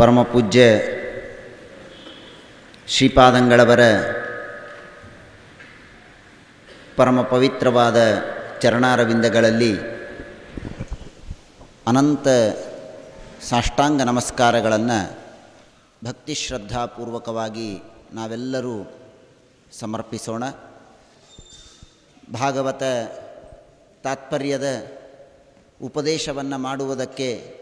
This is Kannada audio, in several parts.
ಪರಮಪೂಜ್ಯ ಶ್ರೀಪಾದಂಗಳವರ ಪರಮ ಪವಿತ್ರವಾದ ಚರಣಾರವಿಂದಗಳಲ್ಲಿ ಅನಂತ ಸಾಷ್ಟಾಂಗ ನಮಸ್ಕಾರಗಳನ್ನು ಭಕ್ತಿ ಶ್ರದ್ಧಾಪೂರ್ವಕವಾಗಿ ನಾವೆಲ್ಲರೂ ಸಮರ್ಪಿಸೋಣ. ಭಾಗವತ ತಾತ್ಪರ್ಯದ ಉಪದೇಶವನ್ನು ಮಾಡುವುದಕ್ಕೆ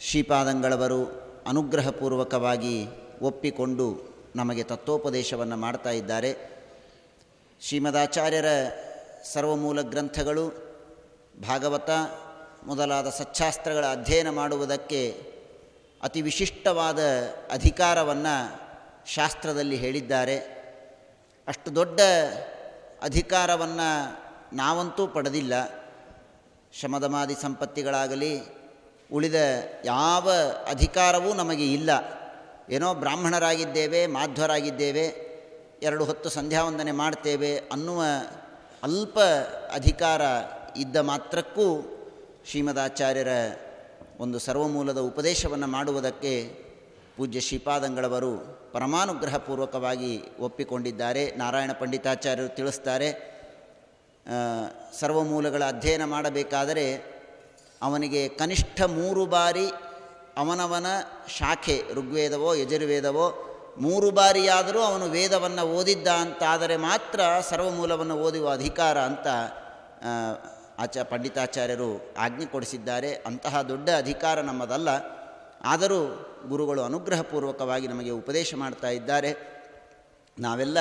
ಶ್ರೀಪಾದಂಗಳವರು ಅನುಗ್ರಹಪೂರ್ವಕವಾಗಿ ಒಪ್ಪಿಕೊಂಡು ನಮಗೆ ತತ್ವೋಪದೇಶವನ್ನು ಮಾಡ್ತಾ ಇದ್ದಾರೆ. ಶ್ರೀಮದಾಚಾರ್ಯರ ಸರ್ವಮೂಲ ಗ್ರಂಥಗಳು, ಭಾಗವತ ಮೊದಲಾದ ಸಚ್ಛಾಸ್ತ್ರಗಳ ಅಧ್ಯಯನ ಮಾಡುವುದಕ್ಕೆ ಅತಿ ವಿಶಿಷ್ಟವಾದ ಅಧಿಕಾರವನ್ನು ಶಾಸ್ತ್ರದಲ್ಲಿ ಹೇಳಿದ್ದಾರೆ. ಅಷ್ಟು ದೊಡ್ಡ ಅಧಿಕಾರವನ್ನು ನಾವಂತೂ ಪಡೆದಿಲ್ಲ. ಶಮದಮಾದಿ ಸಂಪತ್ತಿಗಳಾಗಲಿ ಉಳಿದ ಯಾವ ಅಧಿಕಾರವೂ ನಮಗೆ ಇಲ್ಲ. ಏನೋ ಬ್ರಾಹ್ಮಣರಾಗಿದ್ದೇವೆ, ಮಾಧ್ವರಾಗಿದ್ದೇವೆ, ಎರಡು ಹೊತ್ತು ಸಂಧ್ಯಾವಂದನೆ ಮಾಡ್ತೇವೆ ಅನ್ನುವ ಅಲ್ಪ ಅಧಿಕಾರ ಇದ್ದ ಮಾತ್ರಕ್ಕೂ ಶ್ರೀಮದಾಚಾರ್ಯರ ಒಂದು ಸರ್ವಮೂಲದ ಉಪದೇಶವನ್ನು ಮಾಡುವುದಕ್ಕೆ ಪೂಜ್ಯ ಶ್ರೀಪಾದಂಗಳವರು ಪರಮಾನುಗ್ರಹಪೂರ್ವಕವಾಗಿ ಒಪ್ಪಿಕೊಂಡಿದ್ದಾರೆ. ನಾರಾಯಣ ಪಂಡಿತಾಚಾರ್ಯರು ತಿಳಿಸ್ತಾರೆ. ಸರ್ವಮೂಲಗಳ ಅಧ್ಯಯನ ಮಾಡಬೇಕಾದರೆ ಅವನಿಗೆ ಕನಿಷ್ಠ ಮೂರು ಬಾರಿ ಅವನವನ ಶಾಖೆ, ಋಗ್ವೇದವೋ, ಯಜುರ್ವೇದವೋ, ಮೂರು ಬಾರಿಯಾದರೂ ಅವನು ವೇದವನ್ನು ಓದಿದ್ದ ಅಂತಾದರೆ ಮಾತ್ರ ಸರ್ವಮೂಲವನ್ನು ಓದುವ ಅಧಿಕಾರ ಅಂತ ಆಚ, ಪಂಡಿತಾಚಾರ್ಯರು ಆಜ್ಞೆ ಕೊಡಿಸಿದ್ದಾರೆ. ಅಂತಹ ದೊಡ್ಡ ಅಧಿಕಾರ ನಮ್ಮದಲ್ಲ. ಆದರೂ ಗುರುಗಳು ಅನುಗ್ರಹಪೂರ್ವಕವಾಗಿ ನಮಗೆ ಉಪದೇಶ ಮಾಡ್ತಾ ಇದ್ದಾರೆ. ನಾವೆಲ್ಲ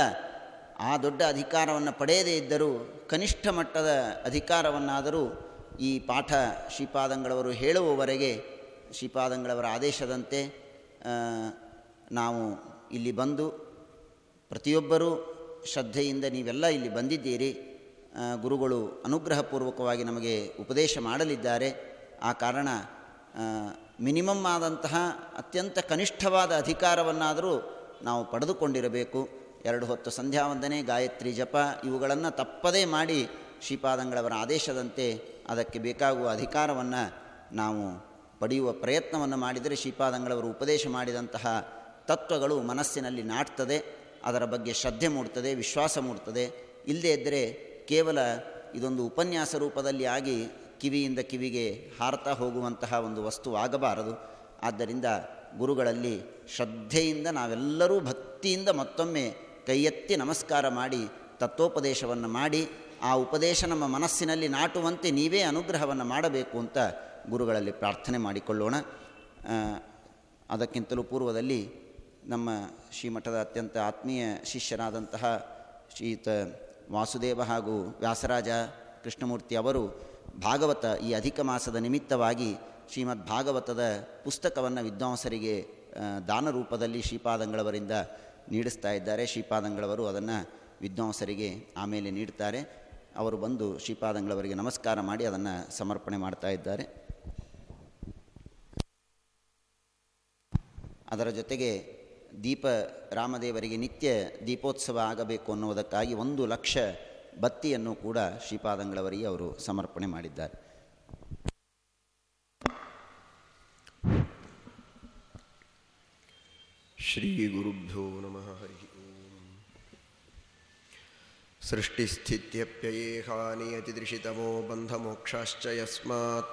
ಆ ದೊಡ್ಡ ಅಧಿಕಾರವನ್ನು ಪಡೆಯದೇ ಇದ್ದರೂ, ಕನಿಷ್ಠ ಮಟ್ಟದ ಅಧಿಕಾರವನ್ನಾದರೂ ಈ ಪಾಠ ಶ್ರೀಪಾದಂಗಳವರು ಹೇಳುವವರೆಗೆ ಶ್ರೀಪಾದಂಗಳವರ ಆದೇಶದಂತೆ ನಾವು ಇಲ್ಲಿ ಬಂದು ಪ್ರತಿಯೊಬ್ಬರೂ ಶ್ರದ್ಧೆಯಿಂದ ನೀವೆಲ್ಲ ಇಲ್ಲಿ ಬಂದಿದ್ದೀರಿ. ಗುರುಗಳು ಅನುಗ್ರಹಪೂರ್ವಕವಾಗಿ ನಮಗೆ ಉಪದೇಶ ಮಾಡಲಿದ್ದಾರೆ. ಆ ಕಾರಣ ಮಿನಿಮಮ್ ಆದಂತಹ ಅತ್ಯಂತ ಕನಿಷ್ಠವಾದ ಅಧಿಕಾರವನ್ನಾದರೂ ನಾವು ಪಡೆದುಕೊಂಡಿರಬೇಕು. ಎರಡು ಹೊತ್ತು ಸಂಧ್ಯಾವಂದನೆ, ಗಾಯತ್ರಿ ಜಪ ಇವುಗಳನ್ನು ತಪ್ಪದೇ ಮಾಡಿ ಶ್ರೀಪಾದಂಗಳವರ ಆದೇಶದಂತೆ ಅದಕ್ಕೆ ಬೇಕಾಗುವ ಅಧಿಕಾರವನ್ನು ನಾವು ಪಡೆಯುವ ಪ್ರಯತ್ನವನ್ನು ಮಾಡಿದರೆ ಶ್ರೀಪಾದಂಗಳವರು ಉಪದೇಶ ಮಾಡಿದಂತಹ ತತ್ವಗಳು ಮನಸ್ಸಿನಲ್ಲಿ ನಾಟ್ತದೆ, ಅದರ ಬಗ್ಗೆ ಶ್ರದ್ಧೆ ಮೂಡ್ತದೆ, ವಿಶ್ವಾಸ ಮೂಡ್ತದೆ. ಇಲ್ಲದೇ ಇದ್ದರೆ ಕೇವಲ ಇದೊಂದು ಉಪನ್ಯಾಸ ರೂಪದಲ್ಲಿ ಆಗಿ ಕಿವಿಯಿಂದ ಕಿವಿಗೆ ಹಾರ್ತಾ ಹೋಗುವಂತಹ ಒಂದು ವಸ್ತು ಆಗಬಾರದು. ಆದ್ದರಿಂದ ಗುರುಗಳಲ್ಲಿ ಶ್ರದ್ಧೆಯಿಂದ ನಾವೆಲ್ಲರೂ ಭಕ್ತಿಯಿಂದ ಮತ್ತೊಮ್ಮೆ ಕೈಯೆತ್ತಿ ನಮಸ್ಕಾರ ಮಾಡಿ, ತತ್ವೋಪದೇಶವನ್ನು ಮಾಡಿ ಆ ಉಪದೇಶ ನಮ್ಮ ಮನಸ್ಸಿನಲ್ಲಿ ನಾಟುವಂತೆ ನೀವೇ ಅನುಗ್ರಹವನ್ನು ಮಾಡಬೇಕು ಅಂತ ಗುರುಗಳಲ್ಲಿ ಪ್ರಾರ್ಥನೆ ಮಾಡಿಕೊಳ್ಳೋಣ. ಅದಕ್ಕಿಂತಲೂ ಪೂರ್ವದಲ್ಲಿ ನಮ್ಮ ಶ್ರೀಮಠದ ಅತ್ಯಂತ ಆತ್ಮೀಯ ಶಿಷ್ಯರಾದಂತಹ ಶ್ರೀಯುತ ವಾಸುದೇವ ಹಾಗೂ ವ್ಯಾಸರಾಜ ಕೃಷ್ಣಮೂರ್ತಿ ಅವರು ಭಾಗವತ ಈ ಅಧಿಕ ಮಾಸದ ನಿಮಿತ್ತವಾಗಿ ಶ್ರೀಮದ್ ಭಾಗವತದ ಪುಸ್ತಕವನ್ನು ವಿದ್ವಾಂಸರಿಗೆ ದಾನ ರೂಪದಲ್ಲಿ ಶ್ರೀಪಾದಂಗಳವರಿಂದ ನೀಡಿಸ್ತಾ ಇದ್ದಾರೆ. ಶ್ರೀಪಾದಂಗಳವರು ಅದನ್ನು ವಿದ್ವಾಂಸರಿಗೆ ಆಮೇಲೆ ನೀಡ್ತಾರೆ. ಅವರು ಬಂದು ಶ್ರೀಪಾದಂಗಳವರಿಗೆ ನಮಸ್ಕಾರ ಮಾಡಿ ಅದನ್ನು ಸಮರ್ಪಣೆ ಮಾಡ್ತಾ ಇದ್ದಾರೆ. ಅದರ ಜೊತೆಗೆ ದೀಪ ರಾಮದೇವರಿಗೆ ನಿತ್ಯ ದೀಪೋತ್ಸವ ಆಗಬೇಕು ಅನ್ನುವುದಕ್ಕಾಗಿ ಒಂದು ಲಕ್ಷ ಬತ್ತಿಯನ್ನು ಕೂಡ ಶ್ರೀಪಾದಂಗಳವರಿಗೆ ಅವರು ಸಮರ್ಪಣೆ ಮಾಡಿದ್ದಾರೆ. ಶ್ರೀ ಗುರುಭ್ಯೋ ನಮಃ ಹರಿ सृष्टिस्थित्यप्ययेहानियतिदृशितमो बन्धमोक्षाश्च यस्मात्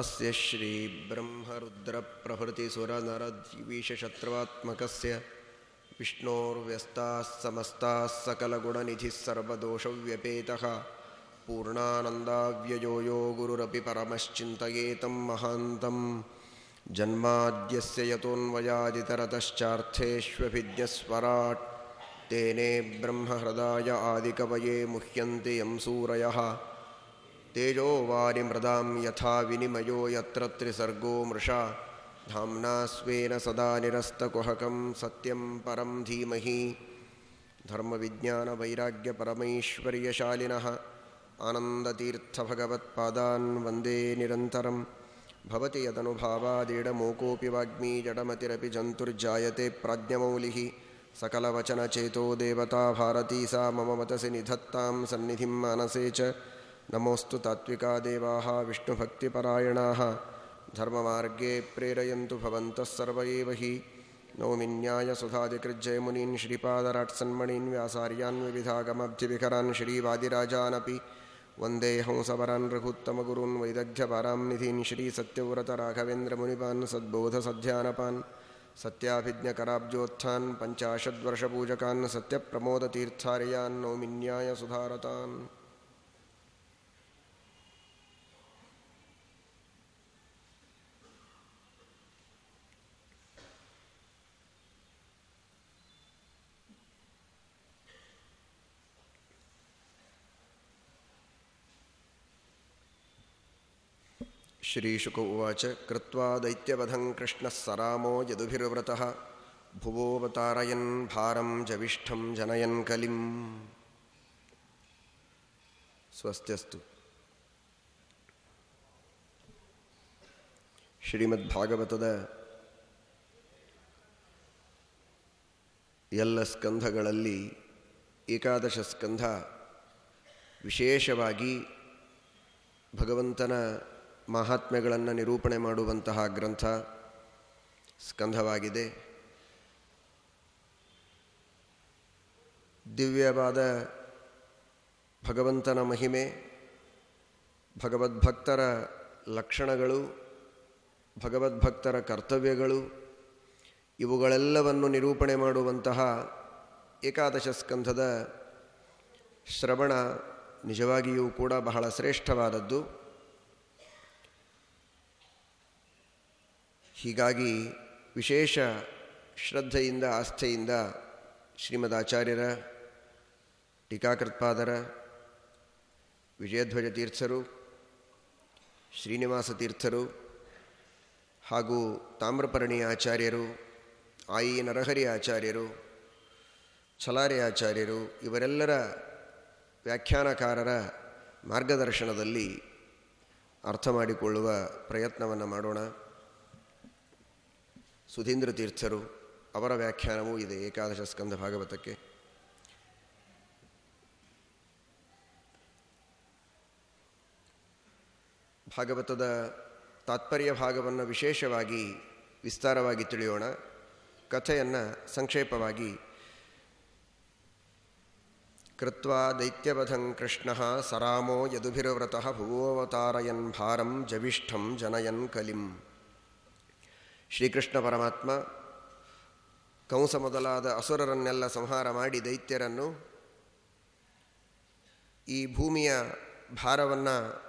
अस्य श्रीब्रह्मरुद्रप्रभृतिसुरनरद्विषशत्रुवात्मकस्य विष्णोर्व्यस्ताः समस्ताः सकलगुणनिधिः सर्वदोषव्यपेतः। पूर्णानन्दाव्ययो यो गुरुरपि परमश्चिन्तयेतं महान्तम् जन्माद्यस्य तेने ब्रह्महृदाय आदिकवये मुह्यन्ति यं सूरयः। तेजो वारिमृदां यथा विनिमयो यत्र त्रिसर्गो मृषा। धाम्ना स्वेन सदा निरस्तकुहकं सत्यं परं धीमहि। धर्मविज्ञानवैराग्यपरमैश्वर्यशालिनः आनन्दतीर्थभगवत्पादान् वन्दे निरन्तरम् भवति यदनुभावादीडमोकोऽपि वाग्मी जडमतिरपि जन्तुर्जायते प्राज्ञमौलिः सकलवचनचेतो देवता भारती सा मम मतसि निधत्तां सन्निधिं मानसे च। नमोऽस्तु तात्विका देवाः विष्णुभक्तिपरायणाः। धर्ममार्गे प्रेरयन्तु भवन्तः सर्व एव हि। नौमिन्यायसुधादिकृज्जयमुनीन् श्रीपादराट्सन्मणीन् व्यासार्यान् विविधागमब्धिविकरान् श्रीवादिराजानपि। वंदे हंसवरान् रघुत्तमगुरून् वैदग्ध्यपरां निधीन् श्रीसत्यव्रतराघवेन्द्रमुनिपान् सद्बोधसध्यानपान्। सत्याभिज्ञकराब्जोत्थान् पञ्चाशद्वर्षपूजकान् सत्यप्रमोदतीर्थार्यान् नौमिन्यायसुधारतान् श्रीशुक उवाच कृत्वा दैत्यवधं कृष्णः सरामो यदुभिर्व्रतः भुवोऽवतारयन् भारं जविष्ठं जनयन् कलिम् ಸ್ವಸ್ತ್ಯಸ್ತು ಶ್ರೀಮದ್ಭಾಗವತದ ಎಲ್ಲ ಸ್ಕಂಧಗಳಲ್ಲಿ ಏಕಾದಶ ಸ್ಕಂಧ ವಿಶೇಷವಾಗಿ ಭಗವಂತನ ಮಹಾತ್ಮ್ಯಗಳನ್ನು ನಿರೂಪಣೆ ಮಾಡುವಂತಹ ಗ್ರಂಥ ಸ್ಕಂಧವಾಗಿದೆ. ದಿವ್ಯವಾದ ಭಗವಂತನ ಮಹಿಮೆ, ಭಗವದ್ಭಕ್ತರ ಲಕ್ಷಣಗಳು, ಭಗವದ್ಭಕ್ತರ ಕರ್ತವ್ಯಗಳು, ಇವುಗಳೆಲ್ಲವನ್ನು ನಿರೂಪಣೆ ಮಾಡುವಂತಹ ಏಕಾದಶ ಸ್ಕಂಧದ ಶ್ರವಣ ನಿಜವಾಗಿಯೂ ಕೂಡ ಬಹಳ ಶ್ರೇಷ್ಠವಾದದ್ದು. ಹೀಗಾಗಿ ವಿಶೇಷ ಶ್ರದ್ಧೆಯಿಂದ, ಆಸ್ಥೆಯಿಂದ ಶ್ರೀಮದ್ ಆಚಾರ್ಯರ ಟೀಕಾಕೃತ್ಪಾದರ, ವಿಜಯಧ್ವಜ ತೀರ್ಥರು, ಶ್ರೀನಿವಾಸ ತೀರ್ಥರು ಹಾಗೂ ತಾಮ್ರಪರ್ಣಿ ಆಚಾರ್ಯರು, ಆಯಿ ನರಹರಿ ಆಚಾರ್ಯರು, ಛಲಾರಿ ಆಚಾರ್ಯರು ಇವರೆಲ್ಲರ ವ್ಯಾಖ್ಯಾನಕಾರರ ಮಾರ್ಗದರ್ಶನದಲ್ಲಿ ಅರ್ಥ ಮಾಡಿಕೊಳ್ಳುವ ಪ್ರಯತ್ನವನ್ನು ಮಾಡೋಣ. ಸುಧೀಂದ್ರ ತೀರ್ಥರು ಅವರ ವ್ಯಾಖ್ಯಾನವೂ ಇದೆ, ಏಕಾದಶ ಸ್ಕಂದ ಭಾಗವತಕ್ಕೆ. ಭಾಗವತದ ತಾತ್ಪರ್ಯ ಭಾಗವನ್ನು ವಿಶೇಷವಾಗಿ ವಿಸ್ತಾರವಾಗಿ ತಿಳಿಯೋಣ. ಕಥೆಯನ್ನು ಸಂಕ್ಷೇಪವಾಗಿ, ಕೃತ್ವಾ ದೈತ್ಯವಧಂ ಕೃಷ್ಣ ಸರಾಮೋ ಯದುಭಿರವ್ರತಃ ಭುವೋವತಾರಯನ್ ಭಾರಂ ಜವಿಷ್ಠಂ ಜನಯನ್ ಕಲಿಂ. ಶ್ರೀಕೃಷ್ಣ ಪರಮಾತ್ಮ ಕಂಸ ಮೊದಲಾದ ಅಸುರರನ್ನೆಲ್ಲ ಸಂಹಾರ ಮಾಡಿ ದೈತ್ಯರನ್ನು ಈ ಭೂಮಿಯ ಭಾರವನ್ನು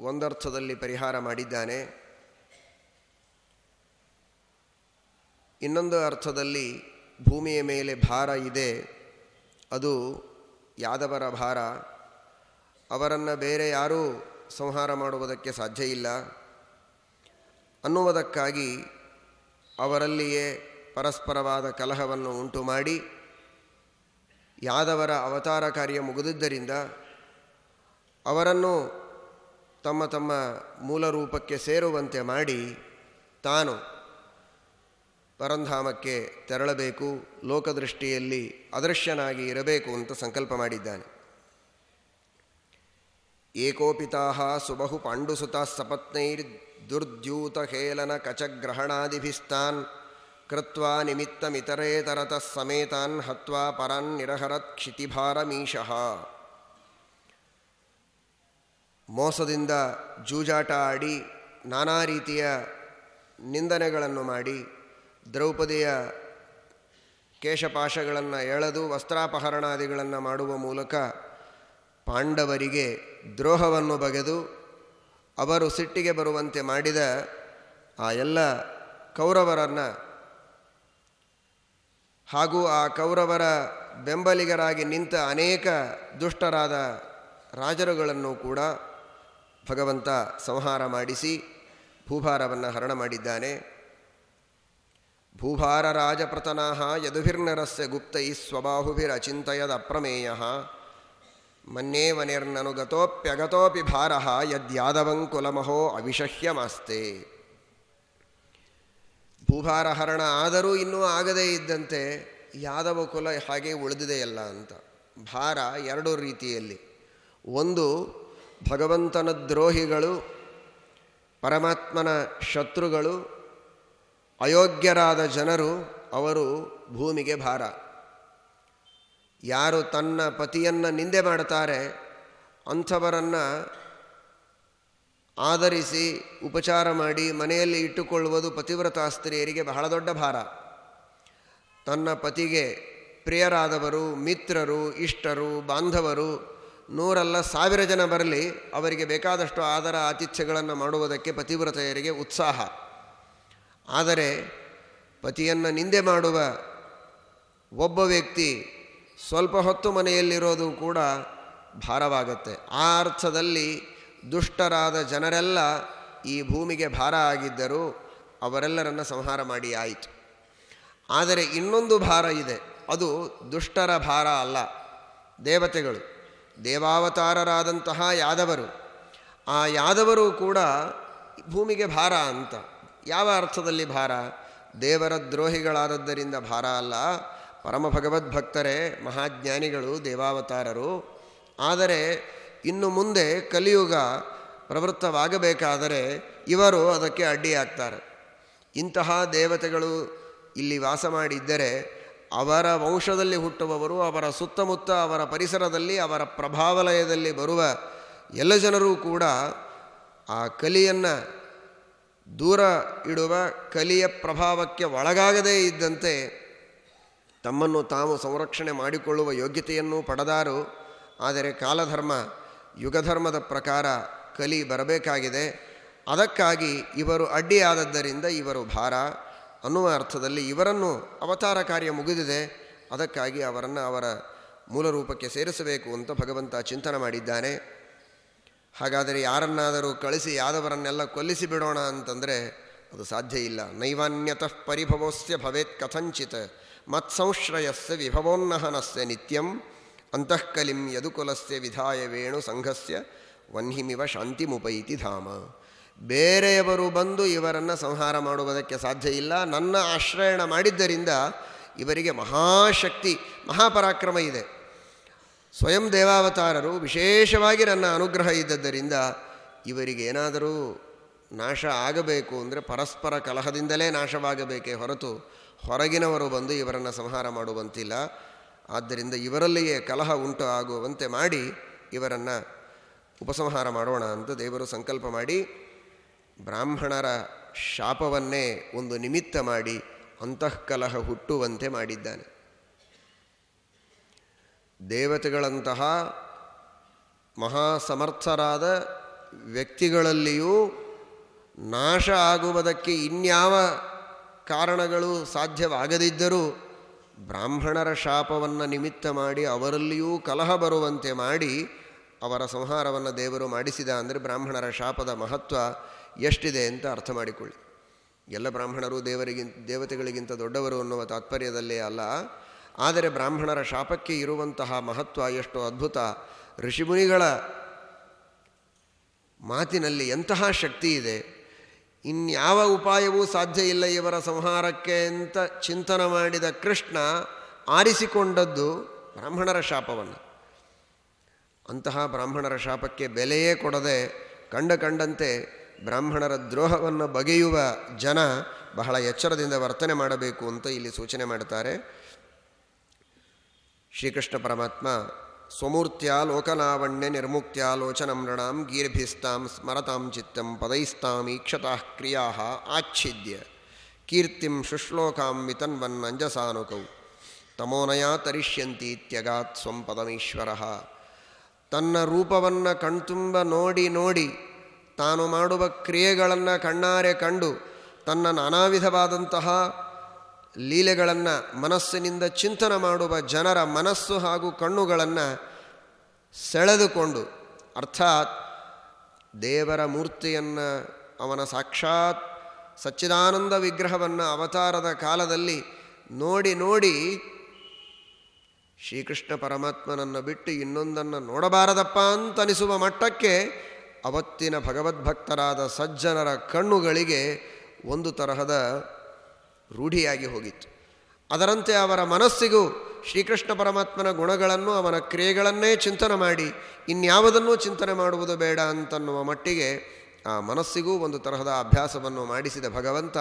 ಒಂದರ್ಥದಲ್ಲಿ ಪರಿಹಾರ ಮಾಡಿದ್ದಾನೆ. ಇನ್ನೊಂದು ಅರ್ಥದಲ್ಲಿ ಭೂಮಿಯ ಮೇಲೆ ಭಾರ ಇದೆ. ಅದು ಯಾದವರ ಭಾರ. ಅವರನ್ನು ಬೇರೆ ಯಾರೂ ಸಂಹಾರ ಮಾಡುವುದಕ್ಕೆ ಸಾಧ್ಯ ಇಲ್ಲ. ಅನ್ನುವುದಕ್ಕಾಗಿ ಅವರಲ್ಲಿಯೇ ಪರಸ್ಪರವಾದ ಕಲಹವನ್ನು ಉಂಟು ಮಾಡಿ ಯಾದವರ ಅವತಾರ ಕಾರ್ಯ ಮುಗಿದಿದ್ದರಿಂದ ಅವರನ್ನು ತಮ್ಮ ತಮ್ಮ ಮೂಲ ರೂಪಕ್ಕೆ ಸೇರುವಂತೆ ಮಾಡಿ ತಾನು ಪರಂಧಾಮಕ್ಕೆ ತೆರಳಬೇಕು, ಲೋಕದೃಷ್ಟಿಯಲ್ಲಿ ಅದೃಶ್ಯನಾಗಿ ಇರಬೇಕು ಅಂತ ಸಂಕಲ್ಪ ಮಾಡಿದ್ದಾನೆ. ಏಕೋಪಿತಾ ಸುಬಹು ಪಾಂಡುಸುತ ಸಪತ್ನೈರ್ ನಿಮಿತ್ತಮಿತರೇತರತಃ ಸಮೇತಾನ್ ಹತ್ವಾ ಪರಾನ್ ನಿರಹರತ್ ಕ್ಷಿತಿಭಾರಮೀಶಃ. ಮೋಸದಿಂದ ಜೂಜಾಟ ಆಡಿ ನಾನಾ ರೀತಿಯ ನಿಂದನೆಗಳನ್ನು ಮಾಡಿ ದ್ರೌಪದಿಯ ಕೇಶಪಾಶಗಳನ್ನು ಎಳೆದು ವಸ್ತ್ರಾಪಹರಣಾದಿಗಳನ್ನು ಮಾಡುವ ಮೂಲಕ ಪಾಂಡವರಿಗೆ ದ್ರೋಹವನ್ನು ಬಗೆದು ಅವರು ಸಿಟ್ಟಿಗೆ ಬರುವಂತೆ ಮಾಡಿದ ಆ ಎಲ್ಲ ಕೌರವರನ್ನು ಹಾಗೂ ಆ ಕೌರವರ ಬೆಂಬಲಿಗರಾಗಿ ನಿಂತ ಅನೇಕ ದುಷ್ಟರಾದ ರಾಜರುಗಳನ್ನು ಕೂಡ ಭಗವಂತ ಸಂಹಾರ ಮಾಡಿಸಿ ಭೂಭಾರವನ್ನು ಹರಣ ಮಾಡಿದ್ದಾನೆ. ಭೂಭಾರ ರಾಜಪ್ರತನಾಹ ಯದುಭಿರ್ನರಸ್ಯ ಗುಪ್ತೈ ಸ್ವಬಾಹುಭಿರಚಿಂತಯದ ಅಪ್ರಮೇಯ ಮನ್ಯೇವನಿರ್ನನುಗತೋಪ್ಯಗತೋಪಿ ಭಾರ ಯದ್ಯಾದವಂಕುಲಮಹೋ ಅವಿಶಹ್ಯಮಸ್ತೆ ಭೂಭಾರ ಹರಣ ಆದರೂ ಇನ್ನೂ ಆಗದೇ ಇದ್ದಂತೆ ಯಾದವ ಕುಲ ಹಾಗೆ ಉಳಿದಿದೆಯಲ್ಲ ಅಂತ. ಭಾರ ಎರಡು ರೀತಿಯಲ್ಲಿ. ಒಂದು, ಭಗವಂತನ ದ್ರೋಹಿಗಳು, ಪರಮಾತ್ಮನ ಶತ್ರುಗಳು, ಅಯೋಗ್ಯರಾದ ಜನರು, ಅವರು ಭೂಮಿಗೆ ಭಾರ. ಯಾರು ತನ್ನ ಪತಿಯನ್ನು ನಿಂದೆ ಮಾಡುತ್ತಾರೆ, ಅಂಥವರನ್ನು ಆಧರಿಸಿ ಉಪಚಾರ ಮಾಡಿ ಮನೆಯಲ್ಲಿ ಇಟ್ಟುಕೊಳ್ಳುವುದು ಪತಿವ್ರತ ಸ್ತ್ರೀಯರಿಗೆ ಬಹಳ ದೊಡ್ಡ ಭಾರ. ತನ್ನ ಪತಿಗೆ ಪ್ರಿಯರಾದವರು, ಮಿತ್ರರು, ಇಷ್ಟರು, ಬಾಂಧವರು, ನೂರಲ್ಲ ಸಾವಿರ ಜನ ಬರಲಿ, ಅವರಿಗೆ ಬೇಕಾದಷ್ಟು ಆದರ ಆತಿಥ್ಯಗಳನ್ನು ಮಾಡುವುದಕ್ಕೆ ಪತಿವ್ರತೆಯರಿಗೆ ಉತ್ಸಾಹ. ಆದರೆ ಪತಿಯನ್ನು ನಿಂದೆ ಮಾಡುವ ಒಬ್ಬ ವ್ಯಕ್ತಿ ಸ್ವಲ್ಪ ಹೊತ್ತು ಮನೆಯಲ್ಲಿರೋದು ಕೂಡ ಭಾರವಾಗತ್ತೆ. ಆ ಅರ್ಥದಲ್ಲಿ ದುಷ್ಟರಾದ ಜನರೆಲ್ಲ ಈ ಭೂಮಿಗೆ ಭಾರ ಆಗಿದ್ದರೂ ಅವರೆಲ್ಲರನ್ನು ಸಂಹಾರ ಮಾಡಿ ಆಯಿತು. ಆದರೆ ಇನ್ನೊಂದು ಭಾರ ಇದೆ. ಅದು ದುಷ್ಟರ ಭಾರ ಅಲ್ಲ. ದೇವತೆಗಳು, ದೇವಾವತಾರರಾದಂತಹ ಯಾದವರು, ಆ ಯಾದವರು ಕೂಡ ಭೂಮಿಗೆ ಭಾರ ಅಂತ. ಯಾವ ಅರ್ಥದಲ್ಲಿ ಭಾರ? ದೇವರ ದ್ರೋಹಿಗಳಾದದ್ದರಿಂದ ಭಾರ ಅಲ್ಲ. ಪರಮ ಭಗವದ್ಭಕ್ತರೇ ಮಹಾಜ್ಞಾನಿಗಳು, ದೇವಾವತಾರರು, ಆದರೆ ಇನ್ನು ಮುಂದೆ ಕಲಿಯುಗ ಪ್ರವೃತ್ತವಾಗಬೇಕಾದರೆ ಇವರು ಅದಕ್ಕೆ ಅಡ್ಡಿಯಾಗ್ತಾರೆ. ಇಂತಹ ದೇವತೆಗಳು ಇಲ್ಲಿ ವಾಸ ಮಾಡಿದ್ದರೆ ಅವರ ವಂಶದಲ್ಲಿ ಹುಟ್ಟುವವರು, ಅವರ ಸುತ್ತಮುತ್ತ, ಅವರ ಪರಿಸರದಲ್ಲಿ, ಅವರ ಪ್ರಭಾವಲಯದಲ್ಲಿ ಬರುವ ಎಲ್ಲ ಜನರೂ ಕೂಡ ಆ ಕಲಿಯನ್ನು ದೂರ ಇಡುವ, ಕಲಿಯ ಪ್ರಭಾವಕ್ಕೆ ಒಳಗಾಗದೇ ಇದ್ದಂತೆ ತಮ್ಮನ್ನು ತಾವು ಸಂರಕ್ಷಣೆ ಮಾಡಿಕೊಳ್ಳುವ ಯೋಗ್ಯತೆಯನ್ನು ಪಡೆದಾರು. ಆದರೆ ಕಾಲಧರ್ಮ, ಯುಗಧರ್ಮದ ಪ್ರಕಾರ ಕಲಿ ಬರಬೇಕಾಗಿದೆ. ಅದಕ್ಕಾಗಿ ಇವರು ಅಡ್ಡಿಯಾದದ್ದರಿಂದ ಇವರು ಭಾರ. ಅನ್ನುವ ಅರ್ಥದಲ್ಲಿ ಇವರನ್ನು ಅವತಾರ ಕಾರ್ಯ ಮುಗಿದಿದೆ. ಅದಕ್ಕಾಗಿ ಅವರನ್ನು ಅವರ ಮೂಲ ರೂಪಕ್ಕೆ ಸೇರಿಸಬೇಕು ಅಂತ ಭಗವಂತ ಚಿಂತನೆ ಮಾಡಿದ್ದಾನೆ. ಹಾಗಾದರೆ ಯಾರನ್ನಾದರೂ ಕಳಿಸಿ ಯಾದವರನ್ನೆಲ್ಲ ಕೊಲ್ಲಿಸಿ ಬಿಡೋಣ ಅಂತಂದರೆ ಅದು ಸಾಧ್ಯ ಇಲ್ಲ. ನೈವಾನ್ಯತಃ ಪರಿಭವೋಸ್ಯ ಭವೇತ್ ಕಥಂಚಿತ್. ಮತ್ಸಂಶ್ರಯಸ್ಯ ವಿಭವೋನ್ನಹನಸ್ಯ ನಿತ್ಯಂ, ಅಂತಃಕಲಿಂ ಯದುಕುಲಸ್ಯ ವಿಧಾಯ ವೇಣು ಸಂಘಸ್ಯ, ವನ್ಹಿಮಿವ ಶಾಂತಿಮುಪೈತಿ ಧಾಮ. ಬೇರೆಯವರು ಬಂದು ಇವರನ್ನು ಸಂಹಾರ ಮಾಡುವುದಕ್ಕೆ ಸಾಧ್ಯ ಇಲ್ಲ. ನನ್ನ ಆಶ್ರಯಣ ಮಾಡಿದ್ದರಿಂದ ಇವರಿಗೆ ಮಹಾಶಕ್ತಿ, ಮಹಾಪರಾಕ್ರಮ ಇದೆ. ಸ್ವಯಂ ದೇವಾವತಾರರು ವಿಶೇಷವಾಗಿ ನನ್ನ ಅನುಗ್ರಹ ಇದ್ದದ್ದರಿಂದ ಇವರಿಗೆ ಏನಾದರೂ ನಾಶ ಆಗಬೇಕು ಅಂದರೆ ಪರಸ್ಪರ ಕಲಹದಿಂದಲೇ ನಾಶವಾಗಬೇಕೇ ಹೊರತು ಹೊರಗಿನವರು ಬಂದು ಇವರನ್ನು ಸಂಹಾರ ಮಾಡುವಂತಿಲ್ಲ. ಆದ್ದರಿಂದ ಇವರಲ್ಲಿಯೇ ಕಲಹ ಉಂಟು ಆಗುವಂತೆ ಮಾಡಿ ಇವರನ್ನು ಉಪಸಂಹಾರ ಮಾಡೋಣ ಅಂತ ದೇವರು ಸಂಕಲ್ಪ ಮಾಡಿ ಬ್ರಾಹ್ಮಣರ ಶಾಪವನ್ನೇ ಒಂದು ನಿಮಿತ್ತ ಮಾಡಿ ಅಂತಃಕಲಹ ಹುಟ್ಟುವಂತೆ ಮಾಡಿದ್ದಾನೆ. ದೇವತೆಗಳಂತಹ ಮಹಾಸಮರ್ಥರಾದ ವ್ಯಕ್ತಿಗಳಲ್ಲಿಯೂ ನಾಶ ಆಗುವುದಕ್ಕೆ ಇನ್ಯಾವ ಕಾರಣಗಳು ಸಾಧ್ಯವಾಗದಿದ್ದರೂ ಬ್ರಾಹ್ಮಣರ ಶಾಪವನ್ನು ನಿಮಿತ್ತ ಮಾಡಿ ಅವರಲ್ಲಿಯೂ ಕಲಹ ಬರುವಂತೆ ಮಾಡಿ ಅವರ ಸಂಹಾರವನ್ನು ದೇವರು ಮಾಡಿಸಿದ ಅಂದರೆ ಬ್ರಾಹ್ಮಣರ ಶಾಪದ ಮಹತ್ವ ಎಷ್ಟಿದೆ ಅಂತ ಅರ್ಥ ಮಾಡಿಕೊಳ್ಳಿ. ಎಲ್ಲ ಬ್ರಾಹ್ಮಣರು ದೇವರಿಗಿಂತ, ದೇವತೆಗಳಿಗಿಂತ ದೊಡ್ಡವರು ಅನ್ನುವ ತಾತ್ಪರ್ಯದಲ್ಲೇ ಅಲ್ಲ, ಆದರೆ ಬ್ರಾಹ್ಮಣರ ಶಾಪಕ್ಕೆ ಇರುವಂತಹ ಮಹತ್ವ ಎಷ್ಟು ಅದ್ಭುತ. ಋಷಿಮುನಿಗಳ ಮಾತಿನಲ್ಲಿ ಎಂತಹ ಶಕ್ತಿ ಇದೆ? ಇನ್ಯಾವ ಉಪಾಯವೂ ಸಾಧ್ಯ ಇಲ್ಲ ಇವರ ಸಂಹಾರಕ್ಕೆ ಅಂತ ಚಿಂತನೆ ಮಾಡಿದ ಕೃಷ್ಣ ಆರಿಸಿಕೊಂಡದ್ದು ಬ್ರಾಹ್ಮಣರ ಶಾಪವನ್ನು ಅಂತಹ ಬ್ರಾಹ್ಮಣರ ಶಾಪಕ್ಕೆ ಬೆಲೆಯೇ ಕೊಡದೆ ಕಂಡ ಕಂಡಂತೆ ಬ್ರಾಹ್ಮಣರ ದ್ರೋಹವನ್ನು ಬಗೆಯುವ ಜನ ಬಹಳ ಎಚ್ಚರದಿಂದ ವರ್ತನೆ ಮಾಡಬೇಕು ಅಂತ ಇಲ್ಲಿ ಸೂಚನೆ ಮಾಡ್ತಾರೆ. ಶ್ರೀಕೃಷ್ಣ ಪರಮಾತ್ಮ ಸ್ವಮೂರ್ತ್ಯ ಲೋಕಲಾವಣ್ಯ ನಿರ್ಮುಕ್ತ್ಯ ಲೋಚನಂ ನೃಣಾಂ ಗೀರ್ಭಿಸ್ತಾಂ ಸ್ಮರತಾಂ ಚಿತ್ತಂ ಪದೈಸ್ತಾಂ ಈಕ್ಷತಾ ಕ್ರಿಯಾ ಆಚ್ಛಿದ್ಯ. ಕೀರ್ತಿಂ ಶುಶ್ಲೋಕಾಂ ವಿತನ್ವನ್ ಅಂಜಸಾನುಕೌ ತಮೋನಯ ತರಿಷ್ಯಂತೀತ್ಯಗಾತ್ ಸ್ವಂ ಪದಮೀಶ್ವರ. ತನ್ನ ರೂಪವನ್ನು ಕಣ್ತುಂಬ ನೋಡಿ ನೋಡಿ ತಾನು ಮಾಡುವ ಕ್ರಿಯೆಗಳನ್ನು ಕಣ್ಣಾರೆ ಕಂಡು ತನ್ನ ನಾನಾ ವಿಧವಾದಂತಹ ಲೀಲೆಗಳನ್ನು ಮನಸ್ಸಿನಿಂದ ಚಿಂತನೆ ಮಾಡುವ ಜನರ ಮನಸ್ಸು ಹಾಗೂ ಕಣ್ಣುಗಳನ್ನು ಸೆಳೆದುಕೊಂಡು, ಅರ್ಥಾತ್ ದೇವರ ಮೂರ್ತಿಯನ್ನು, ಅವನ ಸಾಕ್ಷಾತ್ ಸಚ್ಚಿದಾನಂದ ವಿಗ್ರಹವನ್ನು ಅವತಾರದ ಕಾಲದಲ್ಲಿ ನೋಡಿ ನೋಡಿ ಶ್ರೀಕೃಷ್ಣ ಪರಮಾತ್ಮನನ್ನು ಬಿಟ್ಟು ಇನ್ನೊಂದನ್ನು ನೋಡಬಾರದಪ್ಪ ಅಂತನಿಸುವ ಮಟ್ಟಕ್ಕೆ ಅವತ್ತಿನ ಭಗವದ್ಭಕ್ತರಾದ ಸಜ್ಜನರ ಕಣ್ಣುಗಳಿಗೆ ಒಂದು ತರಹದ ರೂಢಿಯಾಗಿ ಹೋಗಿತ್ತು. ಅದರಂತೆ ಅವರ ಮನಸ್ಸಿಗೂ ಶ್ರೀಕೃಷ್ಣ ಪರಮಾತ್ಮನ ಗುಣಗಳನ್ನು, ಅವನ ಕ್ರಿಯೆಗಳನ್ನೇ ಚಿಂತನೆ ಮಾಡಿ, ಇನ್ಯಾವುದನ್ನೂ ಚಿಂತನೆ ಮಾಡುವುದು ಬೇಡ ಅಂತನ್ನುವ ಮಟ್ಟಿಗೆ ಆ ಮನಸ್ಸಿಗೂ ಒಂದು ತರಹದ ಅಭ್ಯಾಸವನ್ನು ಮಾಡಿಸಿದ ಭಗವಂತ,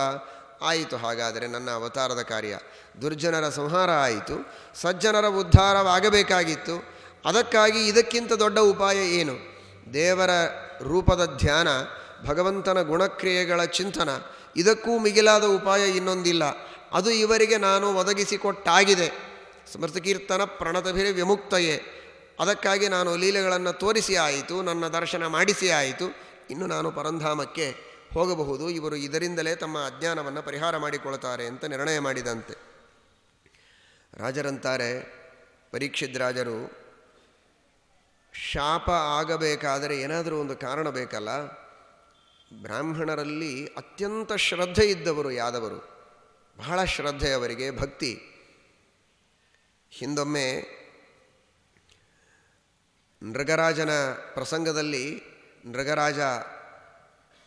ಆಯಿತು ಹಾಗಾದರೆ ನನ್ನ ಅವತಾರದ ಕಾರ್ಯ. ದುರ್ಜನರ ಸಂಹಾರ ಆಯಿತು. ಸಜ್ಜನರ ಉದ್ಧಾರವಾಗಬೇಕಾಗಿತ್ತು. ಅದಕ್ಕಾಗಿ ಇದಕ್ಕಿಂತ ದೊಡ್ಡ ಉಪಾಯ ಏನು? ದೇವರ ರೂಪದ ಧ್ಯಾನ, ಭಗವಂತನ ಗುಣಕ್ರಿಯೆಗಳ ಚಿಂತನ ಇದಕ್ಕೂ ಮಿಗಿಲಾದ ಉಪಾಯ ಇನ್ನೊಂದಿಲ್ಲ. ಅದು ಇವರಿಗೆ ನಾನು ಒದಗಿಸಿಕೊಟ್ಟಾಗಿದೆ. ಸ್ಮೃತಿಕೀರ್ತನ ಪ್ರಣತಭಿರೆ ವಿಮುಕ್ತಯೇ. ಅದಕ್ಕಾಗಿ ನಾನು ಲೀಲೆಗಳನ್ನು ತೋರಿಸಿ ಆಯಿತು, ನನ್ನ ದರ್ಶನ ಮಾಡಿಸಿ ಆಯಿತು. ಇನ್ನು ನಾನು ಪರಂಧಾಮಕ್ಕೆ ಹೋಗಬಹುದು. ಇವರು ಇದರಿಂದಲೇ ತಮ್ಮ ಅಜ್ಞಾನವನ್ನು ಪರಿಹಾರ ಮಾಡಿಕೊಳ್ತಾರೆ ಅಂತ ನಿರ್ಣಯ ಮಾಡಿದಂತೆ. ರಾಜರಂತಾರೆ, ಪರೀಕ್ಷಿತ್ ರಾಜರು, ಶಾಪ ಆಗಬೇಕಾದರೆ ಏನಾದರೂ ಒಂದು ಕಾರಣ ಬೇಕಲ್ಲ? ಬ್ರಾಹ್ಮಣರಲ್ಲಿ ಅತ್ಯಂತ ಶ್ರದ್ಧೆ ಇದ್ದವರು ಯಾದವರು? ಬಹಳ ಶ್ರದ್ಧೆ ಅವರಿಗೆ, ಭಕ್ತಿ. ಹಿಂದೊಮ್ಮೆ ನೃಗರಾಜನ ಪ್ರಸಂಗದಲ್ಲಿ ನೃಗರಾಜ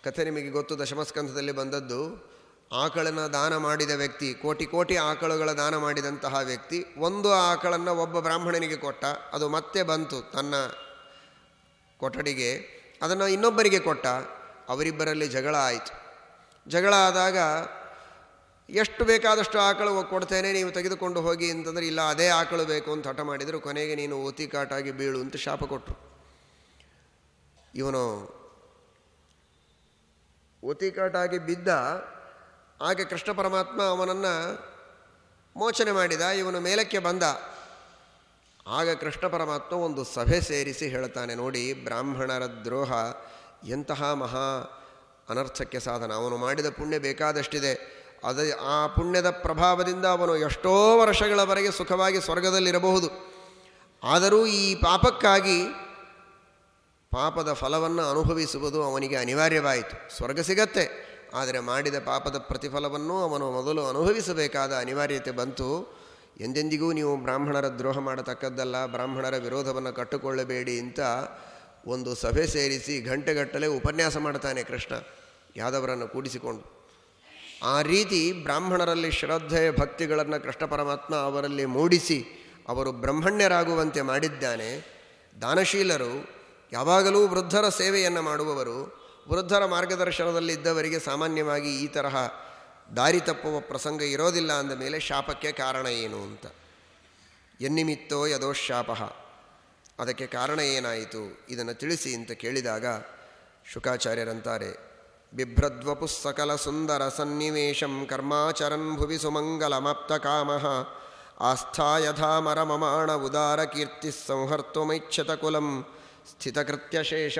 ಕಥೆ ನಿಮಗೆ ಗೊತ್ತು, ದಶಮಸ್ಕಂಧದಲ್ಲಿ ಬಂದದ್ದು, ಆಕಳನ್ನು ದಾನ ಮಾಡಿದ ವ್ಯಕ್ತಿ, ಕೋಟಿ ಕೋಟಿ ಆಕಳುಗಳ ದಾನ ಮಾಡಿದಂತಹ ವ್ಯಕ್ತಿ, ಒಂದು ಆಕಳನ್ನು ಒಬ್ಬ ಬ್ರಾಹ್ಮಣನಿಗೆ ಕೊಟ್ಟ, ಅದು ಮತ್ತೆ ಬಂತು ತನ್ನ ಕೊಠಡಿಗೆ, ಅದನ್ನು ಇನ್ನೊಬ್ಬರಿಗೆ ಕೊಟ್ಟ. ಅವರಿಬ್ಬರಲ್ಲಿ ಜಗಳ ಆಯಿತು. ಜಗಳ ಆದಾಗ ಎಷ್ಟು ಬೇಕಾದಷ್ಟು ಆಕಳು ಕೊಡ್ತೇನೆ, ನೀವು ತೆಗೆದುಕೊಂಡು ಹೋಗಿ ಅಂತಂದರೆ, ಇಲ್ಲ, ಅದೇ ಆಕಳು ಬೇಕು ಅಂತ ಹಠ ಮಾಡಿದರು, ಕೊನೆಗೆ ನೀನು ಓತಿ ಕಾಟಾಗಿ ಬೀಳು ಅಂತ ಶಾಪ ಕೊಟ್ಟರು ಇವನು ಓತಿಕಾಟಾಗಿ ಬಿದ್ದ ಆಗ ಕೃಷ್ಣ ಪರಮಾತ್ಮ ಅವನನ್ನು ಮೋಚನೆ ಮಾಡಿದ, ಇವನು ಮೇಲಕ್ಕೆ ಬಂದ. ಆಗ ಕೃಷ್ಣ ಪರಮಾತ್ಮ ಒಂದು ಸಭೆ ಸೇರಿಸಿ ಹೇಳ್ತಾನೆ, ನೋಡಿ, ಬ್ರಾಹ್ಮಣರ ದ್ರೋಹ ಎಂತಹ ಮಹಾ ಅನರ್ಥಕ್ಕೆ ಸಾಧನ. ಅವನು ಮಾಡಿದ ಪುಣ್ಯ ಬೇಕಾದಷ್ಟಿದೆ. ಅದ ಆ ಪುಣ್ಯದ ಪ್ರಭಾವದಿಂದ ಅವನು ಎಷ್ಟೋ ವರ್ಷಗಳವರೆಗೆ ಸುಖವಾಗಿ ಸ್ವರ್ಗದಲ್ಲಿರಬಹುದು. ಆದರೂ ಈ ಪಾಪಕ್ಕಾಗಿ ಪಾಪದ ಫಲವನ್ನು ಅನುಭವಿಸುವುದು ಅವನಿಗೆ ಅನಿವಾರ್ಯವಾಯಿತು. ಸ್ವರ್ಗ ಸಿಗತ್ತೆ. ಆದರೆ ಮಾಡಿದ ಪಾಪದ ಪ್ರತಿಫಲವನ್ನು ಅವನು ಮೊದಲು ಅನುಭವಿಸಬೇಕಾದ ಅನಿವಾರ್ಯತೆ ಬಂತು. ಎಂದೆಂದಿಗೂ ನೀವು ಬ್ರಾಹ್ಮಣರ ದ್ರೋಹ ಮಾಡತಕ್ಕದ್ದಲ್ಲ, ಬ್ರಾಹ್ಮಣರ ವಿರೋಧವನ್ನು ಕಟ್ಟಿಕೊಳ್ಳಬೇಡಿ ಅಂತ ಒಂದು ಸಭೆ ಸೇರಿಸಿ ಗಂಟೆಗಟ್ಟಲೆ ಉಪನ್ಯಾಸ ಮಾಡ್ತಾನೆ ಕೃಷ್ಣ, ಯಾದವರನ್ನು ಕೂಡಿಸಿಕೊಂಡು. ಆ ರೀತಿ ಬ್ರಾಹ್ಮಣರಲ್ಲಿ ಶ್ರದ್ಧೆಯ ಭಕ್ತಿಗಳನ್ನು ಕೃಷ್ಣ ಪರಮಾತ್ಮ ಅವರಲ್ಲಿ ಮೂಡಿಸಿ ಅವರು ಬ್ರಹ್ಮಣ್ಯರಾಗುವಂತೆ ಮಾಡಿದ್ದಾನೆ. ದಾನಶೀಲರು, ಯಾವಾಗಲೂ ವೃದ್ಧರ ಸೇವೆಯನ್ನು ಮಾಡುವವರು, ವೃದ್ಧರ ಮಾರ್ಗದರ್ಶನದಲ್ಲಿ ಇದ್ದವರಿಗೆ ಸಾಮಾನ್ಯವಾಗಿ ಈ ತರಹ ದಾರಿ ತಪ್ಪುವ ಪ್ರಸಂಗ ಇರೋದಿಲ್ಲ ಅಂದ ಮೇಲೆ ಶಾಪಕ್ಕೆ ಕಾರಣ ಏನು ಅಂತ. ಎನ್ನಿಮಿತ್ತೋ ಯದೋ ಶಾಪ. ಅದಕ್ಕೆ ಕಾರಣ ಏನಾಯಿತು? ಇದನ್ನು ತಿಳಿಸಿ ಅಂತ ಕೇಳಿದಾಗ ಶುಕಾಚಾರ್ಯರಂತಾರೆ, ಬಿಭ್ರದ್ವಪು ಸಕಲ ಸುಂದರ ಸನ್ನಿವೇಶಂ ಕರ್ಮಾಚರನ್ ಭುವಿ ಸುಮಂಗಲಮಾಪ್ತ ಕಾಮ ಆಸ್ಥಾಯಥಾ ಮರಮಮಾಣ ಉದಾರ ಕೀರ್ತಿ ಸಂಹರ್ತುಮೈಚ್ಛತ ಕುಲಂ ಸ್ಥಿತಕೃತ್ಯಶೇಷ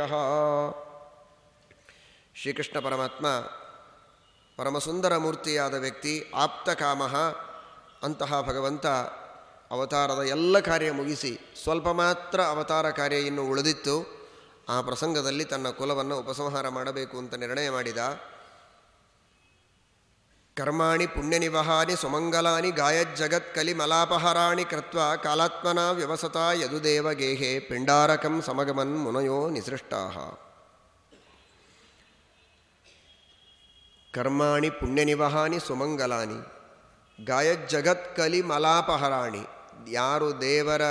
ಶ್ರೀಕೃಷ್ಣ ಪರಮಾತ್ಮ ಪರಮಸುಂದರ ಮೂರ್ತಿಯಾದ ವ್ಯಕ್ತಿ ಆಪ್ತಕಾಮಃ ಅಂತಹ ಭಗವಂತ ಅವತಾರದ ಎಲ್ಲ ಕಾರ್ಯ ಮುಗಿಸಿ ಸ್ವಲ್ಪ ಮಾತ್ರ ಅವತಾರ ಕಾರ್ಯ ಇನ್ನು ಉಳಿದಿತ್ತು, ಆ ಪ್ರಸಂಗದಲ್ಲಿ ತನ್ನ ಕುಲವನ್ನು ಉಪಸಂಹಾರ ಮಾಡಬೇಕು ಅಂತ ನಿರ್ಣಯ ಮಾಡಿದ. ಕರ್ಮಾಣಿ ಪುಣ್ಯನಿವಹಾನಿ ಸುಮಂಗಲಾನಿ ಗಾಯಜ್ಜಗತ್ಕಲಿ ಮಲಾಪಹರಾಣಿ ಕೃತ್ವ ಕಾಲಾತ್ಮನ ವ್ಯವಸತ ಯದುದೇವ ಗೇಹೆ ಪಿಂಡಾರಕಂ ಸಮಗಮನ್ ಮುನಯೋ ನಿಸೃಷ್ಟಾ ಕರ್ಮಾಣಿ ಪುಣ್ಯನಿವಹಾನಿ ಸುಮಂಗಲಾನಿ ಗಾಯಜ್ಜಗತ್ಕಲಿ ಮಲಾಪಹರಾಣಿ ಯಾರು ದೇವರ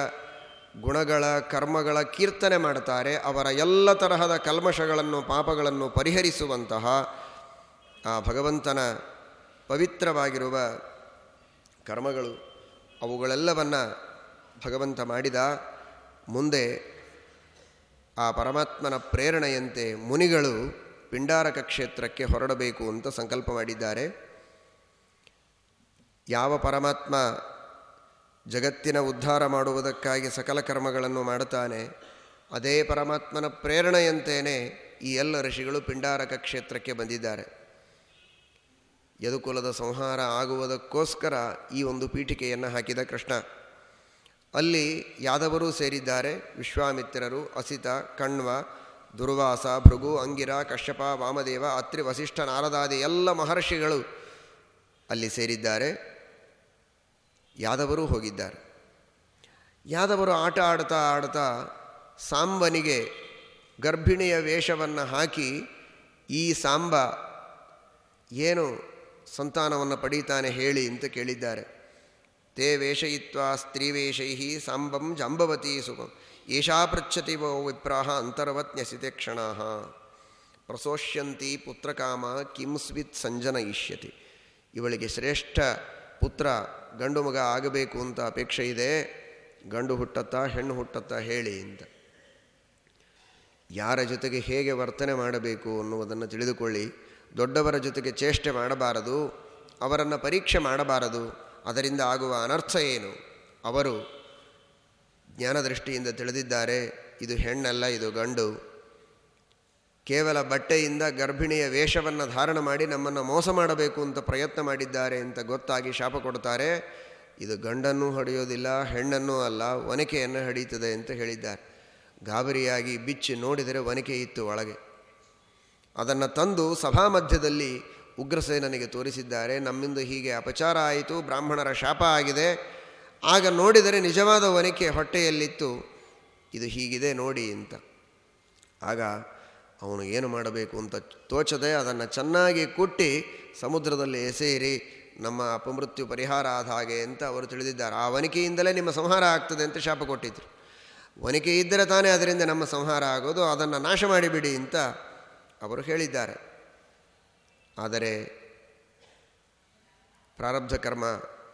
ಗುಣಗಳ, ಕರ್ಮಗಳ ಕೀರ್ತನೆ ಮಾಡ್ತಾರೆ ಅವರ ಎಲ್ಲ ತರಹದ ಕಲ್ಮಶಗಳನ್ನು, ಪಾಪಗಳನ್ನು ಪರಿಹರಿಸುವಂತಹ ಆ ಭಗವಂತನ ಪವಿತ್ರವಾಗಿರುವ ಕರ್ಮಗಳು, ಅವುಗಳೆಲ್ಲವನ್ನು ಭಗವಂತ ಮಾಡಿದ ಮುಂದೆ ಆ ಪರಮಾತ್ಮನ ಪ್ರೇರಣೆಯಂತೆ ಮುನಿಗಳು ಪಿಂಡಾರಕ ಕ್ಷೇತ್ರಕ್ಕೆ ಹೊರಡಬೇಕು ಅಂತ ಸಂಕಲ್ಪ ಮಾಡಿದ್ದಾರೆ. ಯಾವ ಪರಮಾತ್ಮ ಜಗತ್ತಿನ ಉದ್ಧಾರ ಮಾಡುವುದಕ್ಕಾಗಿ ಸಕಲ ಕರ್ಮಗಳನ್ನು ಮಾಡುತ್ತಾನೆ, ಅದೇ ಪರಮಾತ್ಮನ ಪ್ರೇರಣೆಯಂತೇನೆ ಈ ಎಲ್ಲ ಋಷಿಗಳು ಪಿಂಡಾರಕ ಕ್ಷೇತ್ರಕ್ಕೆ ಬಂದಿದ್ದಾರೆ. ಯದುಕುಲದ ಸಂಹಾರ ಆಗುವುದಕ್ಕೋಸ್ಕರ ಈ ಒಂದು ಪೀಠಿಕೆಯನ್ನು ಹಾಕಿದ ಕೃಷ್ಣ. ಅಲ್ಲಿ ಯಾದವರೂ ಸೇರಿದ್ದಾರೆ, ವಿಶ್ವಾಮಿತ್ರರು, ಅಸಿತ, ಕಣ್ವ, ದುರ್ವಾಸ, ಭೃಗು, ಅಂಗಿರ, ಕಶ್ಯಪ, ವಾಮದೇವ, ಅತ್ರಿ, ವಸಿಷ್ಠ, ನಾರದಾದಿ ಎಲ್ಲ ಮಹರ್ಷಿಗಳು ಅಲ್ಲಿ ಸೇರಿದ್ದಾರೆ. ಯಾದವರು ಹೋಗಿದ್ದಾರೆ. ಯಾದವರು ಆಟ ಆಡ್ತಾ ಆಡ್ತಾ ಸಾಂಬನಿಗೆ ಗರ್ಭಿಣಿಯ ವೇಷವನ್ನು ಹಾಕಿ ಈ ಸಾಂಬ ಏನು ಸಂತಾನವನ್ನು ಪಡೀತಾನೆ ಹೇಳಿ ಅಂತ ಕೇಳಿದ್ದಾರೆ. ತೇ ವೇಷಯಿತ್ವ ಸ್ತ್ರೀವೇಷೈ ಸಾಂಬಂ ಜಾಂಬವತಿ ಸುಖಂ ಏಷಾ ಪೃಚ್ಛತಿ ವೋ ವಿಪ್ರಾಹ ಅಂತರ್ವತ್ ನ್ಯಸಿತೆ ಕ್ಷಣ ಪ್ರಸೋಷ್ಯಂತಿ ಪುತ್ರಕಾಮ ಕಿಂಸ್ವಿತ್ ಸಂಜನ ಇಷ್ಯತಿ ಇವಳಿಗೆ ಶ್ರೇಷ್ಠ ಪುತ್ರ ಗಂಡು ಮಗ ಆಗಬೇಕು ಅಂತ ಅಪೇಕ್ಷೆ ಇದೆ. ಗಂಡು ಹುಟ್ಟತ್ತಾ, ಹೆಣ್ಣು ಹುಟ್ಟತ್ತಾ ಹೇಳಿ ಅಂತ. ಯಾರ ಜೊತೆಗೆ ಹೇಗೆ ವರ್ತನೆ ಮಾಡಬೇಕು ಅನ್ನುವುದನ್ನು ತಿಳಿದುಕೊಳ್ಳಿ. ದೊಡ್ಡವರ ಜೊತೆಗೆ ಚೇಷ್ಟೆ ಮಾಡಬಾರದು. ಅವರನ್ನು ಪರೀಕ್ಷೆ ಮಾಡಬಾರದು. ಅದರಿಂದ ಆಗುವ ಅನರ್ಥ ಏನು? ಅವರು ಜ್ಞಾನದೃಷ್ಟಿಯಿಂದ ತಿಳಿದಿದ್ದಾರೆ. ಇದು ಹೆಣ್ಣಲ್ಲ, ಇದು ಗಂಡು. ಕೇವಲ ಬಟ್ಟೆಯಿಂದ ಗರ್ಭಿಣಿಯ ವೇಷವನ್ನು ಧಾರಣ ಮಾಡಿ ನಮ್ಮನ್ನು ಮೋಸ ಮಾಡಬೇಕು ಅಂತ ಪ್ರಯತ್ನ ಮಾಡಿದ್ದಾರೆ ಅಂತ ಗೊತ್ತಾಗಿ ಶಾಪ ಕೊಡ್ತಾರೆ. ಇದು ಗಂಡನ್ನೂ ಹೊಡೆಯೋದಿಲ್ಲ, ಹೆಣ್ಣನ್ನೂ ಅಲ್ಲ, ಒನಕೆಯನ್ನು ಹಡೀತದೆ ಅಂತ ಹೇಳಿದ್ದಾರೆ. ಗಾಬರಿಯಾಗಿ ಬಿಚ್ಚಿ ನೋಡಿದರೆ ಒನಕೆ ಇತ್ತು ಒಳಗೆ. ಅದನ್ನು ತಂದು ಸಭಾ ಮಧ್ಯದಲ್ಲಿ ಉಗ್ರಸೇನನಿಗೆ ತೋರಿಸಿದ್ದಾರೆ. ನಮ್ಮಿಂದ ಹೀಗೆ ಅಪಚಾರ ಆಯಿತು, ಬ್ರಾಹ್ಮಣರ ಶಾಪ ಆಗಿದೆ. ಆಗ ನೋಡಿದರೆ ನಿಜವಾದ ಒನಕೆ ಹೊಟ್ಟೆಯಲ್ಲಿತ್ತು. ಇದು ಹೀಗಿದೆ ನೋಡಿ ಅಂತ. ಆಗ ಅವನು ಏನು ಮಾಡಬೇಕು ಅಂತ ತೋಚದೆ ಅದನ್ನು ಚೆನ್ನಾಗಿ ಕುಟ್ಟಿ ಸಮುದ್ರದಲ್ಲಿ ಎಸೆಯಿರಿ ನಮ್ಮ ಅಪಮೃತ್ಯು ಪರಿಹಾರ ಆದ ಹಾಗೆ ಅಂತ ಅವರು ತಿಳಿದಿದ್ದಾರೆ. ಆ ವನಿಕೆಯಿಂದಲೇ ನಿಮ್ಮ ಸಂಹಾರ ಆಗ್ತದೆ ಅಂತ ಶಾಪ ಕೊಟ್ಟಿದ್ರು. ವನಿಕೆ ಇದ್ದರೆ ತಾನೇ ಅದರಿಂದ ನಮ್ಮ ಸಂಹಾರ ಆಗೋದು, ಅದನ್ನು ನಾಶ ಮಾಡಿಬಿಡಿ ಅಂತ ಅವರು ಹೇಳಿದ್ದಾರೆ. ಆದರೆ ಪ್ರಾರಬ್ಧ ಕರ್ಮ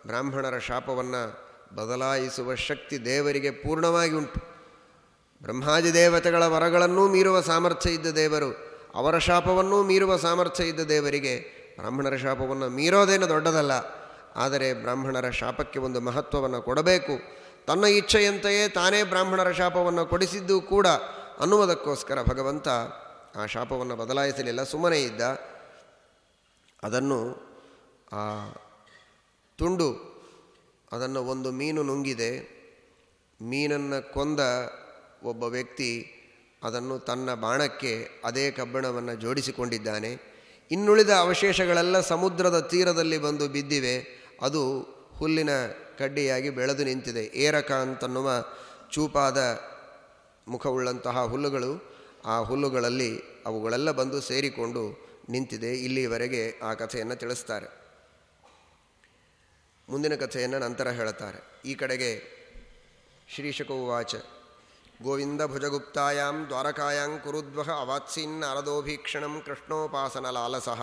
ಬ್ರಾಹ್ಮಣರ ಶಾಪವನ್ನು ಬದಲಾಯಿಸುವ ಶಕ್ತಿ ದೇವರಿಗೆ ಪೂರ್ಣವಾಗಿ ಉಂಟು. ಬ್ರಹ್ಮಾದಿ ದೇವತೆಗಳ ವರಗಳನ್ನೂ ಮೀರುವ ಸಾಮರ್ಥ್ಯ ಇದ್ದ ದೇವರು, ಅವರ ಶಾಪವನ್ನೂ ಮೀರುವ ಸಾಮರ್ಥ್ಯ ಇದ್ದ ದೇವರಿಗೆ ಬ್ರಾಹ್ಮಣರ ಶಾಪವನ್ನು ಮೀರೋದೇನು ದೊಡ್ಡದಲ್ಲ. ಆದರೆ ಬ್ರಾಹ್ಮಣರ ಶಾಪಕ್ಕೆ ಒಂದು ಮಹತ್ವವನ್ನು ಕೊಡಬೇಕು. ತನ್ನ ಇಚ್ಛೆಯಂತೆಯೇ ತಾನೇ ಬ್ರಾಹ್ಮಣರ ಶಾಪವನ್ನು ಕೊಡಿಸಿದ್ದು ಕೂಡ ಅನ್ನುವುದಕ್ಕೋಸ್ಕರ ಭಗವಂತ ಆ ಶಾಪವನ್ನು ಬದಲಾಯಿಸಲಿಲ್ಲ, ಸುಮ್ಮನೆ ಇದ್ದ. ಅದನ್ನು ಆ ತುಂಡು, ಅದನ್ನು ಒಂದು ಮೀನು ನುಂಗಿದೆ. ಮೀನನ್ನು ಕೊಂದ ಒಬ್ಬ ವ್ಯಕ್ತಿ ಅದನ್ನು ತನ್ನ ಬಾಣಕ್ಕೆ ಅದೇ ಕಬ್ಬಿಣವನ್ನು ಜೋಡಿಸಿಕೊಂಡಿದ್ದಾನೆ. ಇನ್ನುಳಿದ ಅವಶೇಷಗಳೆಲ್ಲ ಸಮುದ್ರದ ತೀರದಲ್ಲಿ ಬಂದು ಬಿದ್ದಿವೆ. ಅದು ಹುಲ್ಲಿನ ಕಡ್ಡಿಯಾಗಿ ಬೆಳೆದು ನಿಂತಿದೆ. ಏರಕ ಅಂತನ್ನುವ ಚೂಪಾದ ಮುಖವುಳ್ಳಂತಹ ಹುಲ್ಲುಗಳು ಆ ಹುಲ್ಲುಗಳಲ್ಲಿ ಅವುಗಳೆಲ್ಲ ಬಂದು ಸೇರಿಕೊಂಡು ನಿಂತಿದೆ. ಇಲ್ಲಿವರೆಗೆ ಆ ಕಥೆಯನ್ನು ತಿಳಿಸ್ತಾರೆ. ಮುಂದಿನ ಕಥೆಯನ್ನು ನಂತರ ಹೇಳುತ್ತಾರೆ. ಈ ಕಡೆಗೆ ಶ್ರೀಶಕೌವಾಚ ಗೋವಿಂದ ಭುಜಗುಪ್ತಾಯಂ ದ್ವಾರಕಾಯಾಂ ಕುರುದ್ವಹ ಅವಾತ್ಸೀನ್ ಅರದೋಭೀಕ್ಷಣಂ ಕೃಷ್ಣೋಪಾಸನ ಲಾಲಸಃ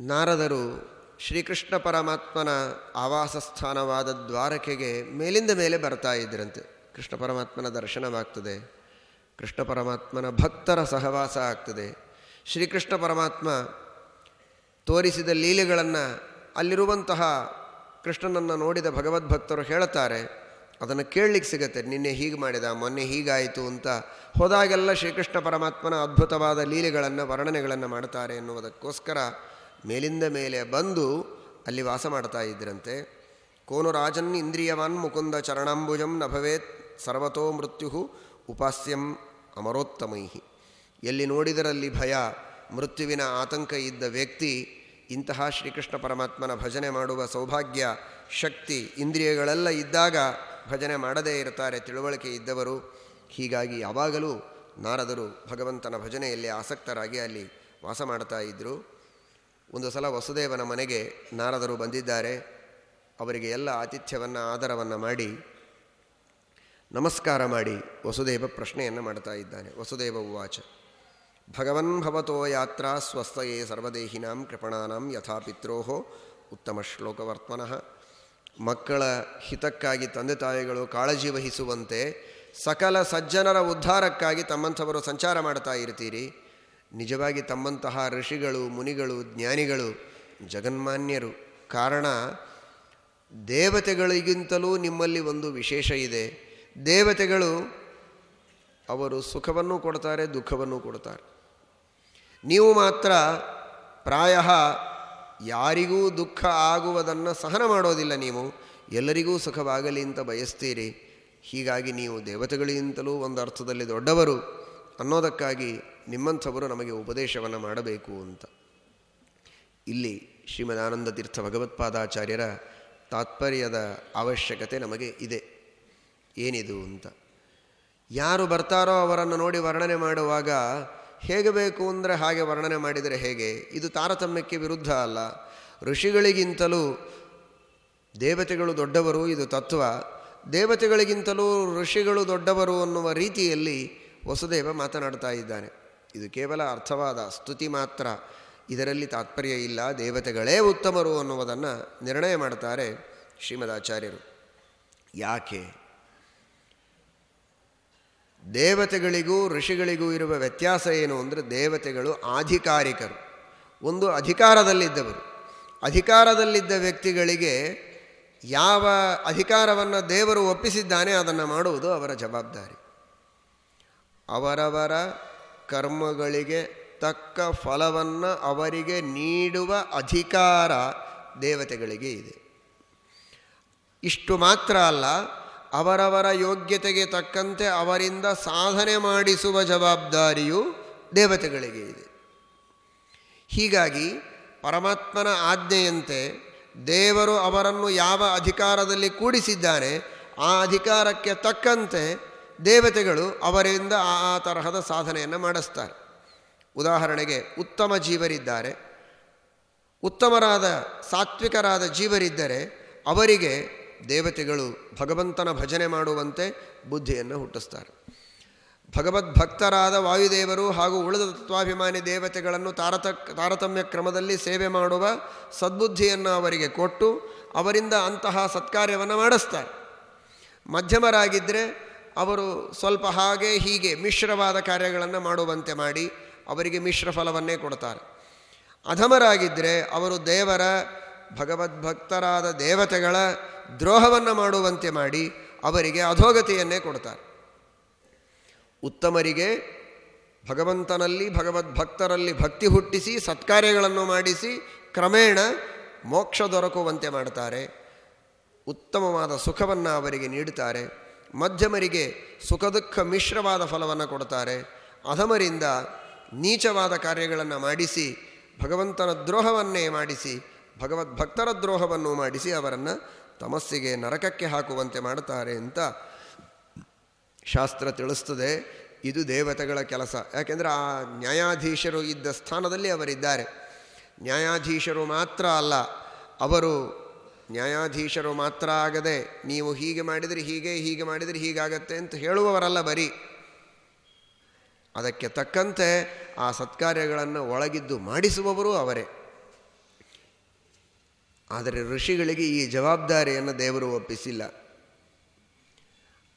ನಾರದರು ಶ್ರೀಕೃಷ್ಣ ಪರಮಾತ್ಮನ ಆವಾಸ ಸ್ಥಾನವಾದ ದ್ವಾರಕೆಗೆ ಮೇಲಿಂದ ಮೇಲೆ ಬರ್ತಾ ಇದ್ರಂತೆ. ಕೃಷ್ಣ ಪರಮಾತ್ಮನ ದರ್ಶನವಾಗ್ತದೆ. ಕೃಷ್ಣ ಪರಮಾತ್ಮನ ಭಕ್ತರ ಸಹವಾಸ ಆಗ್ತದೆ. ಶ್ರೀಕೃಷ್ಣ ಪರಮಾತ್ಮ ತೋರಿಸಿದ ಲೀಲೆಗಳನ್ನು ಅಲ್ಲಿರುವಂತಹ ಕೃಷ್ಣನನ್ನು ನೋಡಿದ ಭಗವದ್ಭಕ್ತರು ಹೇಳುತ್ತಾರೆ, ಅದನ್ನು ಕೇಳಲಿಕ್ಕೆ ಸಿಗತ್ತೆ, ನಿನ್ನೆ ಹೀಗೆ ಮಾಡಿದ, ಮೊನ್ನೆ ಹೀಗಾಯಿತು ಅಂತ ಹೋದಾಗೆಲ್ಲ ಶ್ರೀಕೃಷ್ಣ ಪರಮಾತ್ಮನ ಅದ್ಭುತವಾದ ಲೀಲೆಗಳನ್ನು, ವರ್ಣನೆಗಳನ್ನು ಮಾಡ್ತಾರೆ ಎನ್ನುವುದಕ್ಕೋಸ್ಕರ ಮೇಲಿಂದ ಮೇಲೆ ಬಂದು ಅಲ್ಲಿ ವಾಸ ಮಾಡ್ತಾ ಇದ್ರಂತೆ. ಕೋನು ರಾಜನ್ ಇಂದ್ರಿಯವಾನ್ ಮುಕುಂದ ಚರಣಾಂಬುಜಂ ನ ಭವೇತ್ ಸರ್ವತೋ ಮೃತ್ಯು ಉಪಾಸ್ಯಂ ಅಮರೋತ್ತಮೈ ಎಲ್ಲಿ ನೋಡಿದರಲ್ಲಿ ಭಯ, ಮೃತ್ಯುವಿನ ಆತಂಕ ಇದ್ದ ವ್ಯಕ್ತಿ ಇಂತಹ ಶ್ರೀಕೃಷ್ಣ ಪರಮಾತ್ಮನ ಭಜನೆ ಮಾಡುವ ಸೌಭಾಗ್ಯ, ಶಕ್ತಿ ಇಂದ್ರಿಯಗಳೆಲ್ಲ ಇದ್ದಾಗ ಭಜನೆ ಮಾಡದೇ ಇರ್ತಾರೆ, ತಿಳುವಳಿಕೆ ಇದ್ದವರು. ಹೀಗಾಗಿ ಯಾವಾಗಲೂ ನಾರದರು ಭಗವಂತನ ಭಜನೆಯಲ್ಲಿ ಆಸಕ್ತರಾಗಿ ಅಲ್ಲಿ ವಾಸ ಮಾಡ್ತಾ ಇದ್ದರು ಒಂದು ಸಲ ವಸುದೇವನ ಮನೆಗೆ ನಾರದರು ಬಂದಿದ್ದಾರೆ. ಅವರಿಗೆ ಎಲ್ಲ ಆತಿಥ್ಯವನ್ನು, ಆದರವನ್ನು ಮಾಡಿ, ನಮಸ್ಕಾರ ಮಾಡಿ ವಸುದೇವ ಪ್ರಶ್ನೆಯನ್ನು ಮಾಡ್ತಾ ಇದ್ದಾನೆ. ವಸುದೇವ ಉವಾಚ. ಭಗವನ್ ಭವತೋ ಯಾತ್ರಾ ಸ್ವಸ್ಥಯೇ ಸರ್ವದೇಹಿನಾಂ ಕೃಪಣಾನಾಂ ಯಥಾ ಪಿತ್ರೋ ಉತ್ತಮ ಶ್ಲೋಕವರ್ತ್ಮನಃ ಮಕ್ಕಳ ಹಿತಕ್ಕಾಗಿ ತಂದೆ ತಾಯಿಗಳು ಕಾಳಜಿ ವಹಿಸುವಂತೆ ಸಕಲ ಸಜ್ಜನರ ಉದ್ಧಾರಕ್ಕಾಗಿ ತಮ್ಮಂಥವರು ಸಂಚಾರ ಮಾಡ್ತಾ ಇರ್ತೀರಿ ನಿಜವಾಗಿ ತಮ್ಮಂತಹ ಋಷಿಗಳು, ಮುನಿಗಳು, ಜ್ಞಾನಿಗಳು, ಜಗನ್ಮಾನ್ಯರು. ಕಾರಣ, ದೇವತೆಗಳಿಗಿಂತಲೂ ನಿಮ್ಮಲ್ಲಿ ಒಂದು ವಿಶೇಷ ಇದೆ. ದೇವತೆಗಳು ಅವರು ಸುಖವನ್ನು ಕೊಡ್ತಾರೆ, ದುಃಖವನ್ನು ಕೊಡ್ತಾರೆ. ನೀವು ಮಾತ್ರ ಪ್ರಾಯ ಯಾರಿಗೂ ದುಃಖ ಆಗುವುದನ್ನು ಸಹನ ಮಾಡೋದಿಲ್ಲ ನೀವು. ಎಲ್ಲರಿಗೂ ಸುಖವಾಗಲಿ ಅಂತ ಬಯಸ್ತೀರಿ. ಹೀಗಾಗಿ ನೀವು ದೇವತೆಗಳಿಗಿಂತಲೂ ಒಂದು ಅರ್ಥದಲ್ಲಿ ದೊಡ್ಡವರು ಅನ್ನೋದಕ್ಕಾಗಿ ನಿಮ್ಮಂಥವರು ನಮಗೆ ಉಪದೇಶವನ್ನು ಮಾಡಬೇಕು ಅಂತ. ಇಲ್ಲಿ ಶ್ರೀಮದಾನಂದ ತೀರ್ಥ ಭಗವತ್ಪಾದಾಚಾರ್ಯರ ತಾತ್ಪರ್ಯದ ಅವಶ್ಯಕತೆ ನಮಗೆ ಇದೆ. ಏನಿದು ಅಂತ. ಯಾರು ಬರ್ತಾರೋ ಅವರನ್ನು ನೋಡಿ ವರ್ಣನೆ ಮಾಡುವಾಗ ಹೇಗೆ ಬೇಕು ಅಂದರೆ ಹಾಗೆ ವರ್ಣನೆ ಮಾಡಿದರೆ ಹೇಗೆ? ಇದು ತಾರತಮ್ಯಕ್ಕೆ ವಿರುದ್ಧ ಅಲ್ಲ. ಋಷಿಗಳಿಗಿಂತಲೂ ದೇವತೆಗಳು ದೊಡ್ಡವರು, ಇದು ತತ್ವ. ದೇವತೆಗಳಿಗಿಂತಲೂ ಋಷಿಗಳು ದೊಡ್ಡವರು ಅನ್ನುವ ರೀತಿಯಲ್ಲಿ ವಸುದೇವ ಮಾತನಾಡ್ತಾ ಇದ್ದಾನೆ. ಇದು ಕೇವಲ ಅರ್ಥವಾದ ಸ್ತುತಿ ಮಾತ್ರ. ಇದರಲ್ಲಿ ತಾತ್ಪರ್ಯ ಇಲ್ಲ. ದೇವತೆಗಳೇ ಉತ್ತಮರು ಅನ್ನುವುದನ್ನು ನಿರ್ಣಯ ಮಾಡ್ತಾರೆ ಶ್ರೀಮದಾಚಾರ್ಯರು ಯಾಕೆ? ದೇವತೆಗಳಿಗೂ ಋಷಿಗಳಿಗೂ ಇರುವ ವ್ಯತ್ಯಾಸ ಏನು ಅಂದರೆ ದೇವತೆಗಳು ಆಧಿಕಾರಿಕರು. ಒಂದು ಅಧಿಕಾರದಲ್ಲಿದ್ದವರು. ಅಧಿಕಾರದಲ್ಲಿದ್ದ ವ್ಯಕ್ತಿಗಳಿಗೆ ಯಾವ ಅಧಿಕಾರವನ್ನು ದೇವರು ಒಪ್ಪಿಸಿದ್ದಾನೆ ಅದನ್ನು ಮಾಡುವುದು ಅವರ ಜವಾಬ್ದಾರಿ. ಅವರವರ ಕರ್ಮಗಳಿಗೆ ತಕ್ಕ ಫಲವನ್ನು ಅವರಿಗೆ ನೀಡುವ ಅಧಿಕಾರ ದೇವತೆಗಳಿಗೆ ಇದೆ. ಇಷ್ಟು ಮಾತ್ರ ಅಲ್ಲ ಅವರವರ ಯೋಗ್ಯತೆಗೆ ತಕ್ಕಂತೆ ಅವರಿಂದ ಸಾಧನೆ ಮಾಡಿಸುವ ಜವಾಬ್ದಾರಿಯು ದೇವತೆಗಳಿಗೆ ಇದೆ. ಹೀಗಾಗಿ ಪರಮಾತ್ಮನ ಆಜ್ಞೆಯಂತೆ ದೇವರು ಅವರನ್ನು ಯಾವ ಅಧಿಕಾರದಲ್ಲಿ ಕೂಡಿಸಿದ್ದಾರೆ ಆ ಅಧಿಕಾರಕ್ಕೆ ತಕ್ಕಂತೆ ದೇವತೆಗಳು ಅವರಿಂದ ಆ ತರಹದ ಸಾಧನೆಯನ್ನು ಮಾಡಿಸ್ತಾರೆ. ಉದಾಹರಣೆಗೆ ಉತ್ತಮ ಜೀವರಿದ್ದಾರೆ. ಉತ್ತಮರಾದ ಸಾತ್ವಿಕರಾದ ಜೀವರಿದ್ದರೆ ಅವರಿಗೆ ದೇವತೆಗಳು ಭಗವಂತನ ಭಜನೆ ಮಾಡುವಂತೆ ಬುದ್ಧಿಯನ್ನು ಹುಟ್ಟಿಸ್ತಾರೆ. ಭಗವದ್ಭಕ್ತರಾದ ವಾಯುದೇವರು ಹಾಗೂ ಉಳಿದ ತತ್ವಾಭಿಮಾನಿ ದೇವತೆಗಳನ್ನು ತಾರತ, ತಾರತಮ್ಯ ಕ್ರಮದಲ್ಲಿ ಸೇವೆ ಮಾಡುವ ಸದ್ಬುದ್ಧಿಯನ್ನು ಅವರಿಗೆ ಕೊಟ್ಟು ಅವರಿಂದ ಅಂತಹ ಸತ್ಕಾರ್ಯವನ್ನು ಮಾಡಿಸ್ತಾರೆ. ಮಧ್ಯಮರಾಗಿದ್ದರೆ ಅವರು ಸ್ವಲ್ಪ ಹಾಗೆ ಹೀಗೆ ಮಿಶ್ರವಾದ ಕಾರ್ಯಗಳನ್ನು ಮಾಡುವಂತೆ ಮಾಡಿ ಅವರಿಗೆ ಮಿಶ್ರ ಫಲವನ್ನೇ ಕೊಡ್ತಾರೆ. ಅಧಮರಾಗಿದ್ದರೆ ಅವರು ದೇವರ, ಭಗವದ್ಭಕ್ತರಾದ ದೇವತೆಗಳ ದ್ರೋಹವನ್ನು ಮಾಡುವಂತೆ ಮಾಡಿ ಅವರಿಗೆ ಅಧೋಗತಿಯನ್ನೇ ಕೊಡ್ತಾರೆ. ಉತ್ತಮರಿಗೆ ಭಗವಂತನಲ್ಲಿ ಭಗವದ್ಭಕ್ತರಲ್ಲಿ ಭಕ್ತಿ ಹುಟ್ಟಿಸಿ, ಸತ್ಕಾರ್ಯಗಳನ್ನು ಮಾಡಿಸಿ, ಕ್ರಮೇಣ ಮೋಕ್ಷ ದೊರಕುವಂತೆ ಮಾಡ್ತಾರೆ. ಉತ್ತಮವಾದ ಸುಖವನ್ನು ಅವರಿಗೆ ನೀಡುತ್ತಾರೆ ಮಧ್ಯಮರಿಗೆ ಸುಖ ದುಃಖ ಮಿಶ್ರವಾದ ಫಲವನ್ನು ಕೊಡ್ತಾರೆ. ಅಧಮರಿಂದ ನೀಚವಾದ ಕಾರ್ಯಗಳನ್ನು ಮಾಡಿಸಿ, ಭಗವಂತನ ದ್ರೋಹವನ್ನೇ ಮಾಡಿಸಿ ಭಗವದ್ಭಕ್ತರ ದ್ರೋಹವನ್ನು ಮಾಡಿಸಿ ಅವರನ್ನು ತಮಸ್ಸಿಗೆ ನರಕಕ್ಕೆ ಹಾಕುವಂತೆ ಮಾಡುತ್ತಾರೆ ಅಂತ ಶಾಸ್ತ್ರ ತಿಳಿಸ್ತದೆ. ಇದು ದೇವತೆಗಳ ಕೆಲಸ. ಯಾಕೆಂದರೆ ಆ ನ್ಯಾಯಾಧೀಶರು ಇದ್ದ ಸ್ಥಾನದಲ್ಲಿ ಅವರಿದ್ದಾರೆ. ನ್ಯಾಯಾಧೀಶರು ಮಾತ್ರ ಅಲ್ಲ, ಅವರು ನ್ಯಾಯಾಧೀಶರು ಮಾತ್ರ ಆಗದೆ ನೀವು ಹೀಗೆ ಮಾಡಿದರೆ ಹೀಗೆ ಹೀಗೆ ಮಾಡಿದರೆ ಹೀಗಾಗತ್ತೆ ಅಂತ ಹೇಳುವವರಲ್ಲ ಬರೀ. ಅದಕ್ಕೆ ತಕ್ಕಂತೆ ಆ ಸತ್ಕಾರ್ಯಗಳನ್ನು ಒಳಗಿದ್ದು ಮಾಡಿಸುವವರು ಅವರೇ. ಆದರೆ ಋಷಿಗಳಿಗೆ ಈ ಜವಾಬ್ದಾರಿಯನ್ನು ದೇವರು ಒಪ್ಪಿಸಿಲ್ಲ.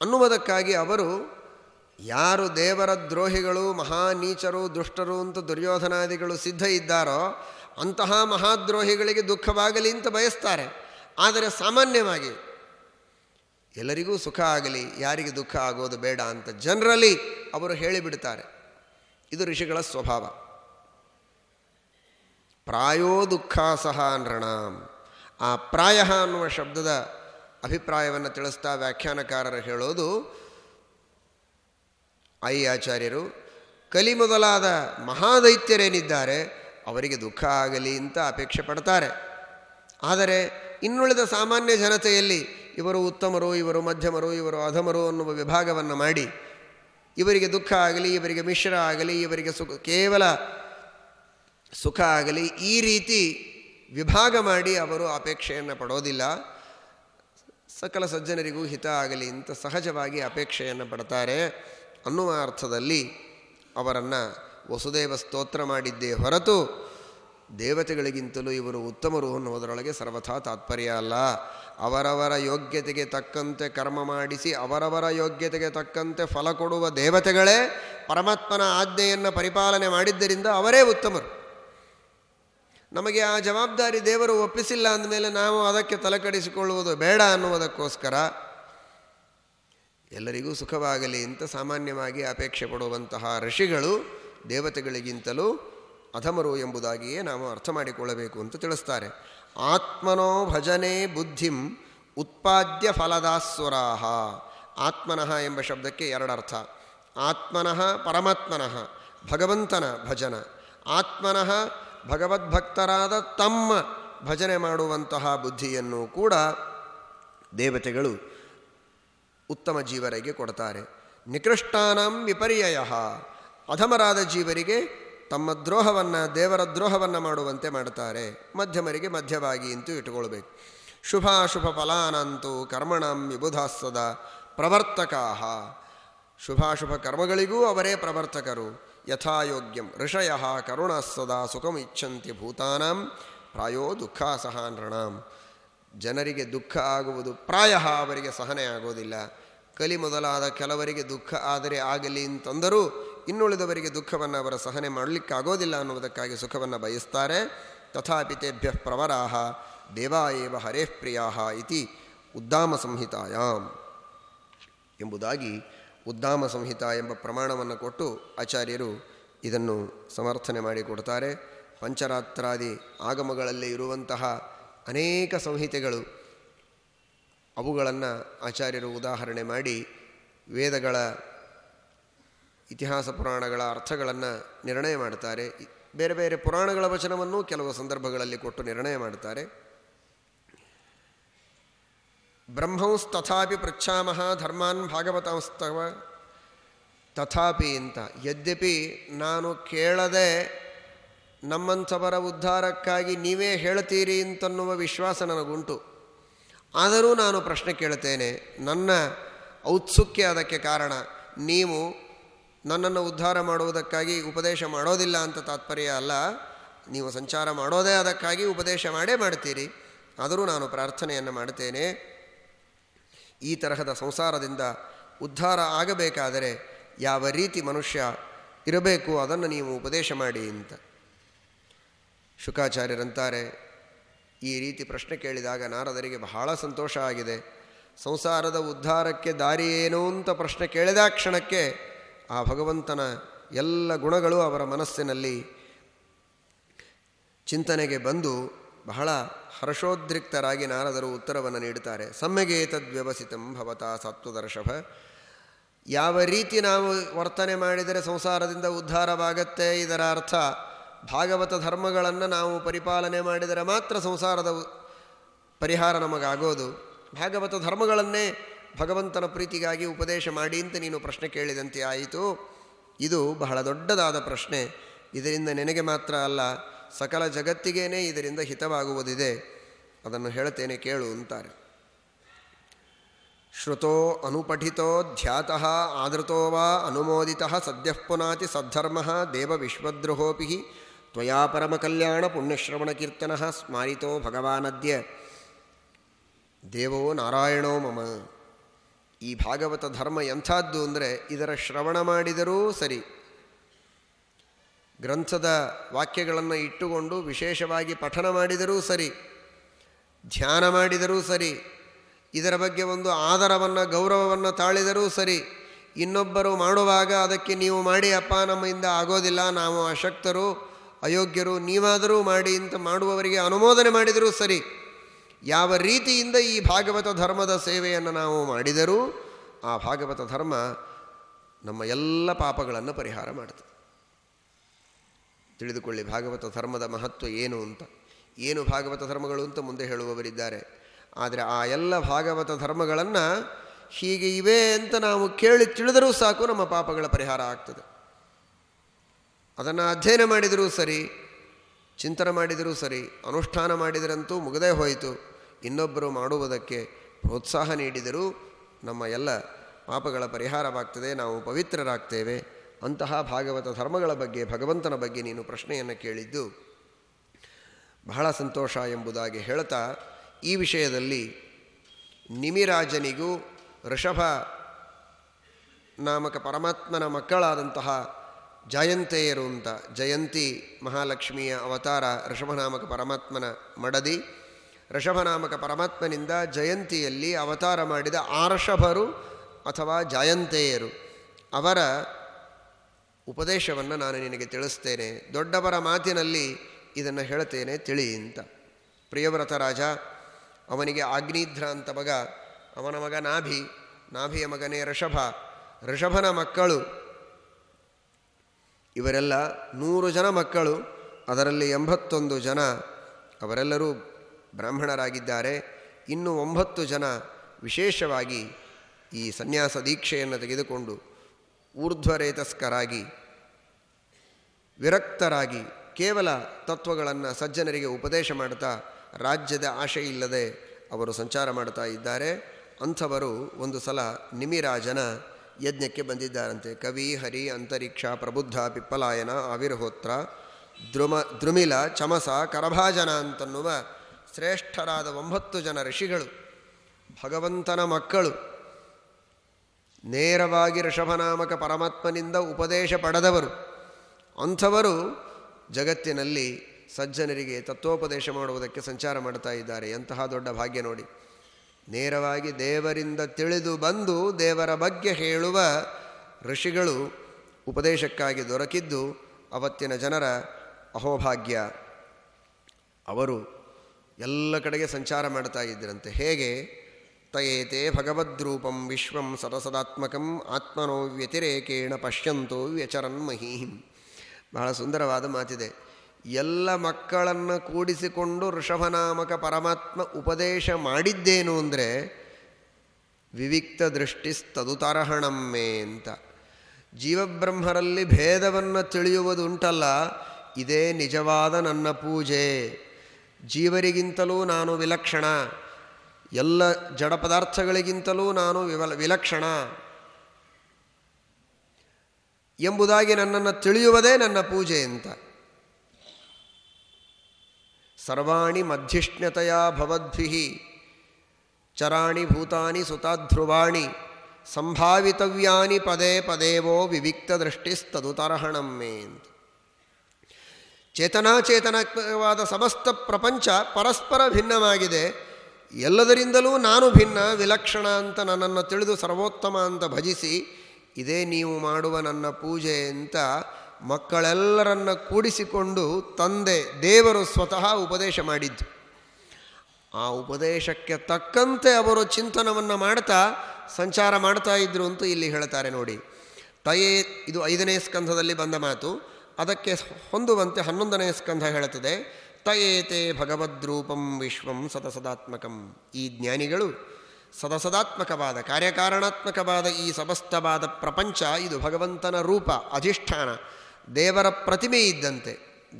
ಅನ್ನುವುದಕ್ಕಾಗಿ ಅವರು, ಯಾರು ದೇವರ ದ್ರೋಹಿಗಳು, ಮಹಾನೀಚರು, ದುಷ್ಟರು ಅಂತ ದುರ್ಯೋಧನಾದಿಗಳು ಸಿದ್ಧ ಇದ್ದಾರೋ, ಅಂತಹ ಮಹಾದ್ರೋಹಿಗಳಿಗೆ ದುಃಖವಾಗಲಿ ಅಂತ ಬಯಸ್ತಾರೆ. ಆದರೆ ಸಾಮಾನ್ಯವಾಗಿ, ಎಲ್ಲರಿಗೂ ಸುಖ ಆಗಲಿ, ಯಾರಿಗೆ ದುಃಖ ಆಗೋದು ಬೇಡ ಅಂತ ಜನರಲಿ ಅವರು ಹೇಳಿಬಿಡ್ತಾರೆ. ಇದು ಋಷಿಗಳ ಸ್ವಭಾವ. ಪ್ರಾಯೋ ದುಃಖ ಸಹ ನೃಣಾಂ ಆ ಪ್ರಾಯ ಅನ್ನುವ ಶಬ್ದದ ಅಭಿಪ್ರಾಯವನ್ನು ತಿಳಿಸ್ತಾ ವ್ಯಾಖ್ಯಾನಕಾರರು ಹೇಳೋದು ಐ ಆಚಾರ್ಯರು, ಕಲಿ ಮೊದಲಾದ ಮಹಾದೈತ್ಯರೇನಿದ್ದಾರೆ ಅವರಿಗೆ ದುಃಖ ಆಗಲಿ ಅಂತ ಅಪೇಕ್ಷೆ ಪಡ್ತಾರೆ. ಆದರೆ ಇನ್ನುಳಿದ ಸಾಮಾನ್ಯ ಜನತೆಯಲ್ಲಿ ಇವರು ಉತ್ತಮರು, ಇವರು ಮಧ್ಯಮರು, ಇವರು ಅಧಮರು ಅನ್ನುವ ವಿಭಾಗವನ್ನು ಮಾಡಿ ಇವರಿಗೆ ದುಃಖ ಆಗಲಿ, ಇವರಿಗೆ ಮಿಶ್ರ ಆಗಲಿ, ಇವರಿಗೆ ಸುಖ, ಕೇವಲ ಸುಖ ಆಗಲಿ ಈ ರೀತಿ ವಿಭಾಗ ಮಾಡಿ ಅವರು ಅಪೇಕ್ಷೆಯನ್ನು ಪಡೋದಿಲ್ಲ. ಸಕಲ ಸಜ್ಜನರಿಗೂ ಹಿತ ಆಗಲಿ ಅಂತ ಸಹಜವಾಗಿ ಅಪೇಕ್ಷೆಯನ್ನು ಪಡ್ತಾರೆ. ಅನ್ನುವ ಅರ್ಥದಲ್ಲಿ ಅವರನ್ನು ವಸುದೇವ ಸ್ತೋತ್ರ ಮಾಡಿದ್ದೇ ಹೊರತು ದೇವತೆಗಳಿಗಿಂತಲೂ ಇವರು ಉತ್ತಮರು ಅನ್ನುವುದರೊಳಗೆ ಸರ್ವಥಾ ತಾತ್ಪರ್ಯ ಅಲ್ಲ. ಅವರವರ ಯೋಗ್ಯತೆಗೆ ತಕ್ಕಂತೆ ಕರ್ಮ ಮಾಡಿಸಿ, ಅವರವರ ಯೋಗ್ಯತೆಗೆ ತಕ್ಕಂತೆ ಫಲ ಕೊಡುವ ದೇವತೆಗಳೇ ಪರಮಾತ್ಮನ ಆಜ್ಞೆಯನ್ನು ಪರಿಪಾಲನೆ ಮಾಡಿದ್ದರಿಂದ ಅವರೇ ಉತ್ತಮರು. ನಮಗೆ ಆ ಜವಾಬ್ದಾರಿ ದೇವರು ಒಪ್ಪಿಸಿಲ್ಲ ಅಂದಮೇಲೆ ನಾವು ಅದಕ್ಕೆ ತಲೆಕಡಿಸಿಕೊಳ್ಳುವುದು ಬೇಡ ಅನ್ನುವುದಕ್ಕೋಸ್ಕರ ಎಲ್ಲರಿಗೂ ಸುಖವಾಗಲಿ ಅಂತ ಸಾಮಾನ್ಯವಾಗಿ ಅಪೇಕ್ಷೆ ಪಡುವಂತಹ ಋಷಿಗಳು ದೇವತೆಗಳಿಗಿಂತಲೂ ಅಧಮರು ಎಂಬುದಾಗಿಯೇ ನಾವು ಅರ್ಥ ಮಾಡಿಕೊಳ್ಳಬೇಕು ಅಂತ ತಿಳಿಸ್ತಾರೆ. ಆತ್ಮನೋ ಭಜನೆ ಬುದ್ಧಿಂ ಉತ್ಪಾದ್ಯ ಫಲದಾಸ್ವರಾಹ. ಆತ್ಮನಃ ಎಂಬ ಶಬ್ದಕ್ಕೆ ಎರಡರ್ಥ. ಆತ್ಮನಃ ಪರಮಾತ್ಮನಃ ಭಗವಂತನ ಭಜನ. ಆತ್ಮನಃ ಭಗವದ್ಭಕ್ತರಾದ ತಮ್ಮ ಭಜನೆ ಮಾಡುವಂತಹ ಬುದ್ಧಿಯನ್ನು ಕೂಡ ದೇವತೆಗಳು ಉತ್ತಮ ಜೀವರಿಗೆ ಕೊಡ್ತಾರೆ. ನಿಕೃಷ್ಟಾನಂ ವಿಪರ್ಯಯ. ಅಧಮರಾದ ಜೀವರಿಗೆ ತಮ್ಮ ದ್ರೋಹವನ್ನು, ದೇವರ ದ್ರೋಹವನ್ನು ಮಾಡುವಂತೆ ಮಾಡುತ್ತಾರೆ. ಮಧ್ಯಮರಿಗೆ ಮಧ್ಯವಾಗಿ ಅಂತೂ ಇಟ್ಟುಕೊಳ್ಬೇಕು. ಶುಭಾಶುಭ ಫಲಾನಂತೂ ಕರ್ಮಣಂ ವಿಬುಧಾಸ್ತದ ಪ್ರವರ್ತಕಾ. ಶುಭಾಶುಭ ಕರ್ಮಗಳಿಗೂ ಅವರೇ ಪ್ರವರ್ತಕರು. ಯಥಾಯೋಗ್ಯಂ. ಋಷಯ ಕರುಣಸ್ಸದಾ ಸುಖಮಿಚ್ಛಂತಿ ಭೂತಾನಾಂ, ಪ್ರಾಯೋ ದುಃಖ ಸಹ ನೃಣಾಂ ಜನರಿಗೆ ದುಃಖ ಆಗುವುದು ಪ್ರಾಯ ಅವರಿಗೆ ಸಹನೆ ಆಗೋದಿಲ್ಲ ಕಲಿ ಮೊದಲಾದ ಕೆಲವರಿಗೆ ದುಃಖ ಆದರೆ ಆಗಲಿ ಅಂತಂದರೂ ಇನ್ನುಳಿದವರಿಗೆ ದುಃಖವನ್ನು ಅವರ ಸಹನೆ ಮಾಡಲಿಕ್ಕಾಗೋದಿಲ್ಲ ಅನ್ನುವುದಕ್ಕಾಗಿ ಸುಖವನ್ನು ಬಯಸ್ತಾರೆ. ತಥಾಪಿ ತೇಭ್ಯ ಪ್ರವರಾಹ, ದೇವಾ ಏವ ಹರೇಃ ಪ್ರಿಯಾ ಇತಿ ಉದ್ದಾಮ ಸಂಹಿತಾಯಾಮ್ ಎಂಬುದಾಗಿ ಉದ್ದಾಮ ಸಂಹಿತ ಎಂಬ ಪ್ರಮಾಣವನ್ನು ಕೊಟ್ಟು ಆಚಾರ್ಯರು ಇದನ್ನು ಸಮರ್ಥನೆ ಮಾಡಿಕೊಡ್ತಾರೆ ಪಂಚರಾತ್ರಾದಿ ಆಗಮಗಳಲ್ಲಿ ಇರುವಂತಹ ಅನೇಕ ಸಂಹಿತೆಗಳು ಅವುಗಳನ್ನು ಆಚಾರ್ಯರು ಉದಾಹರಣೆ ಮಾಡಿ ವೇದಗಳ ಇತಿಹಾಸ ಪುರಾಣಗಳ ಅರ್ಥಗಳನ್ನು ನಿರ್ಣಯ ಮಾಡ್ತಾರೆ. ಬೇರೆ ಬೇರೆ ಪುರಾಣಗಳ ವಚನವನ್ನು ಕೆಲವು ಸಂದರ್ಭಗಳಲ್ಲಿ ಕೊಟ್ಟು ನಿರ್ಣಯ ಮಾಡ್ತಾರೆ. ಬ್ರಹ್ಮಂಸ್ತಥಾಪಿ ಪೃಚ್ಛಾಮಹ ಧರ್ಮಾನ್ ಭಾಗವತಾಂಸ್ತವ ತಥಾಪಿ ಅಂತ. ಯದ್ಯಪಿ ನಾನು ಕೇಳದೆ ನಮ್ಮಂಥವರ ಉದ್ಧಾರಕ್ಕಾಗಿ ನೀವೇ ಹೇಳ್ತೀರಿ ಅಂತನ್ನುವ ವಿಶ್ವಾಸ ನನಗುಂಟು. ಆದರೂ ನಾನು ಪ್ರಶ್ನೆ ಕೇಳ್ತೇನೆ ನನ್ನ ಔತ್ಸುಕ್ಯ ಅದಕ್ಕೆ ಕಾರಣ ನೀವು ನನ್ನನ್ನು ಉದ್ಧಾರ ಮಾಡುವುದಕ್ಕಾಗಿ ಉಪದೇಶ ಮಾಡೋದಿಲ್ಲ ಅಂತ ತಾತ್ಪರ್ಯ ಅಲ್ಲ, ನೀವು ಸಂಚಾರ ಮಾಡೋದೇ ಅದಕ್ಕಾಗಿ ಉಪದೇಶ ಮಾಡೇ ಮಾಡ್ತೀರಿ. ಆದರೂ ನಾನು ಪ್ರಾರ್ಥನೆಯನ್ನು ಮಾಡ್ತೇನೆ ಈ ತರಹದ ಸಂಸಾರದಿಂದ ಉದ್ಧಾರ ಆಗಬೇಕಾದರೆ ಯಾವ ರೀತಿ ಮನುಷ್ಯ ಇರಬೇಕು ಅದನ್ನು ನೀವು ಉಪದೇಶ ಮಾಡಿ ಅಂತ. ಶುಕಾಚಾರ್ಯರಂತಾರೆ, ಈ ರೀತಿ ಪ್ರಶ್ನೆ ಕೇಳಿದಾಗ ನಾರದರಿಗೆ ಬಹಳ ಸಂತೋಷ ಆಗಿದೆ. ಸಂಸಾರದ ಉದ್ಧಾರಕ್ಕೆ ದಾರಿ ಏನು ಅಂತ ಪ್ರಶ್ನೆ ಕೇಳಿದ ಕ್ಷಣಕ್ಕೆ ಆ ಭಗವಂತನ ಎಲ್ಲ ಗುಣಗಳು ಅವರ ಮನಸ್ಸಿನಲ್ಲಿ ಚಿಂತನೆಗೆ ಬಂದು ಬಹಳ ಹರ್ಷೋದ್ರಿಕ್ತರಾಗಿ ನಾರದರು ಉತ್ತರವನ್ನು ನೀಡುತ್ತಾರೆ. ಸಮ್ಯಗೆ ಸಮ್ಯಗೇತದ್ವ್ಯವಸಿತಂ ಭವತಾ ಸತ್ವದರ್ಶಭ. ಯಾವ ರೀತಿ ನಾವು ವರ್ತನೆ ಮಾಡಿದರೆ ಸಂಸಾರದಿಂದ ಉದ್ಧಾರವಾಗತ್ತೆ? ಇದರ ಅರ್ಥ ಭಾಗವತ ಧರ್ಮಗಳನ್ನು ನಾವು ಪರಿಪಾಲನೆ ಮಾಡಿದರೆ ಮಾತ್ರ ಸಂಸಾರದ ಪರಿಹಾರ ನಮಗಾಗೋದು. ಭಾಗವತ ಧರ್ಮಗಳನ್ನೇ ಭಗವಂತನ ಪ್ರೀತಿಗಾಗಿ ಉಪದೇಶ ಮಾಡಿ ಅಂತ ನೀನು ಪ್ರಶ್ನೆ ಕೇಳಿದಂತೆ ಆಯಿತು. ಇದು ಬಹಳ ದೊಡ್ಡದಾದ ಪ್ರಶ್ನೆ. ಇದರಿಂದ ನಿನಗೆ ಮಾತ್ರ ಅಲ್ಲ ಸಕಲ ಜಗತ್ತಿಗೇನೆ ಇದರಿಂದ ಹಿತವಾಗುವುದಿದೆ. ಅದನ್ನು ಹೇಳ್ತೇನೆ ಕೇಳು ಅಂತಾರೆ. ಶ್ರುತೋ ಅನುಪಠಿತೋ ಧ್ಯಾತಃ ಆದೃತೋ ವಾ ಅನುಮೋದಿತಃ ಸದ್ಯಃ ಪುನಾತಿ ಸದ್ಧರ್ಮ ದೇವ ವಿಶ್ವದ್ರೋಹೋಪಿ ತ್ವಯಾ ಪರಮಕಲ್ಯಾಣ ಪುಣ್ಯಶ್ರವಣಕೀರ್ತನ ಸ್ಮಾರಿತೋ ಭಗವಾನದ್ಯ. ದೇವೋ ನಾರಾಯಣೋ ಮಮ. ಈ ಭಾಗವತ ಧರ್ಮ ಎಂಥದ್ದು ಅಂದರೆ ಇದರ ಶ್ರವಣ ಮಾಡಿದರೂ ಸರಿ ಗ್ರಂಥದ ವಾಕ್ಯಗಳನ್ನು ಇಟ್ಟುಕೊಂಡು ವಿಶೇಷವಾಗಿ ಪಠನ ಮಾಡಿದರೂ ಸರಿ, ಧ್ಯಾನ ಮಾಡಿದರೂ ಸರಿ, ಇದರ ಬಗ್ಗೆ ಒಂದು ಆದರವನ್ನು, ಗೌರವವನ್ನು ತಾಳಿದರೂ ಸರಿ, ಇನ್ನೊಬ್ಬರು ಮಾಡುವಾಗ ಅದಕ್ಕೆ ನೀವು ಮಾಡಿ, ಅಪ್ಪ, ನಮ್ಮಿಂದ ಆಗೋದಿಲ್ಲ, ನಾವು ಅಶಕ್ತರು, ಅಯೋಗ್ಯರು, ನೀವಾದರೂ ಮಾಡಿ ಅಂತ ಮಾಡುವವರಿಗೆ ಅನುಮೋದನೆ ಮಾಡಿದರೂ ಸರಿ, ಯಾವ ರೀತಿಯಿಂದ ಈ ಭಾಗವತ ಧರ್ಮದ ಸೇವೆಯನ್ನು ನಾವು ಮಾಡಿದರೂ, ಆ ಭಾಗವತ ಧರ್ಮ ನಮ್ಮ ಎಲ್ಲ ಪಾಪಗಳನ್ನು ಪರಿಹಾರ ಮಾಡುತ್ತೆ ತಿಳಿದುಕೊಳ್ಳಿ. ಭಾಗವತ ಧರ್ಮದ ಮಹತ್ವ ಏನು ಅಂತ. ಏನು ಭಾಗವತ ಧರ್ಮಗಳು ಅಂತ ಮುಂದೆ ಹೇಳುವವರಿದ್ದಾರೆ. ಆದರೆ ಆ ಎಲ್ಲ ಭಾಗವತ ಧರ್ಮಗಳನ್ನು ಹೀಗೆ ಇವೆ ಅಂತ ನಾವು ಕೇಳಿ ತಿಳಿದರೂ ಸಾಕು ನಮ್ಮ ಪಾಪಗಳ ಪರಿಹಾರ ಆಗ್ತದೆ. ಅದನ್ನು ಅಧ್ಯಯನ ಮಾಡಿದರೂ ಸರಿ, ಚಿಂತನೆ ಮಾಡಿದರೂ ಸರಿ, ಅನುಷ್ಠಾನ ಮಾಡಿದರಂತೂ ಮುಗದೇ ಹೋಯಿತು. ಇನ್ನೊಬ್ಬರು ಮಾಡುವುದಕ್ಕೆ ಪ್ರೋತ್ಸಾಹ ನೀಡಿದರೂ ನಮ್ಮ ಎಲ್ಲ ಪಾಪಗಳ ಪರಿಹಾರವಾಗ್ತದೆ. ನಾವು ಪವಿತ್ರರಾಗ್ತೇವೆ. ಅಂತಹ ಭಾಗವತ ಧರ್ಮಗಳ ಬಗ್ಗೆ, ಭಗವಂತನ ಬಗ್ಗೆ ನೀನು ಪ್ರಶ್ನೆಯನ್ನು ಕೇಳಿದ್ದು ಬಹಳ ಸಂತೋಷ ಎಂಬುದಾಗಿ ಹೇಳ್ತಾ, ಈ ವಿಷಯದಲ್ಲಿ ನಿಮಿರಾಜನಿಗೂ ಋಷಭ ನಾಮಕ ಪರಮಾತ್ಮನ ಮಕ್ಕಳಾದಂತಹ ಜಯಂತೆಯರು ಅಂತ, ಜಯಂತಿ ಮಹಾಲಕ್ಷ್ಮಿಯ ಅವತಾರ ಋಷಭನಾಮಕ ಪರಮಾತ್ಮನ ಮಡದಿ ಋಷಭನಾಮಕ ಪರಮಾತ್ಮನಿಂದ ಜಯಂತಿಯಲ್ಲಿ ಅವತಾರ ಮಾಡಿದ ಆರ್ಷಭರು ಅಥವಾ ಜಯಂತೆಯರು, ಅವರ ಉಪದೇಶವನ್ನು ನಾನು ನಿನಗೆ ತಿಳಿಸ್ತೇನೆ. ದೊಡ್ಡವರ ಮಾತಿನಲ್ಲಿ ಇದನ್ನು ಹೇಳ್ತೇನೆ, ತಿಳಿ ಅಂತ. ಪ್ರಿಯವ್ರತ ರಾಜ, ಅವನಿಗೆ ಆಗ್ನೀಧ್ರ ಅಂತ ಮಗ, ಅವನ ಮಗ ನಾಭಿ, ನಾಭಿಯ ಮಗನೇ ಋಷಭ. ಋಷಭನ ಮಕ್ಕಳು, ಇವರೆಲ್ಲ ನೂರು ಜನ ಮಕ್ಕಳು, ಅದರಲ್ಲಿ ಎಂಬತ್ತೊಂದು ಜನ ಅವರೆಲ್ಲರೂ ಬ್ರಾಹ್ಮಣರಾಗಿದ್ದಾರೆ. ಇನ್ನು ಒಂಬತ್ತು ಜನ ವಿಶೇಷವಾಗಿ ಈ ಸನ್ಯಾಸ ದೀಕ್ಷೆಯನ್ನು ತೆಗೆದುಕೊಂಡು ಊರ್ಧ್ವರೇತಸ್ಕರಾಗಿ, ವಿರಕ್ತರಾಗಿ ಕೇವಲ ತತ್ವಗಳನ್ನು ಸಜ್ಜನರಿಗೆ ಉಪದೇಶ ಮಾಡ್ತಾ ರಾಜ್ಯದ ಆಶೆ ಇಲ್ಲದೆ ಅವರು ಸಂಚಾರ ಮಾಡ್ತಾ ಇದ್ದಾರೆ. ಅಂಥವರು ಒಂದು ಸಲ ನಿಮಿರಾಜನ ಯಜ್ಞಕ್ಕೆ ಬಂದಿದ್ದಾರಂತೆ. ಕವಿ, ಹರಿ, ಅಂತರಿಕ್ಷ, ಪ್ರಬುದ್ಧ, ಪಿಪ್ಪಲಾಯನ ಆವಿರ್ಹೋತ್ರ ದ್ರುಮ, ದ್ರುಮಿಲ, ಚಮಸ, ಕರಭಾಜನ ಅಂತನ್ನುವ ಶ್ರೇಷ್ಠರಾದ ಒಂಬತ್ತು ಜನ ಋಷಿಗಳು, ಭಗವಂತನ ಮಕ್ಕಳು ನೇರವಾಗಿ ಋಷಭನಾಮಕ ಪರಮಾತ್ಮನಿಂದ ಉಪದೇಶ ಪಡೆದವರು. ಅಂಥವರು ಜಗತ್ತಿನಲ್ಲಿ ಸಜ್ಜನರಿಗೆ ತತ್ವೋಪದೇಶ ಮಾಡುವುದಕ್ಕೆ ಸಂಚಾರ ಮಾಡ್ತಾ ಇದ್ದಾರೆ. ಎಂತಹ ದೊಡ್ಡ ಭಾಗ್ಯ ನೋಡಿ. ನೇರವಾಗಿ ದೇವರಿಂದ ತಿಳಿದು ಬಂದು ದೇವರ ಬಗ್ಗೆ ಹೇಳುವ ಋಷಿಗಳು ಉಪದೇಶಕ್ಕಾಗಿ ದೊರಕಿದ್ದು ಅವತ್ತಿನ ಜನರ ಅಹೋಭಾಗ್ಯ. ಅವರು ಎಲ್ಲ ಕಡೆಗೆ ಸಂಚಾರ ಮಾಡ್ತಾ ಇದ್ದರಂತೆ ಹೇಗೆ? ತಯೇತೆ ಭಗವದ್ರೂಪಂ ವಿಶ್ವಂ ಸದಸದಾತ್ಮಕಂ ಆತ್ಮನೋ ವ್ಯತಿರೇಕೇಣ ಪಶ್ಯಂತೋ ವ್ಯಚರನ್ ವ್ಯಚರನ್ಮಹೀಂ. ಬಹಳ ಸುಂದರವಾದ ಮಾತಿದೆ. ಎಲ್ಲ ಮಕ್ಕಳನ್ನು ಕೂಡಿಸಿಕೊಂಡು ಋಷಭನಾಮಕ ಪರಮಾತ್ಮ ಉಪದೇಶ ಮಾಡಿದ್ದೇನು ಅಂದರೆ ವಿವಿಕ್ತ ದೃಷ್ಟಿಸ್ತದುತರಹಣಮ್ಮೇ ಅಂತ. ಜೀವಬ್ರಹ್ಮರಲ್ಲಿ ಭೇದವನ್ನು ತಿಳಿಯುವುದುಂಟಲ್ಲ, ಇದೇ ನಿಜವಾದ ನನ್ನ ಪೂಜೆ. ಜೀವರಿಗಿಂತಲೂ ನಾನು ವಿಲಕ್ಷಣ. ಎಲ್ಲ ಜಡ ಪದಾರ್ಥಗಳಿಗಿಂತಲೂ ನಾನು ವಿವಲ ವಿಲಕ್ಷಣ. ಎಂಬುದಾಗಿ ನನ್ನನ್ನು ತಿಳಿಯುವುದೇ ನನ್ನ ಪೂಜೆ ಅಂತ. ಸರ್ವಾಣಿ ಮಧ್ಯಷ್ಣ್ಯತೆಯ ಭವದ್ಭಿ ಚರಾಣಿ ಭೂತಾನಿ ಸುತಾಧ್ರುವಾಣಿ, ಸಂಭಾವಿತವ್ಯಾನಿ ಪದೇ ಪದೇವೋ ವಿವಿಕ್ತ ದೃಷ್ಟಿಸ್ತದುತರಹಣಮ್ಮೆ ಅಂತ. ಚೇತನಾಚೇತನವಾದ ಸಮಸ್ತ ಪ್ರಪಂಚ ಪರಸ್ಪರ ಭಿನ್ನವಾಗಿದೆ. ಎಲ್ಲದರಿಂದಲೂ ನಾನು ಭಿನ್ನ, ವಿಲಕ್ಷಣ ಅಂತ ನನ್ನನ್ನು ತಿಳಿದು ಸರ್ವೋತ್ತಮ ಅಂತ ಭಜಿಸಿ, ಇದೇ ನೀವು ಮಾಡುವ ನನ್ನ ಪೂಜೆ ಅಂತ ಮಕ್ಕಳೆಲ್ಲರನ್ನ ಕೂಡಿಸಿಕೊಂಡು ತಂದೆ, ದೇವರು ಸ್ವತಃ ಉಪದೇಶ ಮಾಡಿದ್ದು. ಆ ಉಪದೇಶಕ್ಕೆ ತಕ್ಕಂತೆ ಅವರು ಚಿಂತನವನ್ನು ಮಾಡ್ತಾ, ಸಂಚಾರ ಮಾಡ್ತಾ ಇದ್ರು ಅಂತ ಇಲ್ಲಿ ಹೇಳ್ತಾರೆ ನೋಡಿ. ತಯೇ, ಇದು ಐದನೇ ಸ್ಕಂಧದಲ್ಲಿ ಬಂದ ಮಾತು. ಅದಕ್ಕೆ ಹೊಂದುವಂತೆ ಹನ್ನೊಂದನೇ ಸ್ಕಂಧ ಹೇಳುತ್ತದೆ. ತಯೇತೆ ಭಗವದ್ರೂಪಂ ವಿಶ್ವಂ ಸದಸದಾತ್ಮಕಂ. ಈ ಜ್ಞಾನಿಗಳು ಸದಸದಾತ್ಮಕವಾದ, ಕಾರ್ಯಕಾರಣಾತ್ಮಕವಾದ ಈ ಸಮಸ್ತವಾದ ಪ್ರಪಂಚ ಇದು ಭಗವಂತನ ರೂಪ, ಅಧಿಷ್ಠಾನ. ದೇವರ ಪ್ರತಿಮೆ ಇದ್ದಂತೆ.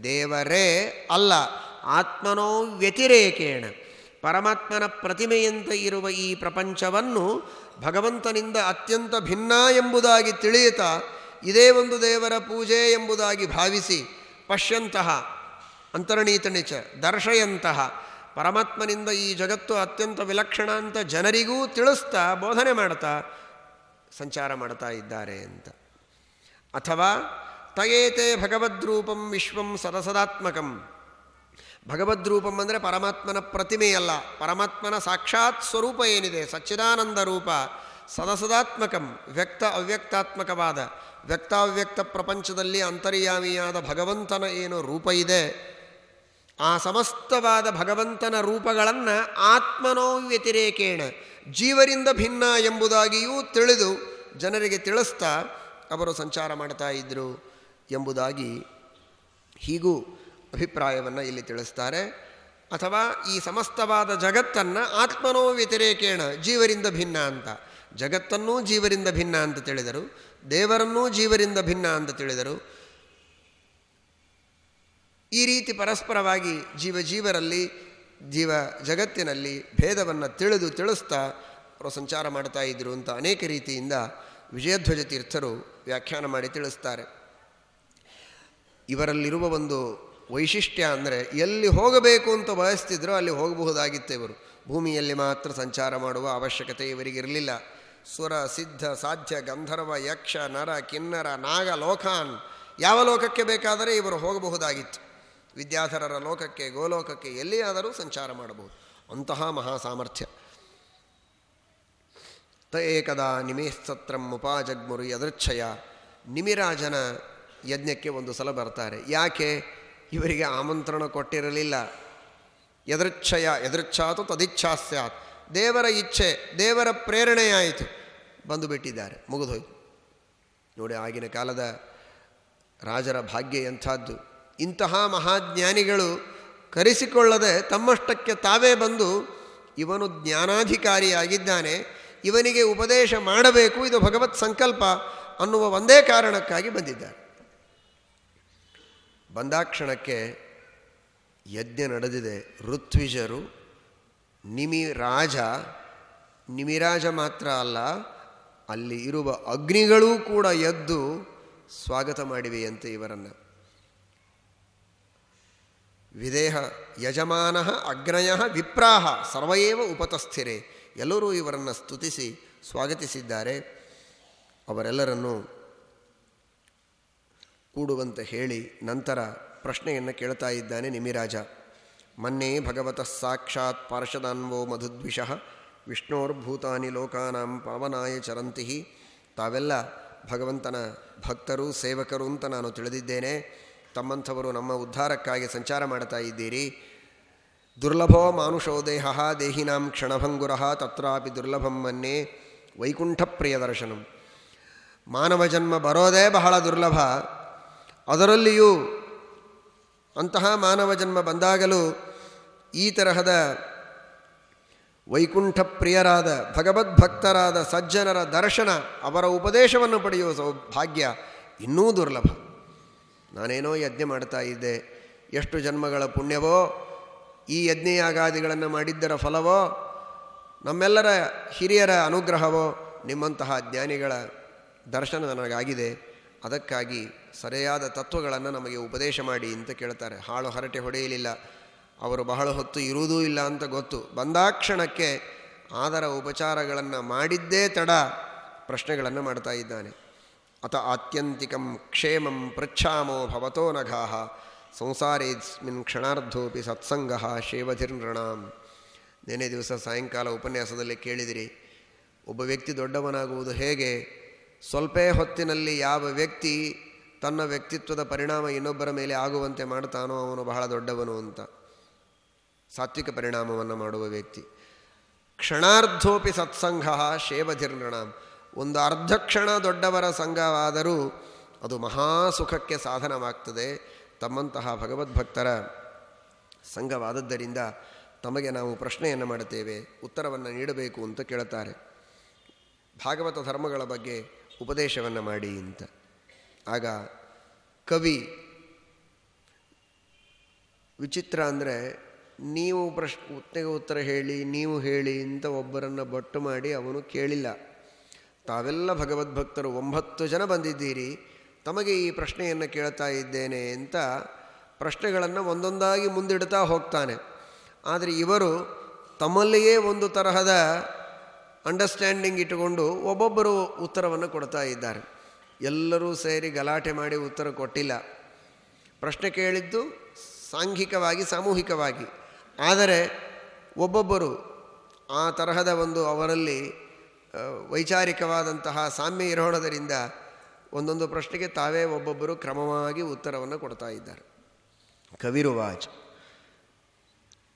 ದೇವರೇ ಅಲ್ಲ, ಆತ್ಮನೋ ವ್ಯತಿರೇಕೇಣ. ಪರಮಾತ್ಮನ ಪ್ರತಿಮೆಯಂತೆ ಇರುವ ಈ ಪ್ರಪಂಚವನ್ನು ಭಗವಂತನಿಂದ ಅತ್ಯಂತ ಭಿನ್ನ ಎಂಬುದಾಗಿ ತಿಳಿಯುತ್ತಾ, ಇದೇ ಒಂದು ದೇವರ ಪೂಜೆ ಎಂಬುದಾಗಿ ಭಾವಿಸಿ ಪಶ್ಯಂತಹ ಅಂತರ್ಣೀತಣಿಚ ದರ್ಶಯಂತಹ. ಪರಮಾತ್ಮನಿಂದ ಈ ಜಗತ್ತು ಅತ್ಯಂತ ವಿಲಕ್ಷಣ ಅಂತ ಜನರಿಗೂ ತಿಳಿಸ್ತಾ, ಬೋಧನೆ ಮಾಡ್ತಾ, ಸಂಚಾರ ಮಾಡ್ತಾ ಇದ್ದಾರೆ ಅಂತ. ಅಥವಾ, ತಯೇತೆ ಭಗವದ್ರೂಪಂ ವಿಶ್ವಂ ಸದಸದಾತ್ಮಕಂ. ಭಗವದ್ರೂಪಂ ಅಂದರೆ ಪರಮಾತ್ಮನ ಪ್ರತಿಮೆಯಲ್ಲ ಪರಮಾತ್ಮನ ಸಾಕ್ಷಾತ್ ಸ್ವರೂಪ ಏನಿದೆ? ಸಚ್ಚಿದಾನಂದ ರೂಪ, ಸದಸದಾತ್ಮಕಂ, ವ್ಯಕ್ತ ಅವ್ಯಕ್ತಾತ್ಮಕವಾದ. ವ್ಯಕ್ತಾವ್ಯಕ್ತ ಪ್ರಪಂಚದಲ್ಲಿ ಅಂತರ್ಯಾಮಿಯಾದ ಭಗವಂತನ ಏನು ರೂಪ ಇದೆ. ಆ ಸಮಸ್ತವಾದ ಭಗವಂತನ ರೂಪಗಳನ್ನು ಆತ್ಮನೋ ವ್ಯತಿರೇಕೇಣ ಜೀವರಿಂದ ಭಿನ್ನ ಎಂಬುದಾಗಿಯೂ ತಿಳಿದು ಜನರಿಗೆ ತಿಳಿಸ್ತಾ ಅವರು ಸಂಚಾರ ಮಾಡ್ತಾ ಇದ್ದರು ಎಂಬುದಾಗಿ ಹೀಗೂ ಅಭಿಪ್ರಾಯವನ್ನು ಇಲ್ಲಿ ತಿಳಿಸ್ತಾರೆ. ಅಥವಾ ಈ ಸಮಸ್ತವಾದ ಜಗತ್ತನ್ನು ಆತ್ಮನೋ ವ್ಯತಿರೇಕೇಣ ಜೀವರಿಂದ ಭಿನ್ನ ಅಂತ. ಜಗತ್ತನ್ನೂ ಜೀವರಿಂದ ಭಿನ್ನ ಅಂತ ತಿಳಿದರು, ದೇವರನ್ನೂ ಜೀವರಿಂದ ಭಿನ್ನ ಅಂತ ತಿಳಿದರು ಈ ರೀತಿ ಪರಸ್ಪರವಾಗಿ ಜೀವ ಜೀವರಲ್ಲಿ, ಜೀವ ಜಗತ್ತಿನಲ್ಲಿ ಭೇದವನ್ನು ತಿಳಿದು ತಿಳಿಸ್ತಾ ಅವರು ಸಂಚಾರ ಮಾಡ್ತಾ ಇದ್ದರು ಅಂತ ಅನೇಕ ರೀತಿಯಿಂದ ವಿಜಯಧ್ವಜ ತೀರ್ಥರು ವ್ಯಾಖ್ಯಾನ ಮಾಡಿ ತಿಳಿಸ್ತಾರೆ. ಇವರಲ್ಲಿರುವ ಒಂದು ವೈಶಿಷ್ಟ್ಯ ಅಂದರೆ ಎಲ್ಲಿ ಹೋಗಬೇಕು ಅಂತ ಬಯಸ್ತಿದ್ರು ಅಲ್ಲಿ ಹೋಗಬಹುದಾಗಿತ್ತು ಇವರು. ಭೂಮಿಯಲ್ಲಿ ಮಾತ್ರ ಸಂಚಾರ ಮಾಡುವ ಅವಶ್ಯಕತೆ ಇವರಿಗಿರಲಿಲ್ಲ. ಸ್ವರ ಸಿದ್ಧ, ಸಾಧ್ಯ, ಗಂಧರ್ವ, ಯಕ್ಷ, ನರ, ಕಿನ್ನರ ನಾಗ ಲೋಕಾನ್ ಯಾವ ಲೋಕಕ್ಕೆ ಬೇಕಾದರೆ ಇವರು ಹೋಗಬಹುದಾಗಿತ್ತು. ವಿದ್ಯಾಧರರ ಲೋಕಕ್ಕೆ, ಗೋಲೋಕಕ್ಕೆ ಎಲ್ಲಿಯಾದರೂ ಸಂಚಾರ ಮಾಡಬಹುದು. ಅಂತಹ ಮಹಾ ಸಾಮರ್ಥ್ಯ. ತ ಏಕದಾ ನಿಮೇಸ್ತತ್ರಂ ಉಪಾಜಗ್ಮುರು ಯದೃಚ್ಛಯ. ನಿಮಿರಾಜನ ಯಜ್ಞಕ್ಕೆ ಒಂದು ಸಲ ಬರ್ತಾರೆ. ಯಾಕೆ? ಇವರಿಗೆ ಆಮಂತ್ರಣ ಕೊಟ್ಟಿರಲಿಲ್ಲ. ಯದೃಚ್ಛಯ, ಯದೃಚ್ಛಾತು ತದಿಚ್ಛಾ ಸ್ಯಾತ್. ದೇವರ ಇಚ್ಛೆ, ದೇವರ ಪ್ರೇರಣೆಯಾಯಿತು ಬಂದು ಬಿಟ್ಟಿದ್ದಾರೆ ಮುಗಿದೋಯ್ತು ನೋಡಿ ಆಗಿನ ಕಾಲದ ರಾಜರ ಭಾಗ್ಯ ಎಂಥದ್ದು. ಇಂತಹ ಮಹಾಜ್ಞಾನಿಗಳು ಕರೆಸಿಕೊಳ್ಳದೆ ತಮ್ಮಷ್ಟಕ್ಕೆ ತಾವೇ ಬಂದು ಇವನು ಜ್ಞಾನಾಧಿಕಾರಿಯಾಗಿದ್ದಾನೆ, ಇವನಿಗೆ ಉಪದೇಶ ಮಾಡಬೇಕು, ಇದು ಭಗವತ್ ಸಂಕಲ್ಪ ಅನ್ನುವ ಒಂದೇ ಕಾರಣಕ್ಕಾಗಿ ಬಂದಿದ್ದಾರೆ. ಬಂದಾಕ್ಷಣಕ್ಕೆ ಯಜ್ಞ ನಡೆದಿದೆ. ಋತ್ವಿಜರು ನಿಮಿರಾಜ ನಿಮಿರಾಜ ಮಾತ್ರ ಅಲ್ಲ, ಅಲ್ಲಿ ಇರುವ ಅಗ್ನಿಗಳೂ ಕೂಡ ಎದ್ದು ಸ್ವಾಗತ ಮಾಡಿವೆಯಂತೆ ಇವರನ್ನು. ವಿದೇಹ ಯಜಮಾನ ಅಗ್ನಯ ವಿಪ್ರಾಹ, ಸರ್ವಯೇವ ಉಪತಸ್ಥಿರೆ. ಎಲ್ಲರೂ ಇವರನ್ನು ಸ್ತುತಿಸಿ, ಸ್ವಾಗತಿಸಿದ್ದಾರೆ. ಅವರೆಲ್ಲರನ್ನು ಕೂಡುವಂತೆ ಹೇಳಿ ನಂತರ ಪ್ರಶ್ನೆಯನ್ನು ಕೇಳ್ತಾ ಇದ್ದಾನೆ ನಿಮಿರಾಜ. ಮನ್ನೆ ಭಗವತಃ ಸಾಕ್ಷಾತ್ ಪಾರ್ಷದಾನ್ವೋ ಮಧುದ್ವಿಷಃ, ವಿಷ್ಣೋರ್ಭೂತಾನಿ ಲೋಕಾನಾಂ ಪಾವನಾಯ ಚರಂತಿಹಿ ತಾವೆಲ್ಲ ಭಗವಂತನ ಭಕ್ತರು, ಸೇವಕರು ಅಂತ ನಾನು ತಿಳಿದಿದ್ದೇನೆ. ತಮ್ಮಂಥವರು ನಮ್ಮ ಉದ್ಧಾರಕ್ಕಾಗಿ ಸಂಚಾರ ಮಾಡ್ತಾ ಇದ್ದೀರಿ. ದುರ್ಲಭೋ ಮಾನುಷೋ ದೇಹ ದೇಹಿನಾಂ ಕ್ಷಣಭಂಗುರ ತತ್ರಾಪಿ ದುರ್ಲಭಂ ಮನ್ನೆ ವೈಕುಂಠ ಪ್ರಿಯ ದರ್ಶನಂ ಮಾನವ ಜನ್ಮ ಬರೋದೇ ಬಹಳ ದುರ್ಲಭ. ಅದರಲ್ಲಿಯೂ ಅಂತಹ ಮಾನವ ಜನ್ಮ ಬಂದಾಗಲೂ ಈ ತರಹದ ವೈಕುಂಠ ಪ್ರಿಯರಾದ ಭಗವದ್ಭಕ್ತರಾದ, ಸಜ್ಜನರ ದರ್ಶನ ಅವರ ಉಪದೇಶವನ್ನು ಪಡೆಯುವ ಸೌಭಾಗ್ಯ ಇನ್ನೂ ದುರ್ಲಭ. ನಾನೇನೋ ಯಜ್ಞ ಮಾಡ್ತಾ ಇದ್ದೆ. ಎಷ್ಟು ಜನ್ಮಗಳ ಪುಣ್ಯವೋ, ಈ ಯಜ್ಞಯಾಗಾದಿಗಳನ್ನು ಮಾಡಿದ್ದರ ಫಲವೋ, ನಮ್ಮೆಲ್ಲರ ಹಿರಿಯರ ಅನುಗ್ರಹವೋ, ನಿಮ್ಮಂತಹ ಜ್ಞಾನಿಗಳ ದರ್ಶನ ನನಗಾಗಿದೆ. ಅದಕ್ಕಾಗಿ ಸರಿಯಾದ ತತ್ವಗಳನ್ನು ನಮಗೆ ಉಪದೇಶ ಮಾಡಿ ಅಂತ ಕೇಳ್ತಾರೆ. ಹಾಳು ಹರಟೆ ಹೊಡೆಯಲಿಲ್ಲ. ಅವರು ಬಹಳ ಹೊತ್ತು ಇರುವುದೂ ಇಲ್ಲ ಅಂತ ಗೊತ್ತು. ಬಂದಾಕ್ಷಣಕ್ಕೆ ಆದರ ಉಪಚಾರಗಳನ್ನು ಮಾಡಿದ್ದೇ ತಡ ಪ್ರಶ್ನೆಗಳನ್ನು ಮಾಡ್ತಾ ಇದ್ದಾನೆ. ಅತ ಆತ್ಯಂತಿಕಂ ಕ್ಷೇಮಂ ಪೃಚ್ಛಾಮೋ ಭವತೋ ನಘಾಹ ಸಂಸಾರೇಸ್ಮಿನ್ ಕ್ಷಣಾರ್ಧೋಪಿ ಸತ್ಸಂಗ ಶೇವಧಿರ್ನೃಣಾಂ ನಿನ್ನೆ ದಿವಸ ಸಾಯಂಕಾಲ ಉಪನ್ಯಾಸದಲ್ಲಿ ಕೇಳಿದಿರಿ, ಒಬ್ಬ ವ್ಯಕ್ತಿ ದೊಡ್ಡವನಾಗುವುದು ಹೇಗೆ? ಸ್ವಲ್ಪ ಹೊತ್ತಿನಲ್ಲಿ ಯಾವ ವ್ಯಕ್ತಿ ತನ್ನ ವ್ಯಕ್ತಿತ್ವದ ಪರಿಣಾಮ ಇನ್ನೊಬ್ಬರ ಮೇಲೆ ಆಗುವಂತೆ ಮಾಡ್ತಾನೋ ಅವನು ಬಹಳ ದೊಡ್ಡವನು ಅಂತ. ಸಾತ್ವಿಕ ಪರಿಣಾಮವನ್ನು ಮಾಡುವ ವ್ಯಕ್ತಿ. ಕ್ಷಣಾರ್ಧೋಪಿ ಸತ್ಸಂಗ ಶೇವಧಿರ್ನೃಣಾಂ. ಒಂದು ಅರ್ಧ ಕ್ಷಣ ದೊಡ್ಡವರ ಸಂಘವಾದರೂ ಅದು ಮಹಾ ಸುಖಕ್ಕೆ ಸಾಧನವಾಗ್ತದೆ. ತಮ್ಮಂತಹ ಭಗವದ್ಭಕ್ತರ ಸಂಘವಾದದ್ದರಿಂದ ತಮಗೆ ನಾವು ಪ್ರಶ್ನೆಯನ್ನು ಮಾಡುತ್ತೇವೆ, ಉತ್ತರವನ್ನು ನೀಡಬೇಕು ಅಂತ ಕೇಳುತ್ತಾರೆ. ಭಾಗವತ ಧರ್ಮಗಳ ಬಗ್ಗೆ ಉಪದೇಶವನ್ನು ಮಾಡಿ ಅಂತ. ಆಗ ಕವಿ ವಿಚಿತ್ರ ಅಂದರೆ ನೀವು ಪ್ರಶ್ ಉತ್ತರ ಹೇಳಿ, ನೀವು ಹೇಳಿ ಅಂತ ಒಬ್ಬರನ್ನು ಬಟ್ಟು ಮಾಡಿ ಅವನು ಕೇಳಿಲ್ಲ. ತಾವೆಲ್ಲ ಭಗವದ್ಭಕ್ತರು ಒಂಬತ್ತು ಜನ ಬಂದಿದ್ದೀರಿ, ತಮಗೆ ಈ ಪ್ರಶ್ನೆಯನ್ನು ಕೇಳ್ತಾ ಇದ್ದೇನೆ ಅಂತ ಪ್ರಶ್ನೆಗಳನ್ನು ಒಂದೊಂದಾಗಿ ಮುಂದಿಡ್ತಾ ಹೋಗ್ತಾನೆ. ಆದರೆ ಇವರು ತಮ್ಮಲ್ಲಿಯೇ ಒಂದು ತರಹದ ಅಂಡರ್ಸ್ಟ್ಯಾಂಡಿಂಗ್ ಇಟ್ಟುಕೊಂಡು ಒಬ್ಬೊಬ್ಬರು ಉತ್ತರವನ್ನು ಕೊಡ್ತಾ ಇದ್ದಾರೆ. ಎಲ್ಲರೂ ಸೇರಿ ಗಲಾಟೆ ಮಾಡಿ ಉತ್ತರ ಕೊಟ್ಟಿಲ್ಲ. ಪ್ರಶ್ನೆ ಕೇಳಿದ್ದು ಸಾಂಘಿಕವಾಗಿ, ಸಾಮೂಹಿಕವಾಗಿ. ಆದರೆ ಒಬ್ಬೊಬ್ಬರು ಆ ತರಹದ ಒಂದು ಅವರಲ್ಲಿ ವೈಚಾರಿಕವಾದಂತಹ ಸಾಮ್ಯ ಇರೋಣದರಿಂದ ಒಂದೊಂದು ಪ್ರಶ್ನೆಗೆ ತಾವೇ ಒಬ್ಬೊಬ್ಬರು ಕ್ರಮವಾಗಿ ಉತ್ತರವನ್ನು ಕೊಡ್ತಾ ಇದ್ದಾರೆ. ಕವಿರುವಾಚ್,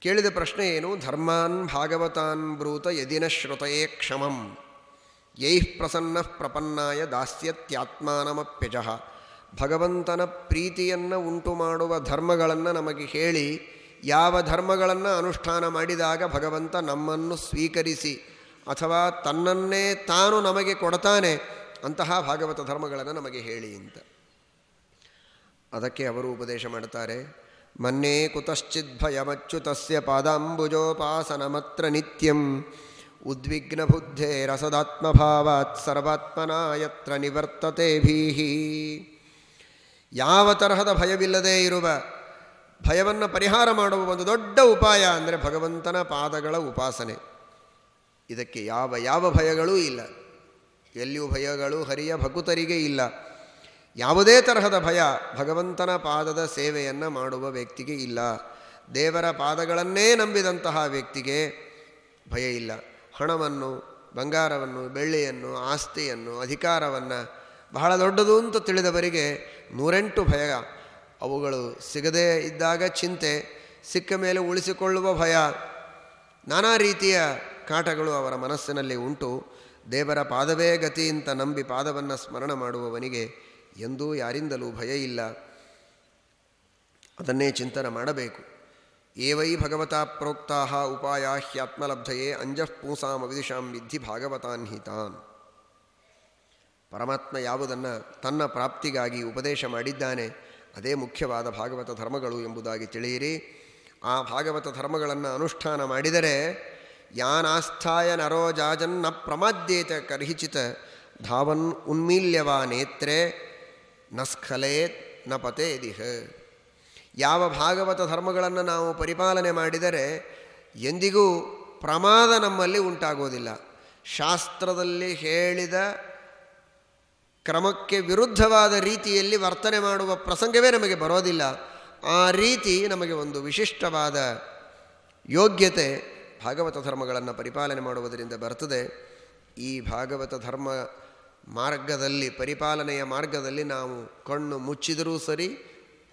ಕೇಳಿದ ಪ್ರಶ್ನೆ ಏನು? ಧರ್ಮಾನ್ ಭಾಗವತಾನ್ ಬ್ರೂತ ಯದಿನ ಶ್ರುತಯೇ ಕ್ಷಮಂ, ಯೈ ಪ್ರಸನ್ನ ಪ್ರಪನ್ನಾಯ ದಾಸ್ಯತ್ಯಾತ್ಮಾನಮಪ್ಯಜ, ಭಗವಂತನ ಪ್ರೀತಿಯನ್ನು ಉಂಟು ಮಾಡುವ ಧರ್ಮಗಳನ್ನು ನಮಗೆ ಹೇಳಿ, ಯಾವ ಧರ್ಮಗಳನ್ನು ಅನುಷ್ಠಾನ ಮಾಡಿದಾಗ ಭಗವಂತ ನಮ್ಮನ್ನು ಸ್ವೀಕರಿಸಿ ಅಥವಾ ತನ್ನನ್ನೇ ತಾನು ನಮಗೆ ಕೊಡತಾನೆ ಅಂತಹ ಭಾಗವತ ಧರ್ಮಗಳನ್ನು ನಮಗೆ ಹೇಳಿ ಅಂತ. ಅದಕ್ಕೆ ಅವರು ಉಪದೇಶ ಮಾಡ್ತಾರೆ ಮನ್ನೇ ಕುತಶ್ಚಿದ್ಭಯಮಚ್ಯುತಸ್ಯ ಪಾದಾಂಬುಜೋಪಾಸನಮತ್ರ ನಿತ್ಯಂ ಉದ್ವಿಗ್ನ ಬುದ್ಧೇ ರಸದಾತ್ಮಭಾವಾತ್ ಸರ್ವಾತ್ಮನ ಯತ್ರ ನಿವರ್ತತೆ ಭೀಹಿ. ಯಾವ ತರಹದ ಭಯವಿಲ್ಲದೆ ಇರುವ ಭಯವನ್ನು ಪರಿಹಾರ ಮಾಡುವ ಒಂದು ದೊಡ್ಡ ಉಪಾಯ ಅಂದರೆ ಭಗವಂತನ ಪಾದಗಳ ಉಪಾಸನೆ. ಇದಕ್ಕೆ ಯಾವ ಯಾವ ಭಯಗಳೂ ಇಲ್ಲ. ಎಲ್ಲಿಯೂ ಭಯಗಳು ಹರಿಯ ಭಕುತರಿಗೆ ಇಲ್ಲ. ಯಾವುದೇ ತರಹದ ಭಯ ಭಗವಂತನ ಪಾದದ ಸೇವೆಯನ್ನು ಮಾಡುವ ವ್ಯಕ್ತಿಗೆ ಇಲ್ಲ. ದೇವರ ಪಾದಗಳನ್ನೇ ನಂಬಿದಂತಹ ವ್ಯಕ್ತಿಗೆ ಭಯ ಇಲ್ಲ. ಹಣವನ್ನು, ಬಂಗಾರವನ್ನು, ಬೆಳ್ಳಿಯನ್ನು, ಆಸ್ತಿಯನ್ನು, ಅಧಿಕಾರವನ್ನು ಬಹಳ ದೊಡ್ಡದು ಅಂತ ತಿಳಿದವರಿಗೆ ನೂರೆಂಟು ಭಯ. ಅವುಗಳು ಸಿಗದೇ ಇದ್ದಾಗ ಚಿಂತೆ, ಸಿಕ್ಕ ಮೇಲೆ ಉಳಿಸಿಕೊಳ್ಳುವ ಭಯ. ನಾನಾ ರೀತಿಯ ಕಾಟಗಳು ಅವರ ಮನಸ್ಸಿನಲ್ಲಿ ಉಂಟು. ದೇವರ ಪಾದವೇ ಗತಿ ಅಂತ ನಂಬಿ ಪಾದವನ್ನು ಸ್ಮರಣ ಮಾಡುವವನಿಗೆ ಎಂದೂ ಯಾರಿಂದಲೂ ಭಯ ಇಲ್ಲ. ಅದನ್ನೇ ಚಿಂತನೆ ಮಾಡಬೇಕು. ಏವೈ ಭಗವತಾ ಪ್ರೋಕ್ತಾ ಉಪಾಯ ಹ್ಯಾತ್ಮಲಬ್ಧಯೇ ಅಂಜಃ ಪೂಸಾಂ ಅವಿದಿಶಾಂ ವಿಧಿ ಭಾಗವತಾನ್ಹಿತಾನ್ ಪರಮಾತ್ಮ ಯಾವುದನ್ನು ತನ್ನ ಪ್ರಾಪ್ತಿಗಾಗಿ ಉಪದೇಶ ಮಾಡಿದ್ದಾನೆ, ಅದೇ ಮುಖ್ಯವಾದ ಭಾಗವತ ಧರ್ಮಗಳು ಎಂಬುದಾಗಿ ತಿಳಿಯಿರಿ. ಆ ಭಾಗವತ ಧರ್ಮಗಳನ್ನು ಅನುಷ್ಠಾನ ಮಾಡಿದರೆ ಯಾನಾಸ್ಥಾಯ ನರೋ ಜಾಜನ್ನ ಪ್ರಮಾದ್ಯೇತ ಕರ್ಹಿಚಿತ ಧಾವನ್ ಉನ್ಮೀಲ್ಯವಾ ನೇತ್ರೆ ನ ಸ್ಖಲೇತ್ನ ಪತೇದಿಹ ಯಾವ ಭಾಗವತ ಧರ್ಮಗಳನ್ನು ನಾವು ಪರಿಪಾಲನೆ ಮಾಡಿದರೆ ಎಂದಿಗೂ ಪ್ರಮಾದ ನಮ್ಮಲ್ಲಿ ಉಂಟಾಗೋದಿಲ್ಲ. ಶಾಸ್ತ್ರದಲ್ಲಿ ಹೇಳಿದ ಕ್ರಮಕ್ಕೆ ವಿರುದ್ಧವಾದ ರೀತಿಯಲ್ಲಿ ವರ್ತನೆ ಮಾಡುವ ಪ್ರಸಂಗವೇ ನಮಗೆ ಬರೋದಿಲ್ಲ. ಆ ರೀತಿ ನಮಗೆ ಒಂದು ವಿಶಿಷ್ಟವಾದ ಯೋಗ್ಯತೆ ಭಾಗವತ ಧರ್ಮಗಳನ್ನು ಪರಿಪಾಲನೆ ಮಾಡುವುದರಿಂದ ಬರ್ತದೆ. ಈ ಭಾಗವತ ಧರ್ಮ ಮಾರ್ಗದಲ್ಲಿ, ಪರಿಪಾಲನೆಯ ಮಾರ್ಗದಲ್ಲಿ ನಾವು ಕಣ್ಣು ಮುಚ್ಚಿದರೂ ಸರಿ,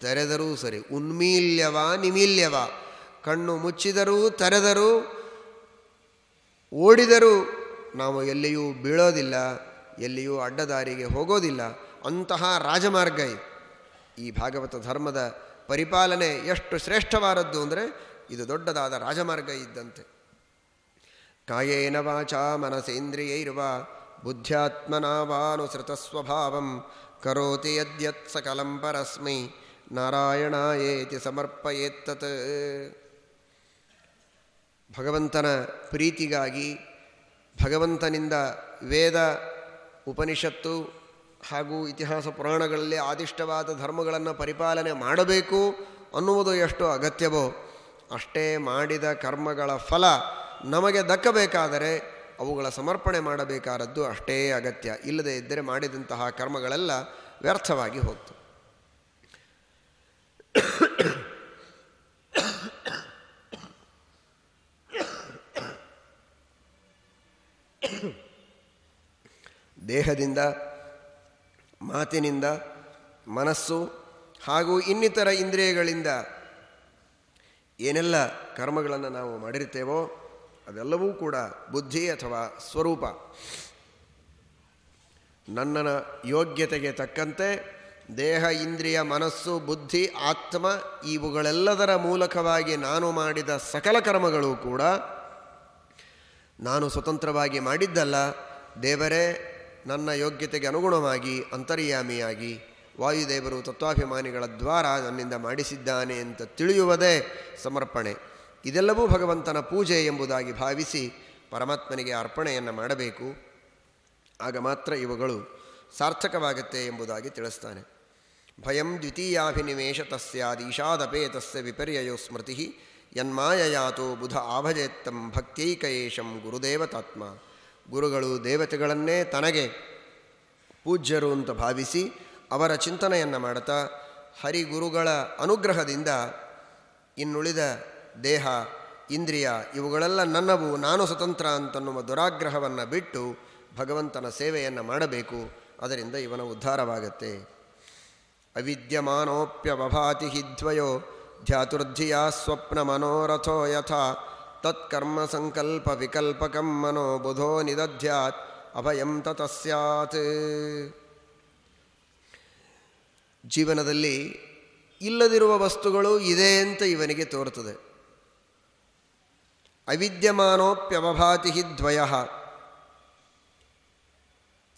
ತೆರೆದರೂ ಸರಿ, ಉನ್ಮೀಲ್ಯವ ನಿಮೀಲ್ಯವ, ಕಣ್ಣು ಮುಚ್ಚಿದರೂ ತೆರೆದರೂ, ಓಡಿದರೂ ನಾವು ಎಲ್ಲಿಯೂ ಬೀಳೋದಿಲ್ಲ, ಎಲ್ಲಿಯೂ ಅಡ್ಡದಾರಿಗೆ ಹೋಗೋದಿಲ್ಲ. ಅಂತಹ ರಾಜಮಾರ್ಗ ಈ ಭಾಗವತ ಧರ್ಮದ ಪರಿಪಾಲನೆ ಎಷ್ಟು ಶ್ರೇಷ್ಠವಾದದ್ದು ಅಂದರೆ, ಇದು ದೊಡ್ಡದಾದ ರಾಜಮಾರ್ಗ ಇದ್ದಂತೆ. ಕಾಯೇನ ವಾಚಾ ಮನಸೇಂದ್ರಿಯೈರ್ವ ಬುದ್ಧ್ಯಾತ್ಮನಾವಾನುಸೃತ ಸ್ವಭಾವಂ ಕರೋತಿ ಯದ್ಯತ್ ಸಕಲಂ ಪರಸ್ಮೈ ನಾರಾಯಣಾಯೇತಿ ಸಮರ್ಪಯೇತ್ತತ್. ಭಗವಂತನ ಪ್ರೀತಿಗಾಗಿ ಭಗವಂತನಿಂದ ವೇದ, ಉಪನಿಷತ್ತು ಹಾಗೂ ಇತಿಹಾಸ ಪುರಾಣಗಳಲ್ಲಿ ಆದಿಷ್ಟವಾದ ಧರ್ಮಗಳನ್ನು ಪರಿಪಾಲನೆ ಮಾಡಬೇಕು ಅನ್ನುವುದು ಎಷ್ಟು ಅಗತ್ಯವೋ. ಅಷ್ಟೇ ಮಾಡಿದ ಕರ್ಮಗಳ ಫಲ ನಮಗೆ ದಕ್ಕಬೇಕಾದರೆ ಅವುಗಳ ಸಮರ್ಪಣೆ ಮಾಡಬೇಕಾದದ್ದು ಅಷ್ಟೇ ಅಗತ್ಯ. ಇಲ್ಲದೇ ಇದ್ದರೆ ಮಾಡಿದಂತಹ ಕರ್ಮಗಳೆಲ್ಲ ವ್ಯರ್ಥವಾಗಿ ಹೋಗ್ತು ದೇಹದಿಂದ, ಮಾತಿನಿಂದ, ಮನಸ್ಸು ಹಾಗೂ ಇನ್ನಿತರ ಇಂದ್ರಿಯಗಳಿಂದ ಏನೆಲ್ಲ ಕರ್ಮಗಳನ್ನು ನಾವು ಮಾಡಿರ್ತೇವೋ ಅದೆಲ್ಲವೂ ಕೂಡ ಬುದ್ಧಿ ಅಥವಾ ಸ್ವರೂಪ. ನನ್ನ ಯೋಗ್ಯತೆಗೆ ತಕ್ಕಂತೆ ದೇಹ, ಇಂದ್ರಿಯ, ಮನಸ್ಸು, ಬುದ್ಧಿ, ಆತ್ಮ ಇವುಗಳೆಲ್ಲದರ ಮೂಲಕವಾಗಿ ನಾನು ಮಾಡಿದ ಸಕಲ ಕರ್ಮಗಳು ಕೂಡ ನಾನು ಸ್ವತಂತ್ರವಾಗಿ ಮಾಡಿದ್ದಲ್ಲ. ದೇವರೇ, ನನ್ನ ಯೋಗ್ಯತೆಗೆ ಅನುಗುಣವಾಗಿ, ಅಂತರ್ಯಾಮಿಯಾಗಿ ವಾಯುದೇವರು ತತ್ವಾಭಿಮಾನಿಗಳ ದ್ವಾರ ನನ್ನಿಂದ ಮಾಡಿಸಿದ್ದಾನೆ ಅಂತ ತಿಳಿಯುವುದೇ ಸಮರ್ಪಣೆ. ಇದೆಲ್ಲವೂ ಭಗವಂತನ ಪೂಜೆ ಎಂಬುದಾಗಿ ಭಾವಿಸಿ ಪರಮಾತ್ಮನಿಗೆ ಅರ್ಪಣೆಯನ್ನು ಮಾಡಬೇಕು. ಆಗ ಮಾತ್ರ ಇವುಗಳು ಸಾರ್ಥಕವಾಗುತ್ತೆ ಎಂಬುದಾಗಿ ತಿಳಿಸ್ತಾನೆ. ಭಯಂ ದ್ವಿತೀಯಾಭಿನಿವೇಶ ತಸ್ಯಾದೀಶಾದಪೇ ತಸ್ಯ ವಿಪರ್ಯಯೋ ಸ್ಮೃತಿ ಯನ್ಮಾಯಯಾತೋ ಬುಧ ಆಭಜೆತ್ತಂ ಭಕ್ತೈಕಯೇಶಂ ಗುರುದೇವತಾತ್ಮ. ಗುರುಗಳು ದೇವತೆಗಳನ್ನೇ ತನಗೆ ಪೂಜ್ಯರು ಅಂತ ಭಾವಿಸಿ ಅವರ ಚಿಂತನೆಯನ್ನು ಮಾಡುತ್ತಾ ಹರಿಗುರುಗಳ ಅನುಗ್ರಹದಿಂದ ಇನ್ನುಳಿದ ದೇಹ, ಇಂದ್ರಿಯ ಇವುಗಳೆಲ್ಲ ನನ್ನವು, ನಾನು ಸ್ವತಂತ್ರ ಅಂತನ್ನುವ ದುರಾಗ್ರಹವನ್ನು ಬಿಟ್ಟು ಭಗವಂತನ ಸೇವೆಯನ್ನು ಮಾಡಬೇಕು. ಅದರಿಂದ ಇವನ ಉದ್ಧಾರವಾಗತ್ತೆ. ಅವಿದ್ಯಮಾನೋಪ್ಯವಭಾತಿ ಹಿದ್ವಯೋ ಧ್ಯಾತುರ್ಧಿಯ ಸ್ವಪ್ನ ಮನೋರಥೋ ಯಥಾ, ತತ್ಕರ್ಮ ಸಂಕಲ್ಪ ವಿಕಲ್ಪಕಂ ಮನೋ ಬುಧೋ ನಿದಧ್ಯಾತ್, ಅಭಯಂ ತತಸ್ಯಾತ್ ಜೀವನದಲ್ಲಿ ಇಲ್ಲದಿರುವ ವಸ್ತುಗಳು ಇದೆ ಅಂತ ಇವನಿಗೆ ತೋರುತ್ತದೆ. ಅವಿದ್ಯಮಾನೋಪ್ಯವಭಾತಿ ದ್ವಯ.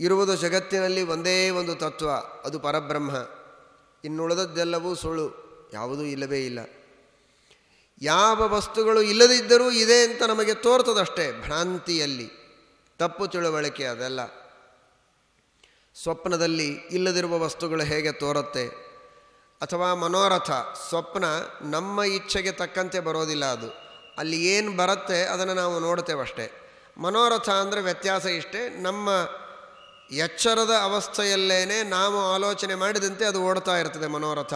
ಇರುವುದು ಜಗತ್ತಿನಲ್ಲಿ ಒಂದೇ ಒಂದು ತತ್ವ, ಅದು ಪರಬ್ರಹ್ಮ. ಇನ್ನುಳಿದದ್ದೆಲ್ಲವೂ ಸುಳ್ಳು, ಯಾವುದೂ ಇಲ್ಲವೇ ಇಲ್ಲ. ಯಾವ ವಸ್ತುಗಳು ಇಲ್ಲದಿದ್ದರೂ ಇದೆ ಅಂತ ನಮಗೆ ತೋರ್ತದಷ್ಟೇ ಭ್ರಾಂತಿಯಲ್ಲಿ. ತಪ್ಪು ತಿಳುವಳಿಕೆ ಅದೆಲ್ಲ. ಸ್ವಪ್ನದಲ್ಲಿ ಇಲ್ಲದಿರುವ ವಸ್ತುಗಳು ಹೇಗೆ ತೋರುತ್ತೆ? ಅಥವಾ ಮನೋರಥ, ಸ್ವಪ್ನ ನಮ್ಮ ಇಚ್ಛೆಗೆ ತಕ್ಕಂತೆ ಬರೋದಿಲ್ಲ ಅದು. ಅಲ್ಲಿ ಏನು ಬರುತ್ತೆ ಅದನ್ನು ನಾವು ನೋಡ್ತೇವಷ್ಟೇ ಮನೋರಥ ಅಂದರೆ ವ್ಯತ್ಯಾಸ ಇಷ್ಟೇ. ನಮ್ಮ ಎಚ್ಚರದ ಅವಸ್ಥೆಯಲ್ಲೇನೆ ನಾವು ಆಲೋಚನೆ ಮಾಡಿದಂತೆ ಅದು ಓಡ್ತಾ ಇರ್ತದೆ ಮನೋರಥ.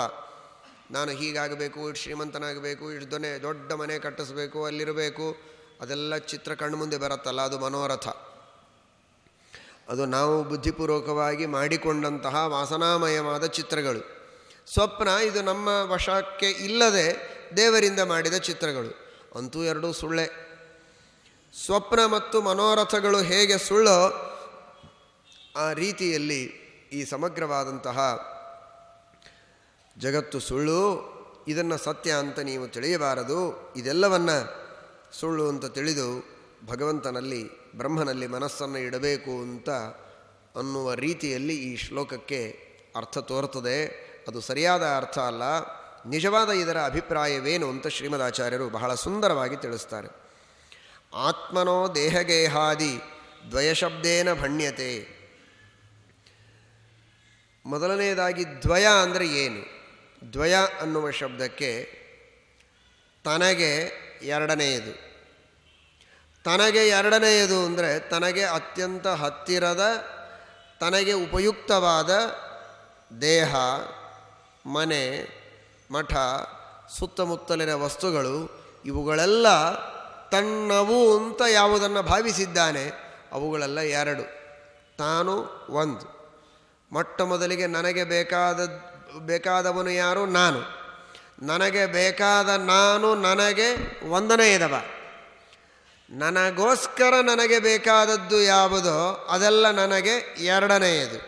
ನಾನು ಹೀಗಾಗಬೇಕು, ಇಷ್ಟು ಶ್ರೀಮಂತನಾಗಬೇಕು, ಇಷ್ಟು ದೊನೆ ದೊಡ್ಡ ಮನೆ ಕಟ್ಟಿಸ್ಬೇಕು, ಅಲ್ಲಿರಬೇಕು. ಅದೆಲ್ಲ ಚಿತ್ರ ಕಣ್ಮುಂದೆ ಬರುತ್ತಲ್ಲ, ಅದು ಮನೋರಥ. ಅದು ನಾವು ಬುದ್ಧಿಪೂರ್ವಕವಾಗಿ ಮಾಡಿಕೊಂಡಂತಹ ವಾಸನಾಮಯವಾದ ಚಿತ್ರಗಳು. ಸ್ವಪ್ನ ಇದು ನಮ್ಮ ವಶಕ್ಕೆ ಇಲ್ಲದೆ ದೇವರಿಂದ ಮಾಡಿದ ಚಿತ್ರಗಳು. ಅಂತೂ ಎರಡೂ ಸುಳ್ಳೆ. ಸ್ವಪ್ನ ಮತ್ತು ಮನೋರಥಗಳು ಹೇಗೆ ಸುಳ್ಳೋ ಆ ರೀತಿಯಲ್ಲಿ ಈ ಸಮಗ್ರವಾದಂತಹ ಜಗತ್ತು ಸುಳ್ಳು, ಇದನ್ನು ಸತ್ಯ ಅಂತ ನೀವು ತಿಳಿಯಬಾರದು, ಇದೆಲ್ಲವನ್ನು ಸುಳ್ಳು ಅಂತ ತಿಳಿದು ಭಗವಂತನಲ್ಲಿ, ಬ್ರಹ್ಮನಲ್ಲಿ ಮನಸ್ಸನ್ನು ಇಡಬೇಕು ಅಂತ ಅನ್ನುವ ರೀತಿಯಲ್ಲಿ ಈ ಶ್ಲೋಕಕ್ಕೆ ಅರ್ಥ ತೋರ್ತದೆ. ಅದು ಸರಿಯಾದ ಅರ್ಥ ಅಲ್ಲ. ನಿಜವಾದ ಇದರ ಅಭಿಪ್ರಾಯವೇನು ಅಂತ ಶ್ರೀಮದಾಚಾರ್ಯರು ಬಹಳ ಸುಂದರವಾಗಿ ತಿಳಿಸ್ತಾರೆ. ಆತ್ಮನೋ ದೇಹಗೇಹಾದಿ ದ್ವಯಶಬ್ದೇನ ಭಣ್ಯತೆ. ಮೊದಲನೆಯದಾಗಿ ದ್ವಯ ಅಂದರೆ ಏನು? ದ್ವಯ ಅನ್ನುವ ಶಬ್ದಕ್ಕೆ ತನಗೆ ಎರಡನೆಯದು. ತನಗೆ ಎರಡನೆಯದು ಅಂದರೆ ತನಗೆ ಅತ್ಯಂತ ಹತ್ತಿರದ, ತನಗೆ ಉಪಯುಕ್ತವಾದ ದೇಹ, ಮನೆ ಮಠ, ಸುತ್ತಮುತ್ತಲಿನ ವಸ್ತುಗಳು, ಇವುಗಳೆಲ್ಲ ತನ್ನವು ಅಂತ ಯಾವುದನ್ನು ಭಾವಿಸಿದ್ದಾನೆ, ಅವುಗಳೆಲ್ಲ ಎರಡು. ತಾನು ಒಂದು. ಮೊಟ್ಟ ಮೊದಲಿಗೆ ನನಗೆ ಬೇಕಾದ, ಬೇಕಾದವನು ಯಾರು? ನಾನು. ನನಗೆ ಬೇಕಾದ ನಾನು ನನಗೆ ಒಂದನೆಯದವ ನನಗೋಸ್ಕರ ನನಗೆ ಬೇಕಾದದ್ದು ಯಾವುದೋ, ಅದೆಲ್ಲ ನನಗೆ ಎರಡನೆಯದು.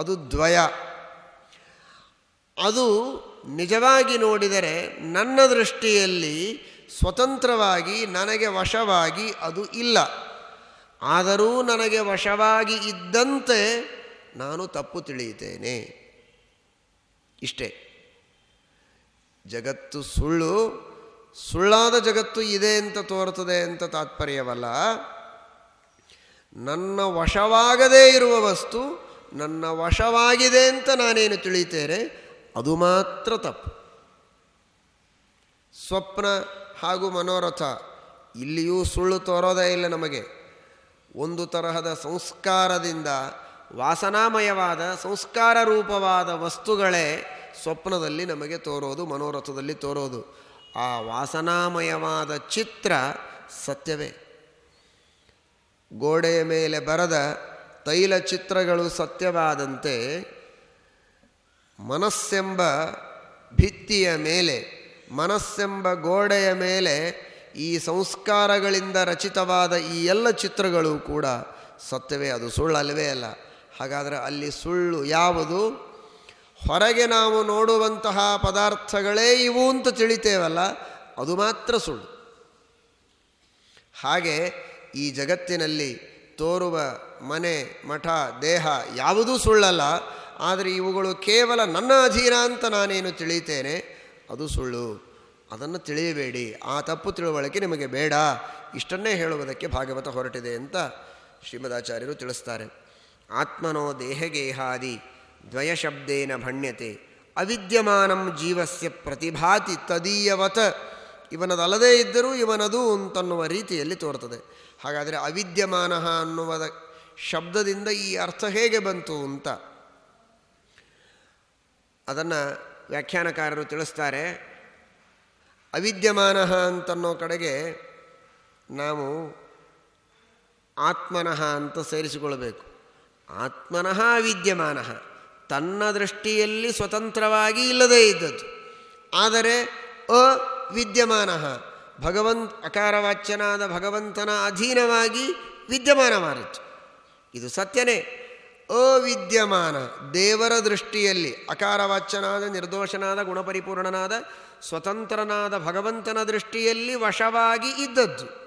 ಅದು ದ್ವಯ. ಅದು ನಿಜವಾಗಿ ನೋಡಿದರೆ ನನ್ನ ದೃಷ್ಟಿಯಲ್ಲಿ ಸ್ವತಂತ್ರವಾಗಿ ನನಗೆ ವಶವಾಗಿ ಅದು ಇಲ್ಲ. ಆದರೂ ನನಗೆ ವಶವಾಗಿ ಇದ್ದಂತೆ ನಾನು ತಪ್ಪು ತಿಳಿಯುತ್ತೇನೆ. ಇಷ್ಟೇ. ಜಗತ್ತು ಸುಳ್ಳು, ಸುಳ್ಳಾದ ಜಗತ್ತು ಇದೆ ಅಂತ ತೋರ್ತದೆ ಅಂತ ತಾತ್ಪರ್ಯವಲ್ಲ. ನನ್ನ ವಶವಾಗದೇ ಇರುವ ವಸ್ತು ನನ್ನ ವಶವಾಗಿದೆ ಅಂತ ನಾನೇನು ತಿಳಿಯುತ್ತೇನೆ? ಅದು ಮಾತ್ರ ತಪ್ಪು. ಸ್ವಪ್ನ ಹಾಗೂ ಮನೋರಥ ಇಲ್ಲಿಯೂ ಸುಳ್ಳು ತೋರೋದೇ ಇಲ್ಲ ನಮಗೆ. ಒಂದು ತರಹದ ಸಂಸ್ಕಾರದಿಂದ ವಾಸನಾಮಯವಾದ ಸಂಸ್ಕಾರ ರೂಪವಾದ ವಸ್ತುಗಳೇ ಸ್ವಪ್ನದಲ್ಲಿ ನಮಗೆ ತೋರೋದು, ಮನೋರಥದಲ್ಲಿ ತೋರೋದು. ಆ ವಾಸನಾಮಯವಾದ ಚಿತ್ರ ಸತ್ಯವೇ. ಗೋಡೆಯ ಮೇಲೆ ಬರದ ತೈಲ ಚಿತ್ರಗಳು ಸತ್ಯವಾದಂತೆ ಮನಸ್ಸೆಂಬ ಭಿತ್ತಿಯ ಮೇಲೆ, ಮನಸ್ಸೆಂಬ ಗೋಡೆಯ ಮೇಲೆ ಈ ಸಂಸ್ಕಾರಗಳಿಂದ ರಚಿತವಾದ ಈ ಎಲ್ಲ ಚಿತ್ರಗಳು ಕೂಡ ಸತ್ಯವೇ. ಅದು ಸುಳ್ಳು ಅಲ್ಲವೇ ಅಲ್ಲ. ಹಾಗಾದರೆ ಅಲ್ಲಿ ಸುಳ್ಳು ಯಾವುದು? ಹೊರಗೆ ನಾವು ನೋಡುವಂತಹ ಪದಾರ್ಥಗಳೇ ಇವು ಅಂತ ತಿಳಿತೇವಲ್ಲ, ಅದು ಮಾತ್ರ ಸುಳ್ಳು. ಹಾಗೆ ಈ ಜಗತ್ತಿನಲ್ಲಿ ತೋರುವ ಮನೆ, ಮಠ, ದೇಹ ಯಾವುದೂ ಸುಳ್ಳಲ್ಲ. ಆದರೆ ಇವುಗಳು ಕೇವಲ ನನ್ನ ಅಧೀನ ಅಂತ ನಾನೇನು ತಿಳಿತೇನೆ? ಅದು ಸುಳ್ಳು. ಅದನ್ನು ತಿಳಿಯಬೇಡಿ. ಆ ತಪ್ಪು ತಿಳುವಳಿಕೆ ನಿಮಗೆ ಬೇಡ. ಇಷ್ಟನ್ನೇ ಹೇಳುವುದಕ್ಕೆ ಭಾಗವತ ಹೊರಟಿದೆ ಅಂತ ಶ್ರೀಮದಾಚಾರ್ಯರು ತಿಳಿಸ್ತಾರೆ. ಆತ್ಮನೋ ದೇಹಗೇಹಾದಿ ದ್ವಯಶಬ್ದೇನ ಭಣ್ಯತೆ ಅವಿದ್ಯಮಾನಂ ಜೀವಸ್ಯ ಪ್ರತಿಭಾತಿ ತದೀಯವತ. ಇವನದಲ್ಲದೇ ಇದ್ದರೂ ಇವನದು ಅಂತನ್ನುವ ರೀತಿಯಲ್ಲಿ ತೋರ್ತದೆ. ಹಾಗಾದರೆ ಅವಿದ್ಯಮಾನ ಅನ್ನುವ ಶಬ್ದದಿಂದ ಈ ಅರ್ಥ ಹೇಗೆ ಬಂತು ಅಂತ ಅದನ್ನು ವ್ಯಾಖ್ಯಾನಕಾರರು ತಿಳಿಸ್ತಾರೆ. ಅವಿದ್ಯಮಾನ ಅಂತನ್ನೋ ಕಡೆಗೆ ನಾವು ಆತ್ಮನಃ ಅಂತ ಸೇರಿಸಿಕೊಳ್ಳಬೇಕು ಆತ್ಮನಃ ಅವಿದ್ಯಮಾನ ತನ್ನ ದೃಷ್ಟಿಯಲ್ಲಿ ಸ್ವತಂತ್ರವಾಗಿ ಇಲ್ಲದೇ ಇದ್ದದ್ದು. ಆದರೆ ಅವಿದ್ಯಮಾನ. ಭಗವಂತ ಅಕಾರವಾಚ್ಯನಾದ ಭಗವಂತನ ಅಧೀನವಾಗಿ ವಿದ್ಯಮಾನ ಇದು ಸತ್ಯನೇ. ಅವಿದ್ಯಮಾನ, ದೇವರ ದೃಷ್ಟಿಯಲ್ಲಿ ಅಕಾರವಾಚ್ಯನಾದ ನಿರ್ದೋಷನಾದ, ಗುಣಪರಿಪೂರ್ಣನಾದ, ಸ್ವತಂತ್ರನಾದ, ಭಗವಂತನ ದೃಷ್ಟಿಯಲ್ಲಿ ವಶವಾಗಿ ಇದ್ದದ್ದು.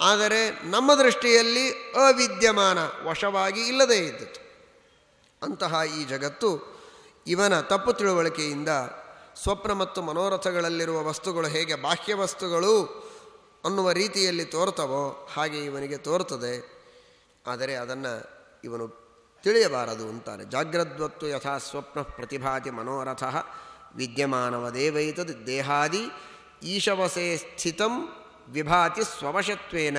ಆದರೆ ನಮ್ಮ ದೃಷ್ಟಿಯಲ್ಲಿ ಅವಿದ್ಯಮಾನ, ವಶವಾಗಿ ಇಲ್ಲದೇ ಇದ್ದದ್ದು. ಅಂತಹ ಈ ಜಗತ್ತು ಇವನ ತಪ್ಪು ತಿಳುವಳಿಕೆಯಿಂದ ಸ್ವಪ್ನ ಮತ್ತು ಮನೋರಥಗಳಲ್ಲಿರುವ ವಸ್ತುಗಳು ಹೇಗೆ ಬಾಹ್ಯ ವಸ್ತುಗಳು ಅನ್ನುವ ರೀತಿಯಲ್ಲಿ ತೋರ್ತವೋ ಹಾಗೆ ಇವನಿಗೆ ತೋರ್ತದೆ. ಆದರೆ ಅದನ್ನು ಇವನು ತಿಳಿಯಬಾರದು ಅಂತಾರೆ. ಜಾಗ್ರದ್ವತ್ತು ಯಥಾ ಸ್ವಪ್ನ ಪ್ರತಿಭಾತಿ ಮನೋರಥ ವಿದ್ಯಮಾನವದೇವೈತದ್ ದೇಹಾದಿ ಈಶವಸೆ ಸ್ಥಿತಂ ವಿಭಾತಿ ಸ್ವವಶತ್ವೇನ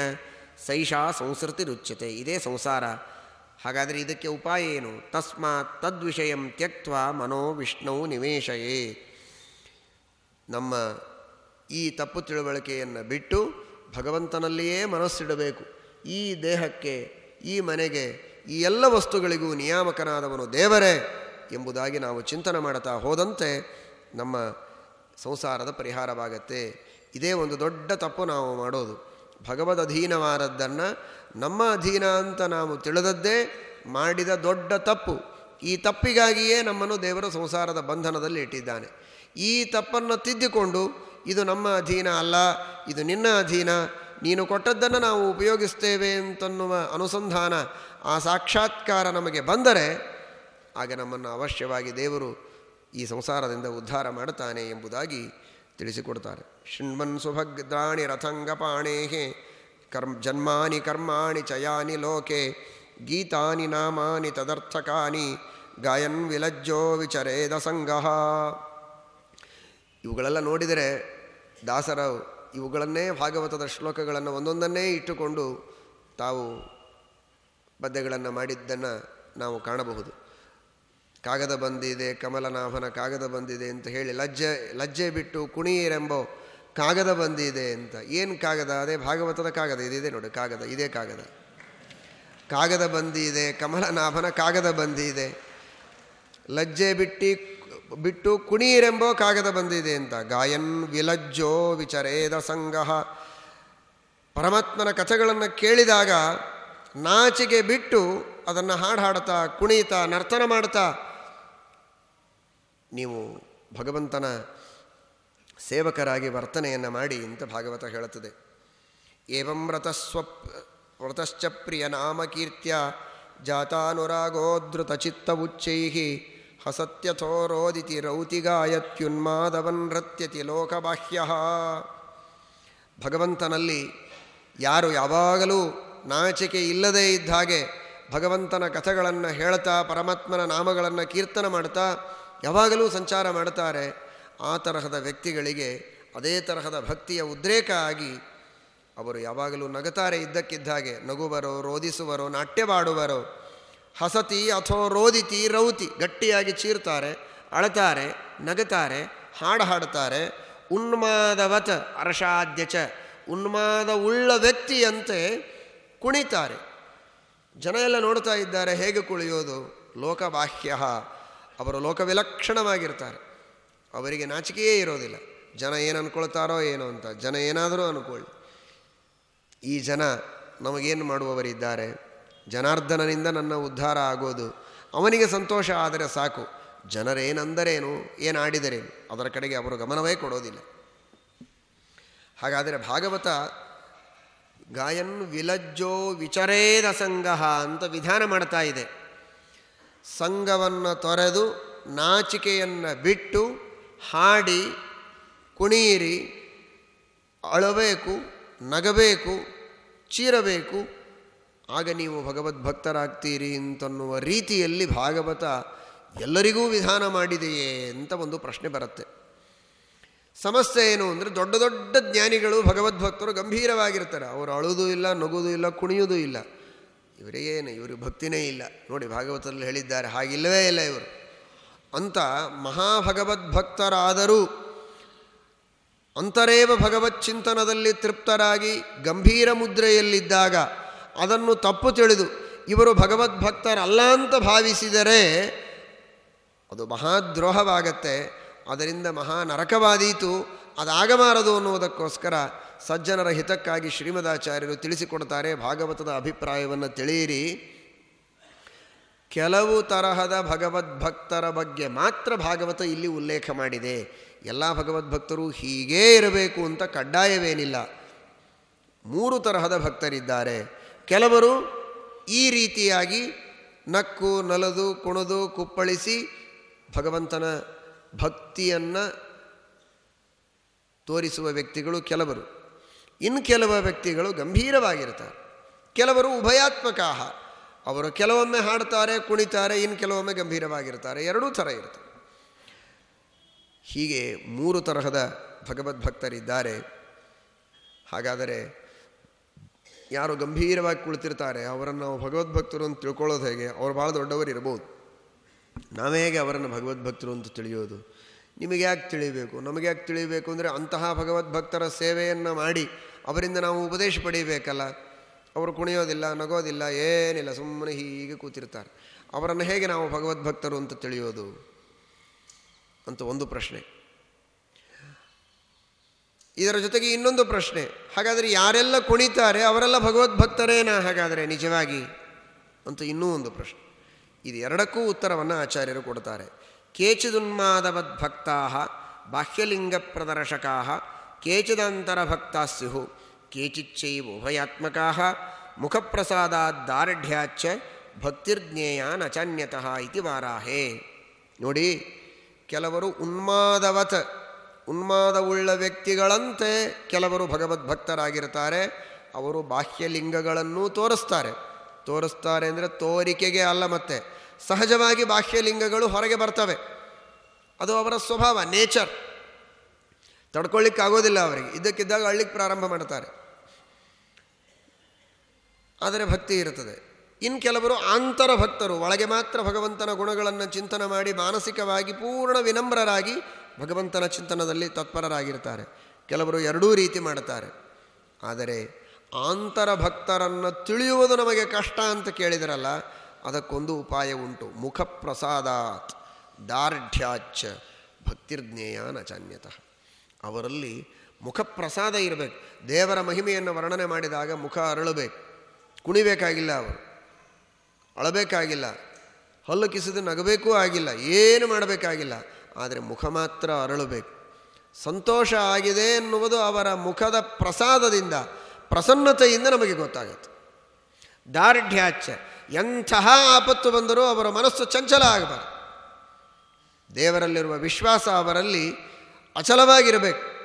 ಸೈಷಾ ಸಂಸ್ಕೃತಿ ರುಚ್ಯತೆ. ಇದೇ ಸಂಸಾರ. ಹಾಗಾದರೆ ಇದಕ್ಕೆ ಉಪಾಯ ಏನು? ತಸ್ಮಾತ್ ತದ್ವಿಷಯ ತ್ಯಕ್ತ ಮನೋ ವಿಷ್ಣು ನಿವೇಶಯೇ. ನಮ್ಮ ಈ ತಪ್ಪು ತಿಳುವಳಿಕೆಯನ್ನು ಬಿಟ್ಟು ಭಗವಂತನಲ್ಲಿಯೇ ಮನಸ್ಸಿಡಬೇಕು. ಈ ದೇಹಕ್ಕೆ, ಈ ಮನೆಗೆ ಈ ಎಲ್ಲ ವಸ್ತುಗಳಿಗೂ ನಿಯಾಮಕನಾದವನು ದೇವರೇ ಎಂಬುದಾಗಿ ನಾವು ಚಿಂತನೆ ಮಾಡುತ್ತಾ ಹೋದಂತೆ ನಮ್ಮ ಸಂಸಾರದ ಪರಿಹಾರವಾಗತ್ತೆ. ಇದೇ ಒಂದು ದೊಡ್ಡ ತಪ್ಪು ನಾವು ಮಾಡೋದು. ಭಗವದ್ ಅಧೀನವಾದದ್ದನ್ನು ನಮ್ಮ ಅಧೀನ ಅಂತ ನಾವು ತಿಳಿದದ್ದೇ ಮಾಡಿದ ದೊಡ್ಡ ತಪ್ಪು. ಈ ತಪ್ಪಿಗಾಗಿಯೇ ನಮ್ಮನ್ನು ದೇವರ ಸಂಸಾರದ ಬಂಧನದಲ್ಲಿ ಇಟ್ಟಿದ್ದಾನೆ. ಈ ತಪ್ಪನ್ನು ತಿದ್ದಿಕೊಂಡು ಇದು ನಮ್ಮ ಅಧೀನ ಅಲ್ಲ, ಇದು ನಿನ್ನ ಅಧೀನ, ನೀನು ಕೊಟ್ಟದ್ದನ್ನು ನಾವು ಉಪಯೋಗಿಸ್ತೇವೆ ಅಂತನ್ನುವ ಅನುಸಂಧಾನ ಆ ಸಾಕ್ಷಾತ್ಕಾರ ನಮಗೆ ಬಂದರೆ ಆಗ ನಮ್ಮನ್ನು ಅವಶ್ಯವಾಗಿ ದೇವರು ಈ ಸಂಸಾರದಿಂದ ಉದ್ಧಾರ ಮಾಡುತ್ತಾನೆ ಎಂಬುದಾಗಿ ತಿಳಿಸಿಕೊಡ್ತಾರೆ. ಶೃಣ್ಮನ್ ಸುಭಗ್ರಾಣಿ ರಥಂಗಪಾಣೇ ಕರ್ಮ ಜನ್ಮಾನಿ ಕರ್ಮಾಣಿ ಚಯಾನಿ ಲೋಕೆ, ಗೀತಾನಿ ನಾಮಾನಿ ತದರ್ಥಕಾನಿ, ಗಾಯನ್ ವಿಲಜ್ಜೋ ವಿಚರೇದ ಸಂಗಹ ಇವುಗಳೆಲ್ಲ ನೋಡಿದರೆ ದಾಸರ ಇವುಗಳನ್ನೇ ಭಾಗವತದ ಶ್ಲೋಕಗಳನ್ನು ಒಂದೊಂದನ್ನೇ ಇಟ್ಟುಕೊಂಡು ತಾವು ಪದ್ಯಗಳನ್ನು ಮಾಡಿದ್ದನ್ನು ನಾವು ಕಾಣಬಹುದು. ಕಾಗದ ಬಂದಿದೆ, ಕಮಲನಾಭನ ಕಾಗದ ಬಂದಿದೆ ಅಂತ ಹೇಳಿ ಲಜ್ಜೆ ಲಜ್ಜೆ ಬಿಟ್ಟು ಕುಣಿಯರೆಂಬೋ ಕಾಗದ ಬಂದಿದೆ ಅಂತ. ಏನು ಕಾಗದ? ಅದೇ ಭಾಗವತದ ಕಾಗದ. ಇದಿದೆ ನೋಡಿ, ಕಾಗದ, ಇದೇ ಕಾಗದ. ಕಾಗದ ಬಂದಿದೆ, ಕಮಲನಾಭನ ಕಾಗದ ಬಂದಿದೆ. ಲಜ್ಜೆ ಬಿಟ್ಟು ಬಿಟ್ಟು ಕುಣಿಯರೆಂಬೋ ಕಾಗದ ಬಂದಿದೆ ಅಂತ. ಗಾಯನ್ ವಿಲಜ್ಜೋ ವಿಚರೇದ ಸಂಗಹ ಪರಮಾತ್ಮನ ಕಥೆಗಳನ್ನು ಕೇಳಿದಾಗ ನಾಚಿಕೆ ಬಿಟ್ಟು ಅದನ್ನು ಹಾಡು ಹಾಡ್ತಾ ಕುಣಿತಾ ನರ್ತನ ಮಾಡ್ತಾ ನೀವು ಭಗವಂತನ ಸೇವಕರಾಗಿ ವರ್ತನೆಯನ್ನು ಮಾಡಿ ಅಂತ ಭಾಗವತ ಹೇಳುತ್ತದೆ. ಏವಂ ವ್ರತಸ್ವ ವ್ರತಶ್ಚ ಪ್ರಿಯ ನಾಮಕೀರ್ತ್ಯ ಜಾತಾನುರಾಗೋದೃತ ಜಾತಾನುರಾಗೋದ್ರುತ ಚಿತ್ತ ಉಚ್ಚೈ ಹಸತ್ಯಥೋ ರೋದಿತಿ ರೌತಿಗಾಯತ್ಯುನ್ಮಾದವನ್ ರತ್ಯತಿ ಲೋಕಬಾಹ್ಯ. ಭಗವಂತನಲ್ಲಿ ಯಾರು ಯಾವಾಗಲೂ ನಾಚಿಕೆ ಇಲ್ಲದೇ ಇದ್ದ ಹಾಗೆ ಭಗವಂತನ ಕಥೆಗಳನ್ನು ಹೇಳ್ತಾ, ಪರಮಾತ್ಮನ ನಾಮಗಳನ್ನು ಕೀರ್ತನ ಮಾಡ್ತಾ, ಯಾವಾಗಲೂ ಸಂಚಾರ ಮಾಡ್ತಾರೆ. ಆ ತರಹದ ವ್ಯಕ್ತಿಗಳಿಗೆ ಅದೇ ತರಹದ ಭಕ್ತಿಯ ಉದ್ರೇಕ ಆಗಿ ಅವರು ಯಾವಾಗಲೂ ನಗತಾರೆ ಇದ್ದಕ್ಕಿದ್ದ ಹಾಗೆ. ನಗುವರೋ, ರೋದಿಸುವರೋ ನಾಟ್ಯವಾಡುವರೋ ಹಸತಿ ಅಥೋ ರೋದಿತಿ ರೌತಿ ಗಟ್ಟಿಯಾಗಿ ಚೀರ್ತಾರೆ, ಅಳತಾರೆ ನಗತಾರೆ ಹಾಡು ಹಾಡುತ್ತಾರೆ. ಉನ್ಮಾದವತ ಅರಷಾದ್ಯಚ ಉನ್ಮಾದ ಉಳ್ಳ ವ್ಯಕ್ತಿಯಂತೆ ಕುಣಿತಾರೆ. ಜನ ಎಲ್ಲ ನೋಡ್ತಾ ಇದ್ದಾರೆ, ಹೇಗೆ ಕುಳಿಯೋದು ಲೋಕಬಾಹ್ಯ ಅವರು ಲೋಕವಿಲಕ್ಷಣವಾಗಿರ್ತಾರೆ. ಅವರಿಗೆ ನಾಚಿಕೆಯೇ ಇರೋದಿಲ್ಲ. ಜನ ಏನು ಅನ್ಕೊಳ್ತಾರೋ ಏನೋ ಅಂತ. ಜನ ಏನಾದರೂ ಅನ್ಕೊಳ್ಳಿ. ಈ ಜನ ನಮಗೇನು ಮಾಡುವವರಿದ್ದಾರೆ? ಜನಾರ್ದನನಿಂದ ನನ್ನ ಉದ್ಧಾರ ಆಗೋದು. ಅವನಿಗೆ ಸಂತೋಷ ಆದರೆ ಸಾಕು. ಜನರೇನೆಂದರೇನು? ಏನು ಆಡಿದರೇನು? ಅದರ ಕಡೆಗೆ ಅವರು ಗಮನವೇ ಕೊಡೋದಿಲ್ಲ. ಹಾಗಾದರೆ ಭಾಗವತ ಗಾಯನ್ ವಿಲಜ್ಜೋ ವಿಚರೇದ ಸಂಗಹ ಅಂತ ವಿಧಾನ ಮಾಡ್ತಾ ಇದೆ. ಸಂಘವನ್ನು ತೊರೆದು ನಾಚಿಕೆಯನ್ನು ಬಿಟ್ಟು ಹಾಡಿ, ಕುಣಿಯಿರಿ, ಅಳಬೇಕು, ನಗಬೇಕು, ಚೀರಬೇಕು, ಆಗ ನೀವು ಭಗವದ್ಭಕ್ತರಾಗ್ತೀರಿ ಅಂತನ್ನುವ ರೀತಿಯಲ್ಲಿ ಭಾಗವತ ಎಲ್ಲರಿಗೂ ವಿಧಾನ ಮಾಡಿದೆಯೇ ಅಂತ ಒಂದು ಪ್ರಶ್ನೆ ಬರುತ್ತೆ. ಸಮಸ್ಯೆ ಏನು ಅಂದರೆ ದೊಡ್ಡ ದೊಡ್ಡ ಜ್ಞಾನಿಗಳು ಭಗವದ್ಭಕ್ತರು ಗಂಭೀರವಾಗಿರ್ತಾರೆ. ಅವರು ಅಳುವುದೂ ಇಲ್ಲ ನಗುವುದೂ ಇಲ್ಲ ಕುಣಿಯುವುದೂ ಇಲ್ಲ. ಇವರಿಗೇನು ಇವ್ರಿಗೆ ಭಕ್ತಿನೇ ಇಲ್ಲ. ನೋಡಿ, ಭಾಗವತದಲ್ಲಿ ಹೇಳಿದ್ದಾರೆ, ಹಾಗಿಲ್ಲವೇ ಇಲ್ಲ ಇವರು. ಅಂತ ಮಹಾಭಗವದ್ಭಕ್ತರಾದರೂ ಅಂತರೇವ ಭಗವಚ್ಚಿಂತನದಲ್ಲಿ ತೃಪ್ತರಾಗಿ ಗಂಭೀರ ಮುದ್ರೆಯಲ್ಲಿದ್ದಾಗ ಅದನ್ನು ತಪ್ಪು ತಿಳಿದು ಇವರು ಭಗವದ್ಭಕ್ತರಲ್ಲ ಅಂತ ಭಾವಿಸಿದರೆ ಅದು ಮಹಾದ್ರೋಹವಾಗತ್ತೆ. ಅದರಿಂದ ಮಹಾ ನರಕವಾದೀತು ಅದಾಗಬಾರದು ಅನ್ನುವುದಕ್ಕೋಸ್ಕರ ಸಜ್ಜನರ ಹಿತಕ್ಕಾಗಿ ಶ್ರೀಮದಾಚಾರ್ಯರು ತಿಳಿಸಿಕೊಡ್ತಾರೆ ಭಾಗವತದ ಅಭಿಪ್ರಾಯವನ್ನು ತಿಳಿಯಿರಿ. ಕೆಲವು ತರಹದ ಭಗವದ್ಭಕ್ತರ ಬಗ್ಗೆ ಮಾತ್ರ ಭಾಗವತ ಇಲ್ಲಿ ಉಲ್ಲೇಖ ಮಾಡಿದೆ. ಎಲ್ಲ ಭಗವದ್ಭಕ್ತರು ಹೀಗೇ ಇರಬೇಕು ಅಂತ ಕಡ್ಡಾಯವೇನಿಲ್ಲ. ಮೂರು ತರಹದ ಭಕ್ತರಿದ್ದಾರೆ. ಕೆಲವರು ಈ ರೀತಿಯಾಗಿ ನಕ್ಕು, ನಲದು, ಕುಣದು, ಕುಪ್ಪಳಿಸಿ ಭಗವಂತನ ಭಕ್ತಿಯನ್ನು ತೋರಿಸುವ ವ್ಯಕ್ತಿಗಳು ಕೆಲವರು. ಇನ್ನು ಕೆಲವ ವ್ಯಕ್ತಿಗಳು ಗಂಭೀರವಾಗಿರ್ತಾರೆ. ಕೆಲವರು ಉಭಯಾತ್ಮಕ ಅವರು ಕೆಲವೊಮ್ಮೆ ಹಾಡ್ತಾರೆ, ಕುಣಿತಾರೆ, ಇನ್ನು ಕೆಲವೊಮ್ಮೆ ಗಂಭೀರವಾಗಿರ್ತಾರೆ. ಎರಡೂ ಥರ ಇರ್ತಾರೆ ಹೀಗೆ ಮೂರು ತರಹದ ಭಗವದ್ಭಕ್ತರಿದ್ದಾರೆ ಹಾಗಾದರೆ ಯಾರು ಗಂಭೀರವಾಗಿ ಕುಳಿತಿರ್ತಾರೆ, ಅವರನ್ನು ನಾವು ಭಗವದ್ಭಕ್ತರು ಅಂತ ತಿಳ್ಕೊಳ್ಳೋದು ಹೇಗೆ? ಅವ್ರು ಭಾಳ ದೊಡ್ಡವರು ಇರ್ಬೋದು ನಾವೇ ಹೇಗೆ ಅವರನ್ನು ಭಗವದ್ಭಕ್ತರು ಅಂತ ತಿಳಿಯೋದು? ನಿಮಗೆ ಯಾಕೆ ತಿಳಿಬೇಕು? ನಮಗೆ ಯಾಕೆ ತಿಳಿಬೇಕು ಅಂದರೆ ಅಂತಹ ಭಗವದ್ಭಕ್ತರ ಸೇವೆಯನ್ನು ಮಾಡಿ ಅವರಿಂದ ನಾವು ಉಪದೇಶ ಪಡೀಬೇಕಲ್ಲ. ಅವರು ಕುಣಿಯೋದಿಲ್ಲ, ನಗೋದಿಲ್ಲ, ಏನಿಲ್ಲ, ಸುಮ್ಮನೆ ಹೀಗೆ ಕೂತಿರ್ತಾರೆ. ಅವರನ್ನು ಹೇಗೆ ನಾವು ಭಗವದ್ಭಕ್ತರು ಅಂತ ತಿಳಿಯೋದು? ಅಂತ ಒಂದು ಪ್ರಶ್ನೆ. ಇದರ ಜೊತೆಗೆ ಇನ್ನೊಂದು ಪ್ರಶ್ನೆ. ಹಾಗಾದರೆ ಯಾರೆಲ್ಲ ಕುಣಿತಾರೆ ಅವರೆಲ್ಲ ಭಗವದ್ಭಕ್ತರೇನಾ ಹಾಗಾದರೆ ನಿಜವಾಗಿ? ಅಂತ ಇನ್ನೂ ಒಂದು ಪ್ರಶ್ನೆ. ಇದು ಎರಡಕ್ಕೂ ಉತ್ತರವನ್ನು ಆಚಾರ್ಯರು ಕೊಡ್ತಾರೆ. ಕೇಚಿದುನ್ಮಾದವದ್ಭಕ್ತಾ ಬಾಹ್ಯಲಿಂಗ ಪ್ರದರ್ಶಕಾ ಕೇಚಿದಂತರಭಕ್ತಾ ಸ್ಯು ಕೇಚಿಚ್ಚೈವ ಉಭಯಾತ್ಮಕಾ ಮುಖಪ್ರಸಾದಾದ್ದಾರ್ಢ್ಯಾಚ್ಚ ಭಕ್ತಿರ್ಜ್ಞೇಯ ಅಚಾನ್ಯತಃ ಇತಿ ವಾರಾಹೇ. ನೋಡಿ, ಕೆಲವರು ಉನ್ಮಾದವತ್, ಉನ್ಮಾದವುಳ್ಳ ವ್ಯಕ್ತಿಗಳಂತೆ ಕೆಲವರು ಭಗವದ್ಭಕ್ತರಾಗಿರ್ತಾರೆ, ಅವರು ಬಾಹ್ಯಲಿಂಗಗಳನ್ನೂ ತೋರಿಸ್ತಾರೆ. ತೋರಿಸ್ತಾರೆ ಅಂದರೆ ತೋರಿಕೆಗೆ ಅಲ್ಲ ಮತ್ತೆ. ಸಹಜವಾಗಿ ಬಾಹ್ಯಲಿಂಗಗಳು ಹೊರಗೆ ಬರ್ತವೆ. ಅದು ಅವರ ಸ್ವಭಾವ, ನೇಚರ್. ತಡ್ಕೊಳ್ಳಿಕ್ಕಾಗೋದಿಲ್ಲ ಅವರಿಗೆ. ಇದಕ್ಕಿದ್ದಾಗ ಅಳ್ಳಿಕ್ಕೆ ಪ್ರಾರಂಭ ಮಾಡ್ತಾರೆ. ಆದರೆ ಭಕ್ತಿ ಇರುತ್ತದೆ. ಇನ್ನು ಕೆಲವರು ಆಂತರ ಭಕ್ತರು, ಒಳಗೆ ಮಾತ್ರ ಭಗವಂತನ ಗುಣಗಳನ್ನು ಚಿಂತನೆ ಮಾಡಿ ಮಾನಸಿಕವಾಗಿ ಪೂರ್ಣ ವಿನಮ್ರರಾಗಿ ಭಗವಂತನ ಚಿಂತನದಲ್ಲಿ ತತ್ಪರರಾಗಿರ್ತಾರೆ. ಕೆಲವರು ಎರಡೂ ರೀತಿ ಮಾಡುತ್ತಾರೆ ಆದರೆ ಆಂತರ ಭಕ್ತರನ್ನು ತಿಳಿಯುವುದು ನಮಗೆ ಕಷ್ಟ ಅಂತ ಕೇಳಿದರಲ್ಲ, ಅದಕ್ಕೊಂದು ಉಪಾಯ ಉಂಟು. ಮುಖ ಪ್ರಸಾದಾತ್ ದಾರ್ಢ್ಯಾಚ ಭಕ್ತಿರ್ಜ್ಞೇಯ ನಚಾನ್ಯತಃ. ಅವರಲ್ಲಿ ಮುಖ ಪ್ರಸಾದ ಇರಬೇಕು. ದೇವರ ಮಹಿಮೆಯನ್ನು ವರ್ಣನೆ ಮಾಡಿದಾಗ ಮುಖ ಅರಳಬೇಕು. ಕುಣಿಬೇಕಾಗಿಲ್ಲ ಅವರು. ಅಳಬೇಕಾಗಿಲ್ಲ. ಹಲ್ಲು ಕಿಸಿದು ನಗಬೇಕೂ ಆಗಿಲ್ಲ. ಏನು ಮಾಡಬೇಕಾಗಿಲ್ಲ. ಆದರೆ ಮುಖ ಮಾತ್ರ ಅರಳಬೇಕು. ಸಂತೋಷ ಆಗಿದೆ ಎನ್ನುವುದು ಅವರ ಮುಖದ ಪ್ರಸಾದದಿಂದ. ಪ್ರಸನ್ನತೆಯಿಂದ ನಮಗೆ ಗೊತ್ತಾಗುತ್ತೆ. ದಾರ್ಢ್ಯಾಚ ಎಂತಹ ಆಪತ್ತು ಬಂದರೂ ಅವರ ಮನಸ್ಸು ಚಂಚಲ ಆಗಬಾರ್ದು. ದೇವರಲ್ಲಿರುವ ವಿಶ್ವಾಸ ಅವರಲ್ಲಿ ಅಚಲವಾಗಿರಬೇಕು.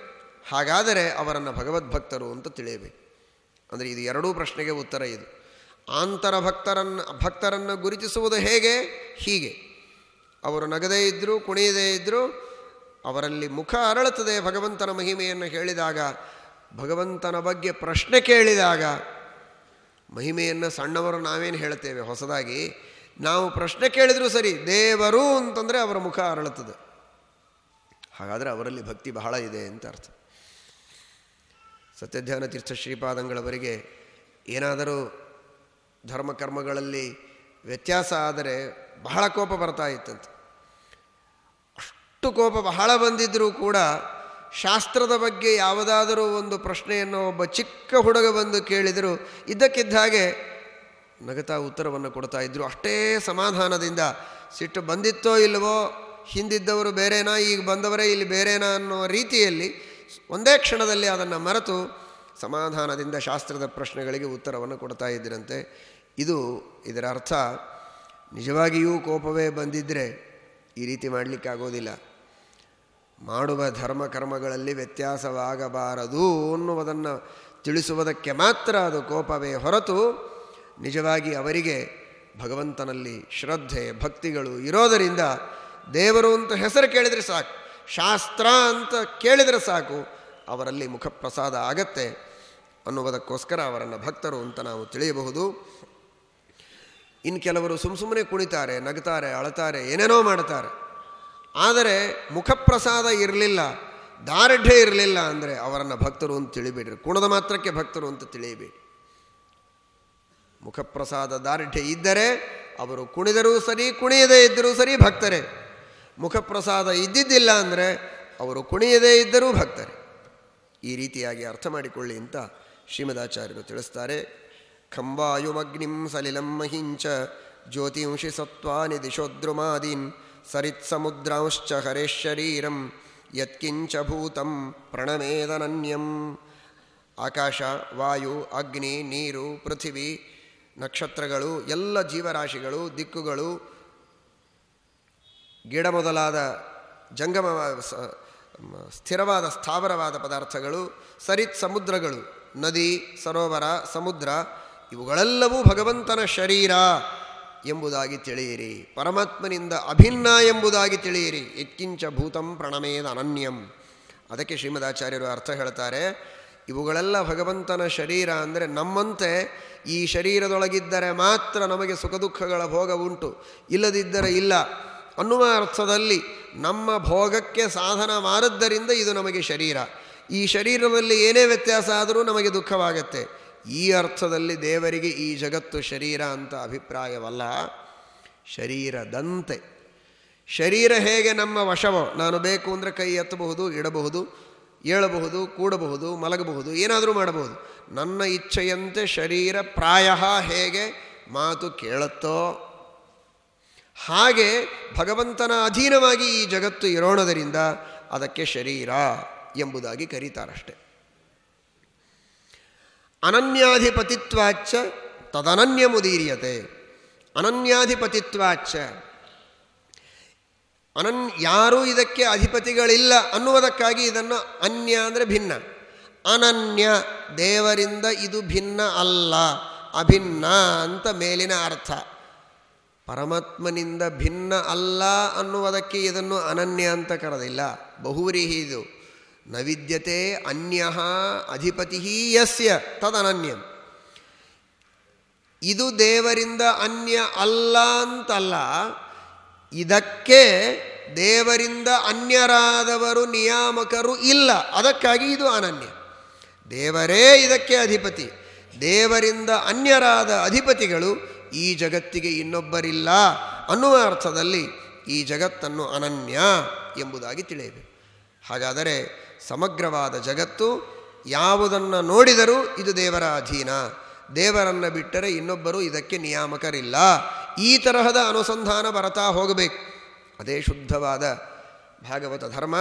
ಹಾಗಾದರೆ ಅವರನ್ನು ಭಗವದ್ಭಕ್ತರು ಅಂತ ತಿಳಿಯಬೇಕು. ಅಂದರೆ ಇದು ಎರಡೂ ಪ್ರಶ್ನೆಗೆ ಉತ್ತರ ಇದು. ಆಂತರ ಭಕ್ತರನ್ನು ಭಕ್ತರನ್ನು ಗುರುತಿಸುವುದು ಹೇಗೆ? ಹೀಗೆ. ಅವರು ನಗದೇ ಇದ್ದರೂ ಕುಣಿಯದೇ ಇದ್ದರೂ ಅವರಲ್ಲಿ ಮುಖ ಅರಳುತ್ತದೆ ಭಗವಂತನ ಮಹಿಮೆಯನ್ನು ಹೇಳಿದಾಗ ಭಗವಂತನ ಬಗ್ಗೆ ಪ್ರಶ್ನೆ ಕೇಳಿದಾಗ ಮಹಿಮೆಯನ್ನು ಸಣ್ಣವರು ನಾವೇನು ಹೇಳ್ತೇವೆ? ಹೊಸದಾಗಿ ನಾವು ಪ್ರಶ್ನೆ ಕೇಳಿದರೂ ಸರಿ, ದೇವರು ಅಂತಂದರೆ ಅವರ ಮುಖ ಅರಳುತ್ತದೆ. ಹಾಗಾದರೆ ಅವರಲ್ಲಿ ಭಕ್ತಿ ಬಹಳ ಇದೆ ಅಂತ ಅರ್ಥ. ಸತ್ಯಧ್ಯಾನ ತೀರ್ಥ ಶ್ರೀಪಾದಂಗಳವರಿಗೆ ಏನಾದರೂ ಧರ್ಮಕರ್ಮಗಳಲ್ಲಿ ವ್ಯತ್ಯಾಸ ಆದರೆ ಬಹಳ ಕೋಪ ಬರ್ತಾ ಇತ್ತಂತೆ. ಅಷ್ಟು ಕೋಪ ಬಹಳ ಬಂದಿದ್ದರೂ ಕೂಡ ಶಾಸ್ತ್ರದ ಬಗ್ಗೆ ಯಾವುದಾದರೂ ಒಂದು ಪ್ರಶ್ನೆಯನ್ನು ಒಬ್ಬ ಚಿಕ್ಕ ಹುಡುಗ ಬಂದು ಕೇಳಿದರು. ಇದ್ದಕ್ಕಿದ್ದ ಹಾಗೆ ನಗತಾ ಉತ್ತರವನ್ನು ಕೊಡ್ತಾ ಇದ್ದರು ಅಷ್ಟೇ ಸಮಾಧಾನದಿಂದ, ಸಿಟ್ಟು ಬಂದಿತ್ತೋ ಇಲ್ಲವೋ, ಹಿಂದಿದ್ದವರು ಬೇರೆನಾ, ಈಗ ಬಂದವರೇ ಇಲ್ಲಿ ಬೇರೆನಾ ಅನ್ನೋ ರೀತಿಯಲ್ಲಿ ಒಂದೇ ಕ್ಷಣದಲ್ಲಿ ಅದನ್ನು ಮರೆತು ಸಮಾಧಾನದಿಂದ ಶಾಸ್ತ್ರದ ಪ್ರಶ್ನೆಗಳಿಗೆ ಉತ್ತರವನ್ನು ಕೊಡ್ತಾ ಇದ್ದರಂತೆ ಇದು ಇದರ ಅರ್ಥ, ನಿಜವಾಗಿಯೂ ಕೋಪವೇ ಬಂದಿದ್ದರೆ ಈ ರೀತಿ ಮಾಡಲಿಕ್ಕಾಗೋದಿಲ್ಲ ಮಾಡುವ ಧರ್ಮ ಕರ್ಮಗಳಲ್ಲಿ ವ್ಯತ್ಯಾಸವಾಗಬಾರದು ಅನ್ನುವುದನ್ನು ತಿಳಿಸುವುದಕ್ಕೆ ಮಾತ್ರ ಅದು ಕೋಪವೇ ಹೊರತು ನಿಜವಾಗಿ ಅವರಿಗೆ ಭಗವಂತನಲ್ಲಿ ಶ್ರದ್ಧೆ, ಭಕ್ತಿಗಳು ಇರೋದರಿಂದ ದೇವರು ಅಂತ ಹೆಸರು ಕೇಳಿದರೆ ಸಾಕು, ಶಾಸ್ತ್ರ ಅಂತ ಕೇಳಿದರೆ ಸಾಕು, ಅವರಲ್ಲಿ ಮುಖಪ್ರಸಾದ ಆಗತ್ತೆ ಅನ್ನುವುದಕ್ಕೋಸ್ಕರ ಅವರನ್ನು ಭಕ್ತರು ಅಂತ ನಾವು ತಿಳಿಯಬಹುದು. ಇನ್ನು ಕೆಲವರು ಸುಮ್ಮ ಸುಮ್ಮನೆ ಕುಣಿತಾರೆ, ನಗ್ತಾರೆ, ಅಳತಾರೆ, ಏನೇನೋ ಮಾಡ್ತಾರೆ ಆದರೆ ಮುಖಪ್ರಸಾದ ಇರಲಿಲ್ಲ, ದಾರ್ಢ್ಯ ಇರಲಿಲ್ಲ ಅಂದರೆ ಅವರನ್ನು ಭಕ್ತರು ಅಂತ ತಿಳಿಬೇಡ್ರಿ. ಕುಣದ ಮಾತ್ರಕ್ಕೆ ಭಕ್ತರು ಅಂತ ತಿಳಿಯಬೇಡಿ ಮುಖಪ್ರಸಾದ ದಾರ್ಢ್ಯ ಇದ್ದರೆ ಅವರು ಕುಣಿದರೂ ಸರಿ, ಕುಣಿಯದೇ ಇದ್ದರೂ ಸರಿ ಭಕ್ತರೆ. ಮುಖಪ್ರಸಾದ ಇದ್ದಿದ್ದಿಲ್ಲ ಅಂದರೆ ಅವರು ಕುಣಿಯದೇ ಇದ್ದರೂ ಭಕ್ತರೆ. ಈ ರೀತಿಯಾಗಿ ಅರ್ಥ ಮಾಡಿಕೊಳ್ಳಿ ಅಂತ ಶ್ರೀಮದಾಚಾರ್ಯರು ತಿಳಿಸ್ತಾರೆ. ಖಂಬಾಯುಮಗ್ನಿಂ ಸಲಿಲಂ ಮಹಿಂಚ ಜ್ಯೋತಿಂಷಿ ಸತ್ವಾನಿ ದಿಶೋದ್ರುಮಾದೀನ್ ಸರಿತ್ಸಮುದ್ರಾಂಶ್ಚ ಹರೇಶರೀರಂ ಯತ್ಕಿಂಚ ಭೂತಂ ಪ್ರಣಮೇದನನ್ಯಂ ಆಕಾಶ ವಾಯು ಅಗ್ನಿ ನೀರು ಪೃಥಿವಿ ನಕ್ಷತ್ರಗಳು ಎಲ್ಲ ಜೀವರಾಶಿಗಳು, ದಿಕ್ಕುಗಳು, ಗಿಡ ಮೊದಲಾದ ಜಂಗಮ ಸ್ಥಿರವಾದ ಸ್ಥಾವರವಾದ ಪದಾರ್ಥಗಳು ಸರಿತ್ ಸಮುದ್ರಗಳು ನದಿ, ಸರೋವರ, ಸಮುದ್ರ, ಇವುಗಳೆಲ್ಲವೂ ಭಗವಂತನ ಶರೀರ. ಎಂಬುದಾಗಿ ತಿಳಿಯಿರಿ. ಪರಮಾತ್ಮನಿಂದ ಅಭಿನ್ನ ಎಂಬುದಾಗಿ ತಿಳಿಯಿರಿ. ಎತ್ಕಿಂಚ ಭೂತಂ ಪ್ರಣಮೇದ ಅನನ್ಯಂ. ಅದಕ್ಕೆ ಶ್ರೀಮದಾಚಾರ್ಯರು ಅರ್ಥ ಹೇಳ್ತಾರೆ, ಇವುಗಳೆಲ್ಲ ಭಗವಂತನ ಶರೀರ ಅಂದರೆ ನಮ್ಮಂತೆ ಈ ಶರೀರದೊಳಗಿದ್ದರೆ ಮಾತ್ರ ನಮಗೆ ಸುಖ ದುಃಖಗಳ ಭೋಗ ಉಂಟು. ಇಲ್ಲದಿದ್ದರೆ ಇಲ್ಲ. ಅನ್ನುವ ಅರ್ಥದಲ್ಲಿ ನಮ್ಮ ಭೋಗಕ್ಕೆ ಸಾಧನ ಮಾಡಿದ್ದರಿಂದ ಇದು ನಮಗೆ ಶರೀರ. ಈ ಶರೀರದಲ್ಲಿ ಏನೇ ವ್ಯತ್ಯಾಸ ಆದರೂ ನಮಗೆ ದುಃಖವಾಗತ್ತೆ. ಈ ಅರ್ಥದಲ್ಲಿ ದೇವರಿಗೆ ಈ ಜಗತ್ತು ಶರೀರ ಅಂತ ಅಭಿಪ್ರಾಯವಲ್ಲ. ಶರೀರದಂತೆ. ಶರೀರ ಹೇಗೆ ನಮ್ಮ ವಶವೋ, ನಾನು ಬೇಕು ಅಂದರೆ ಕೈ ಎತ್ತಬಹುದು, ಇಡಬಹುದು, ಏಳಬಹುದು, ಕೂಡಬಹುದು, ಮಲಗಬಹುದು, ಏನಾದರೂ ಮಾಡಬಹುದು. ನನ್ನ ಇಚ್ಛೆಯಂತೆ ಶರೀರ ಪ್ರಾಯ ಹೇಗೆ ಮಾತು ಕೇಳುತ್ತೋ, ಹಾಗೆ ಭಗವಂತನ ಅಧೀನವಾಗಿ ಈ ಜಗತ್ತು ಇರೋಣದರಿಂದ ಅದಕ್ಕೆ ಶರೀರ ಎಂಬುದಾಗಿ ಕರೀತಾರಷ್ಟೆ. ಅನನ್ಯಾಧಿಪತಿತ್ವಾಚ್ಚ ತದನನ್ಯಮುದೀರ್ಯತೆ. ಅನನ್ಯಾಧಿಪತಿತ್ವಾಚ್ಚ ಅನನ್ ಯಾರೂ ಇದಕ್ಕೆ ಅಧಿಪತಿಗಳಿಲ್ಲ ಅನ್ನುವುದಕ್ಕಾಗಿ ಇದನ್ನು ಅನ್ಯ ಅಂದರೆ ಭಿನ್ನ. ಅನನ್ಯ ದೇವರಿಂದ ಇದು ಭಿನ್ನ ಅಲ್ಲ, ಅಭಿನ್ನ ಅಂತ ಮೇಲಿನ ಅರ್ಥ. ಪರಮಾತ್ಮನಿಂದ ಭಿನ್ನ ಅಲ್ಲ ಅನ್ನುವುದಕ್ಕೆ ಇದನ್ನು ಅನನ್ಯ ಅಂತ ಕರೆದಿಲ್ಲ. ಬಹುವ್ರೀಹಿ ಇದು. ನ ವಿದ್ಯತೆ ಅನ್ಯ ಅಧಿಪತಿ ಯಸ್ಯ ತದನನ್ಯಂ. ಇದು ದೇವರಿಂದ ಅನ್ಯ ಅಲ್ಲ ಅಂತಲ್ಲ, ಇದಕ್ಕೆ ದೇವರಿಂದ ಅನ್ಯರಾದವರು ನಿಯಾಮಕರು ಇಲ್ಲ, ಅದಕ್ಕಾಗಿ ಇದು ಅನನ್ಯ. ದೇವರೇ ಇದಕ್ಕೆ ಅಧಿಪತಿ, ದೇವರಿಂದ ಅನ್ಯರಾದ ಅಧಿಪತಿಗಳು ಈ ಜಗತ್ತಿಗೆ ಇನ್ನೊಬ್ಬರಿಲ್ಲ ಅನ್ನುವ ಅರ್ಥದಲ್ಲಿ ಈ ಜಗತ್ತನ್ನು ಅನನ್ಯ ಎಂಬುದಾಗಿ ತಿಳಿಯಬೇಕು. ಹಾಗಾದರೆ ಸಮಗ್ರವಾದ ಜಗತ್ತು, ಯಾವುದನ್ನು ನೋಡಿದರೂ ಇದು ದೇವರ ಅಧೀನ. ದೇವರನ್ನು ಬಿಟ್ಟರೆ ಇನ್ನೊಬ್ಬರು ಇದಕ್ಕೆ ನಿಯಾಮಕರಿಲ್ಲ. ಈ ತರಹದ ಅನುಸಂಧಾನ ಬರತಾ ಹೋಗಬೇಕು. ಅದೇ ಶುದ್ಧವಾದ ಭಾಗವತ ಧರ್ಮ.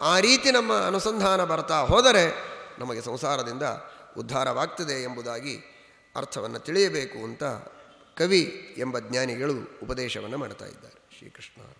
ಆ ರೀತಿ ನಮ್ಮ ಅನುಸಂಧಾನ ಬರ್ತಾ ಹೋದರೆ ನಮಗೆ ಸಂಸಾರದಿಂದ ಉದ್ಧಾರವಾಗ್ತದೆ ಎಂಬುದಾಗಿ ಅರ್ಥವನ್ನು ತಿಳಿಯಬೇಕು ಅಂತ ಕವಿ ಎಂಬ ಜ್ಞಾನಿಗಳು ಉಪದೇಶವನ್ನು ಮಾಡ್ತಾ ಇದ್ದಾರೆ. ಶ್ರೀಕೃಷ್ಣ.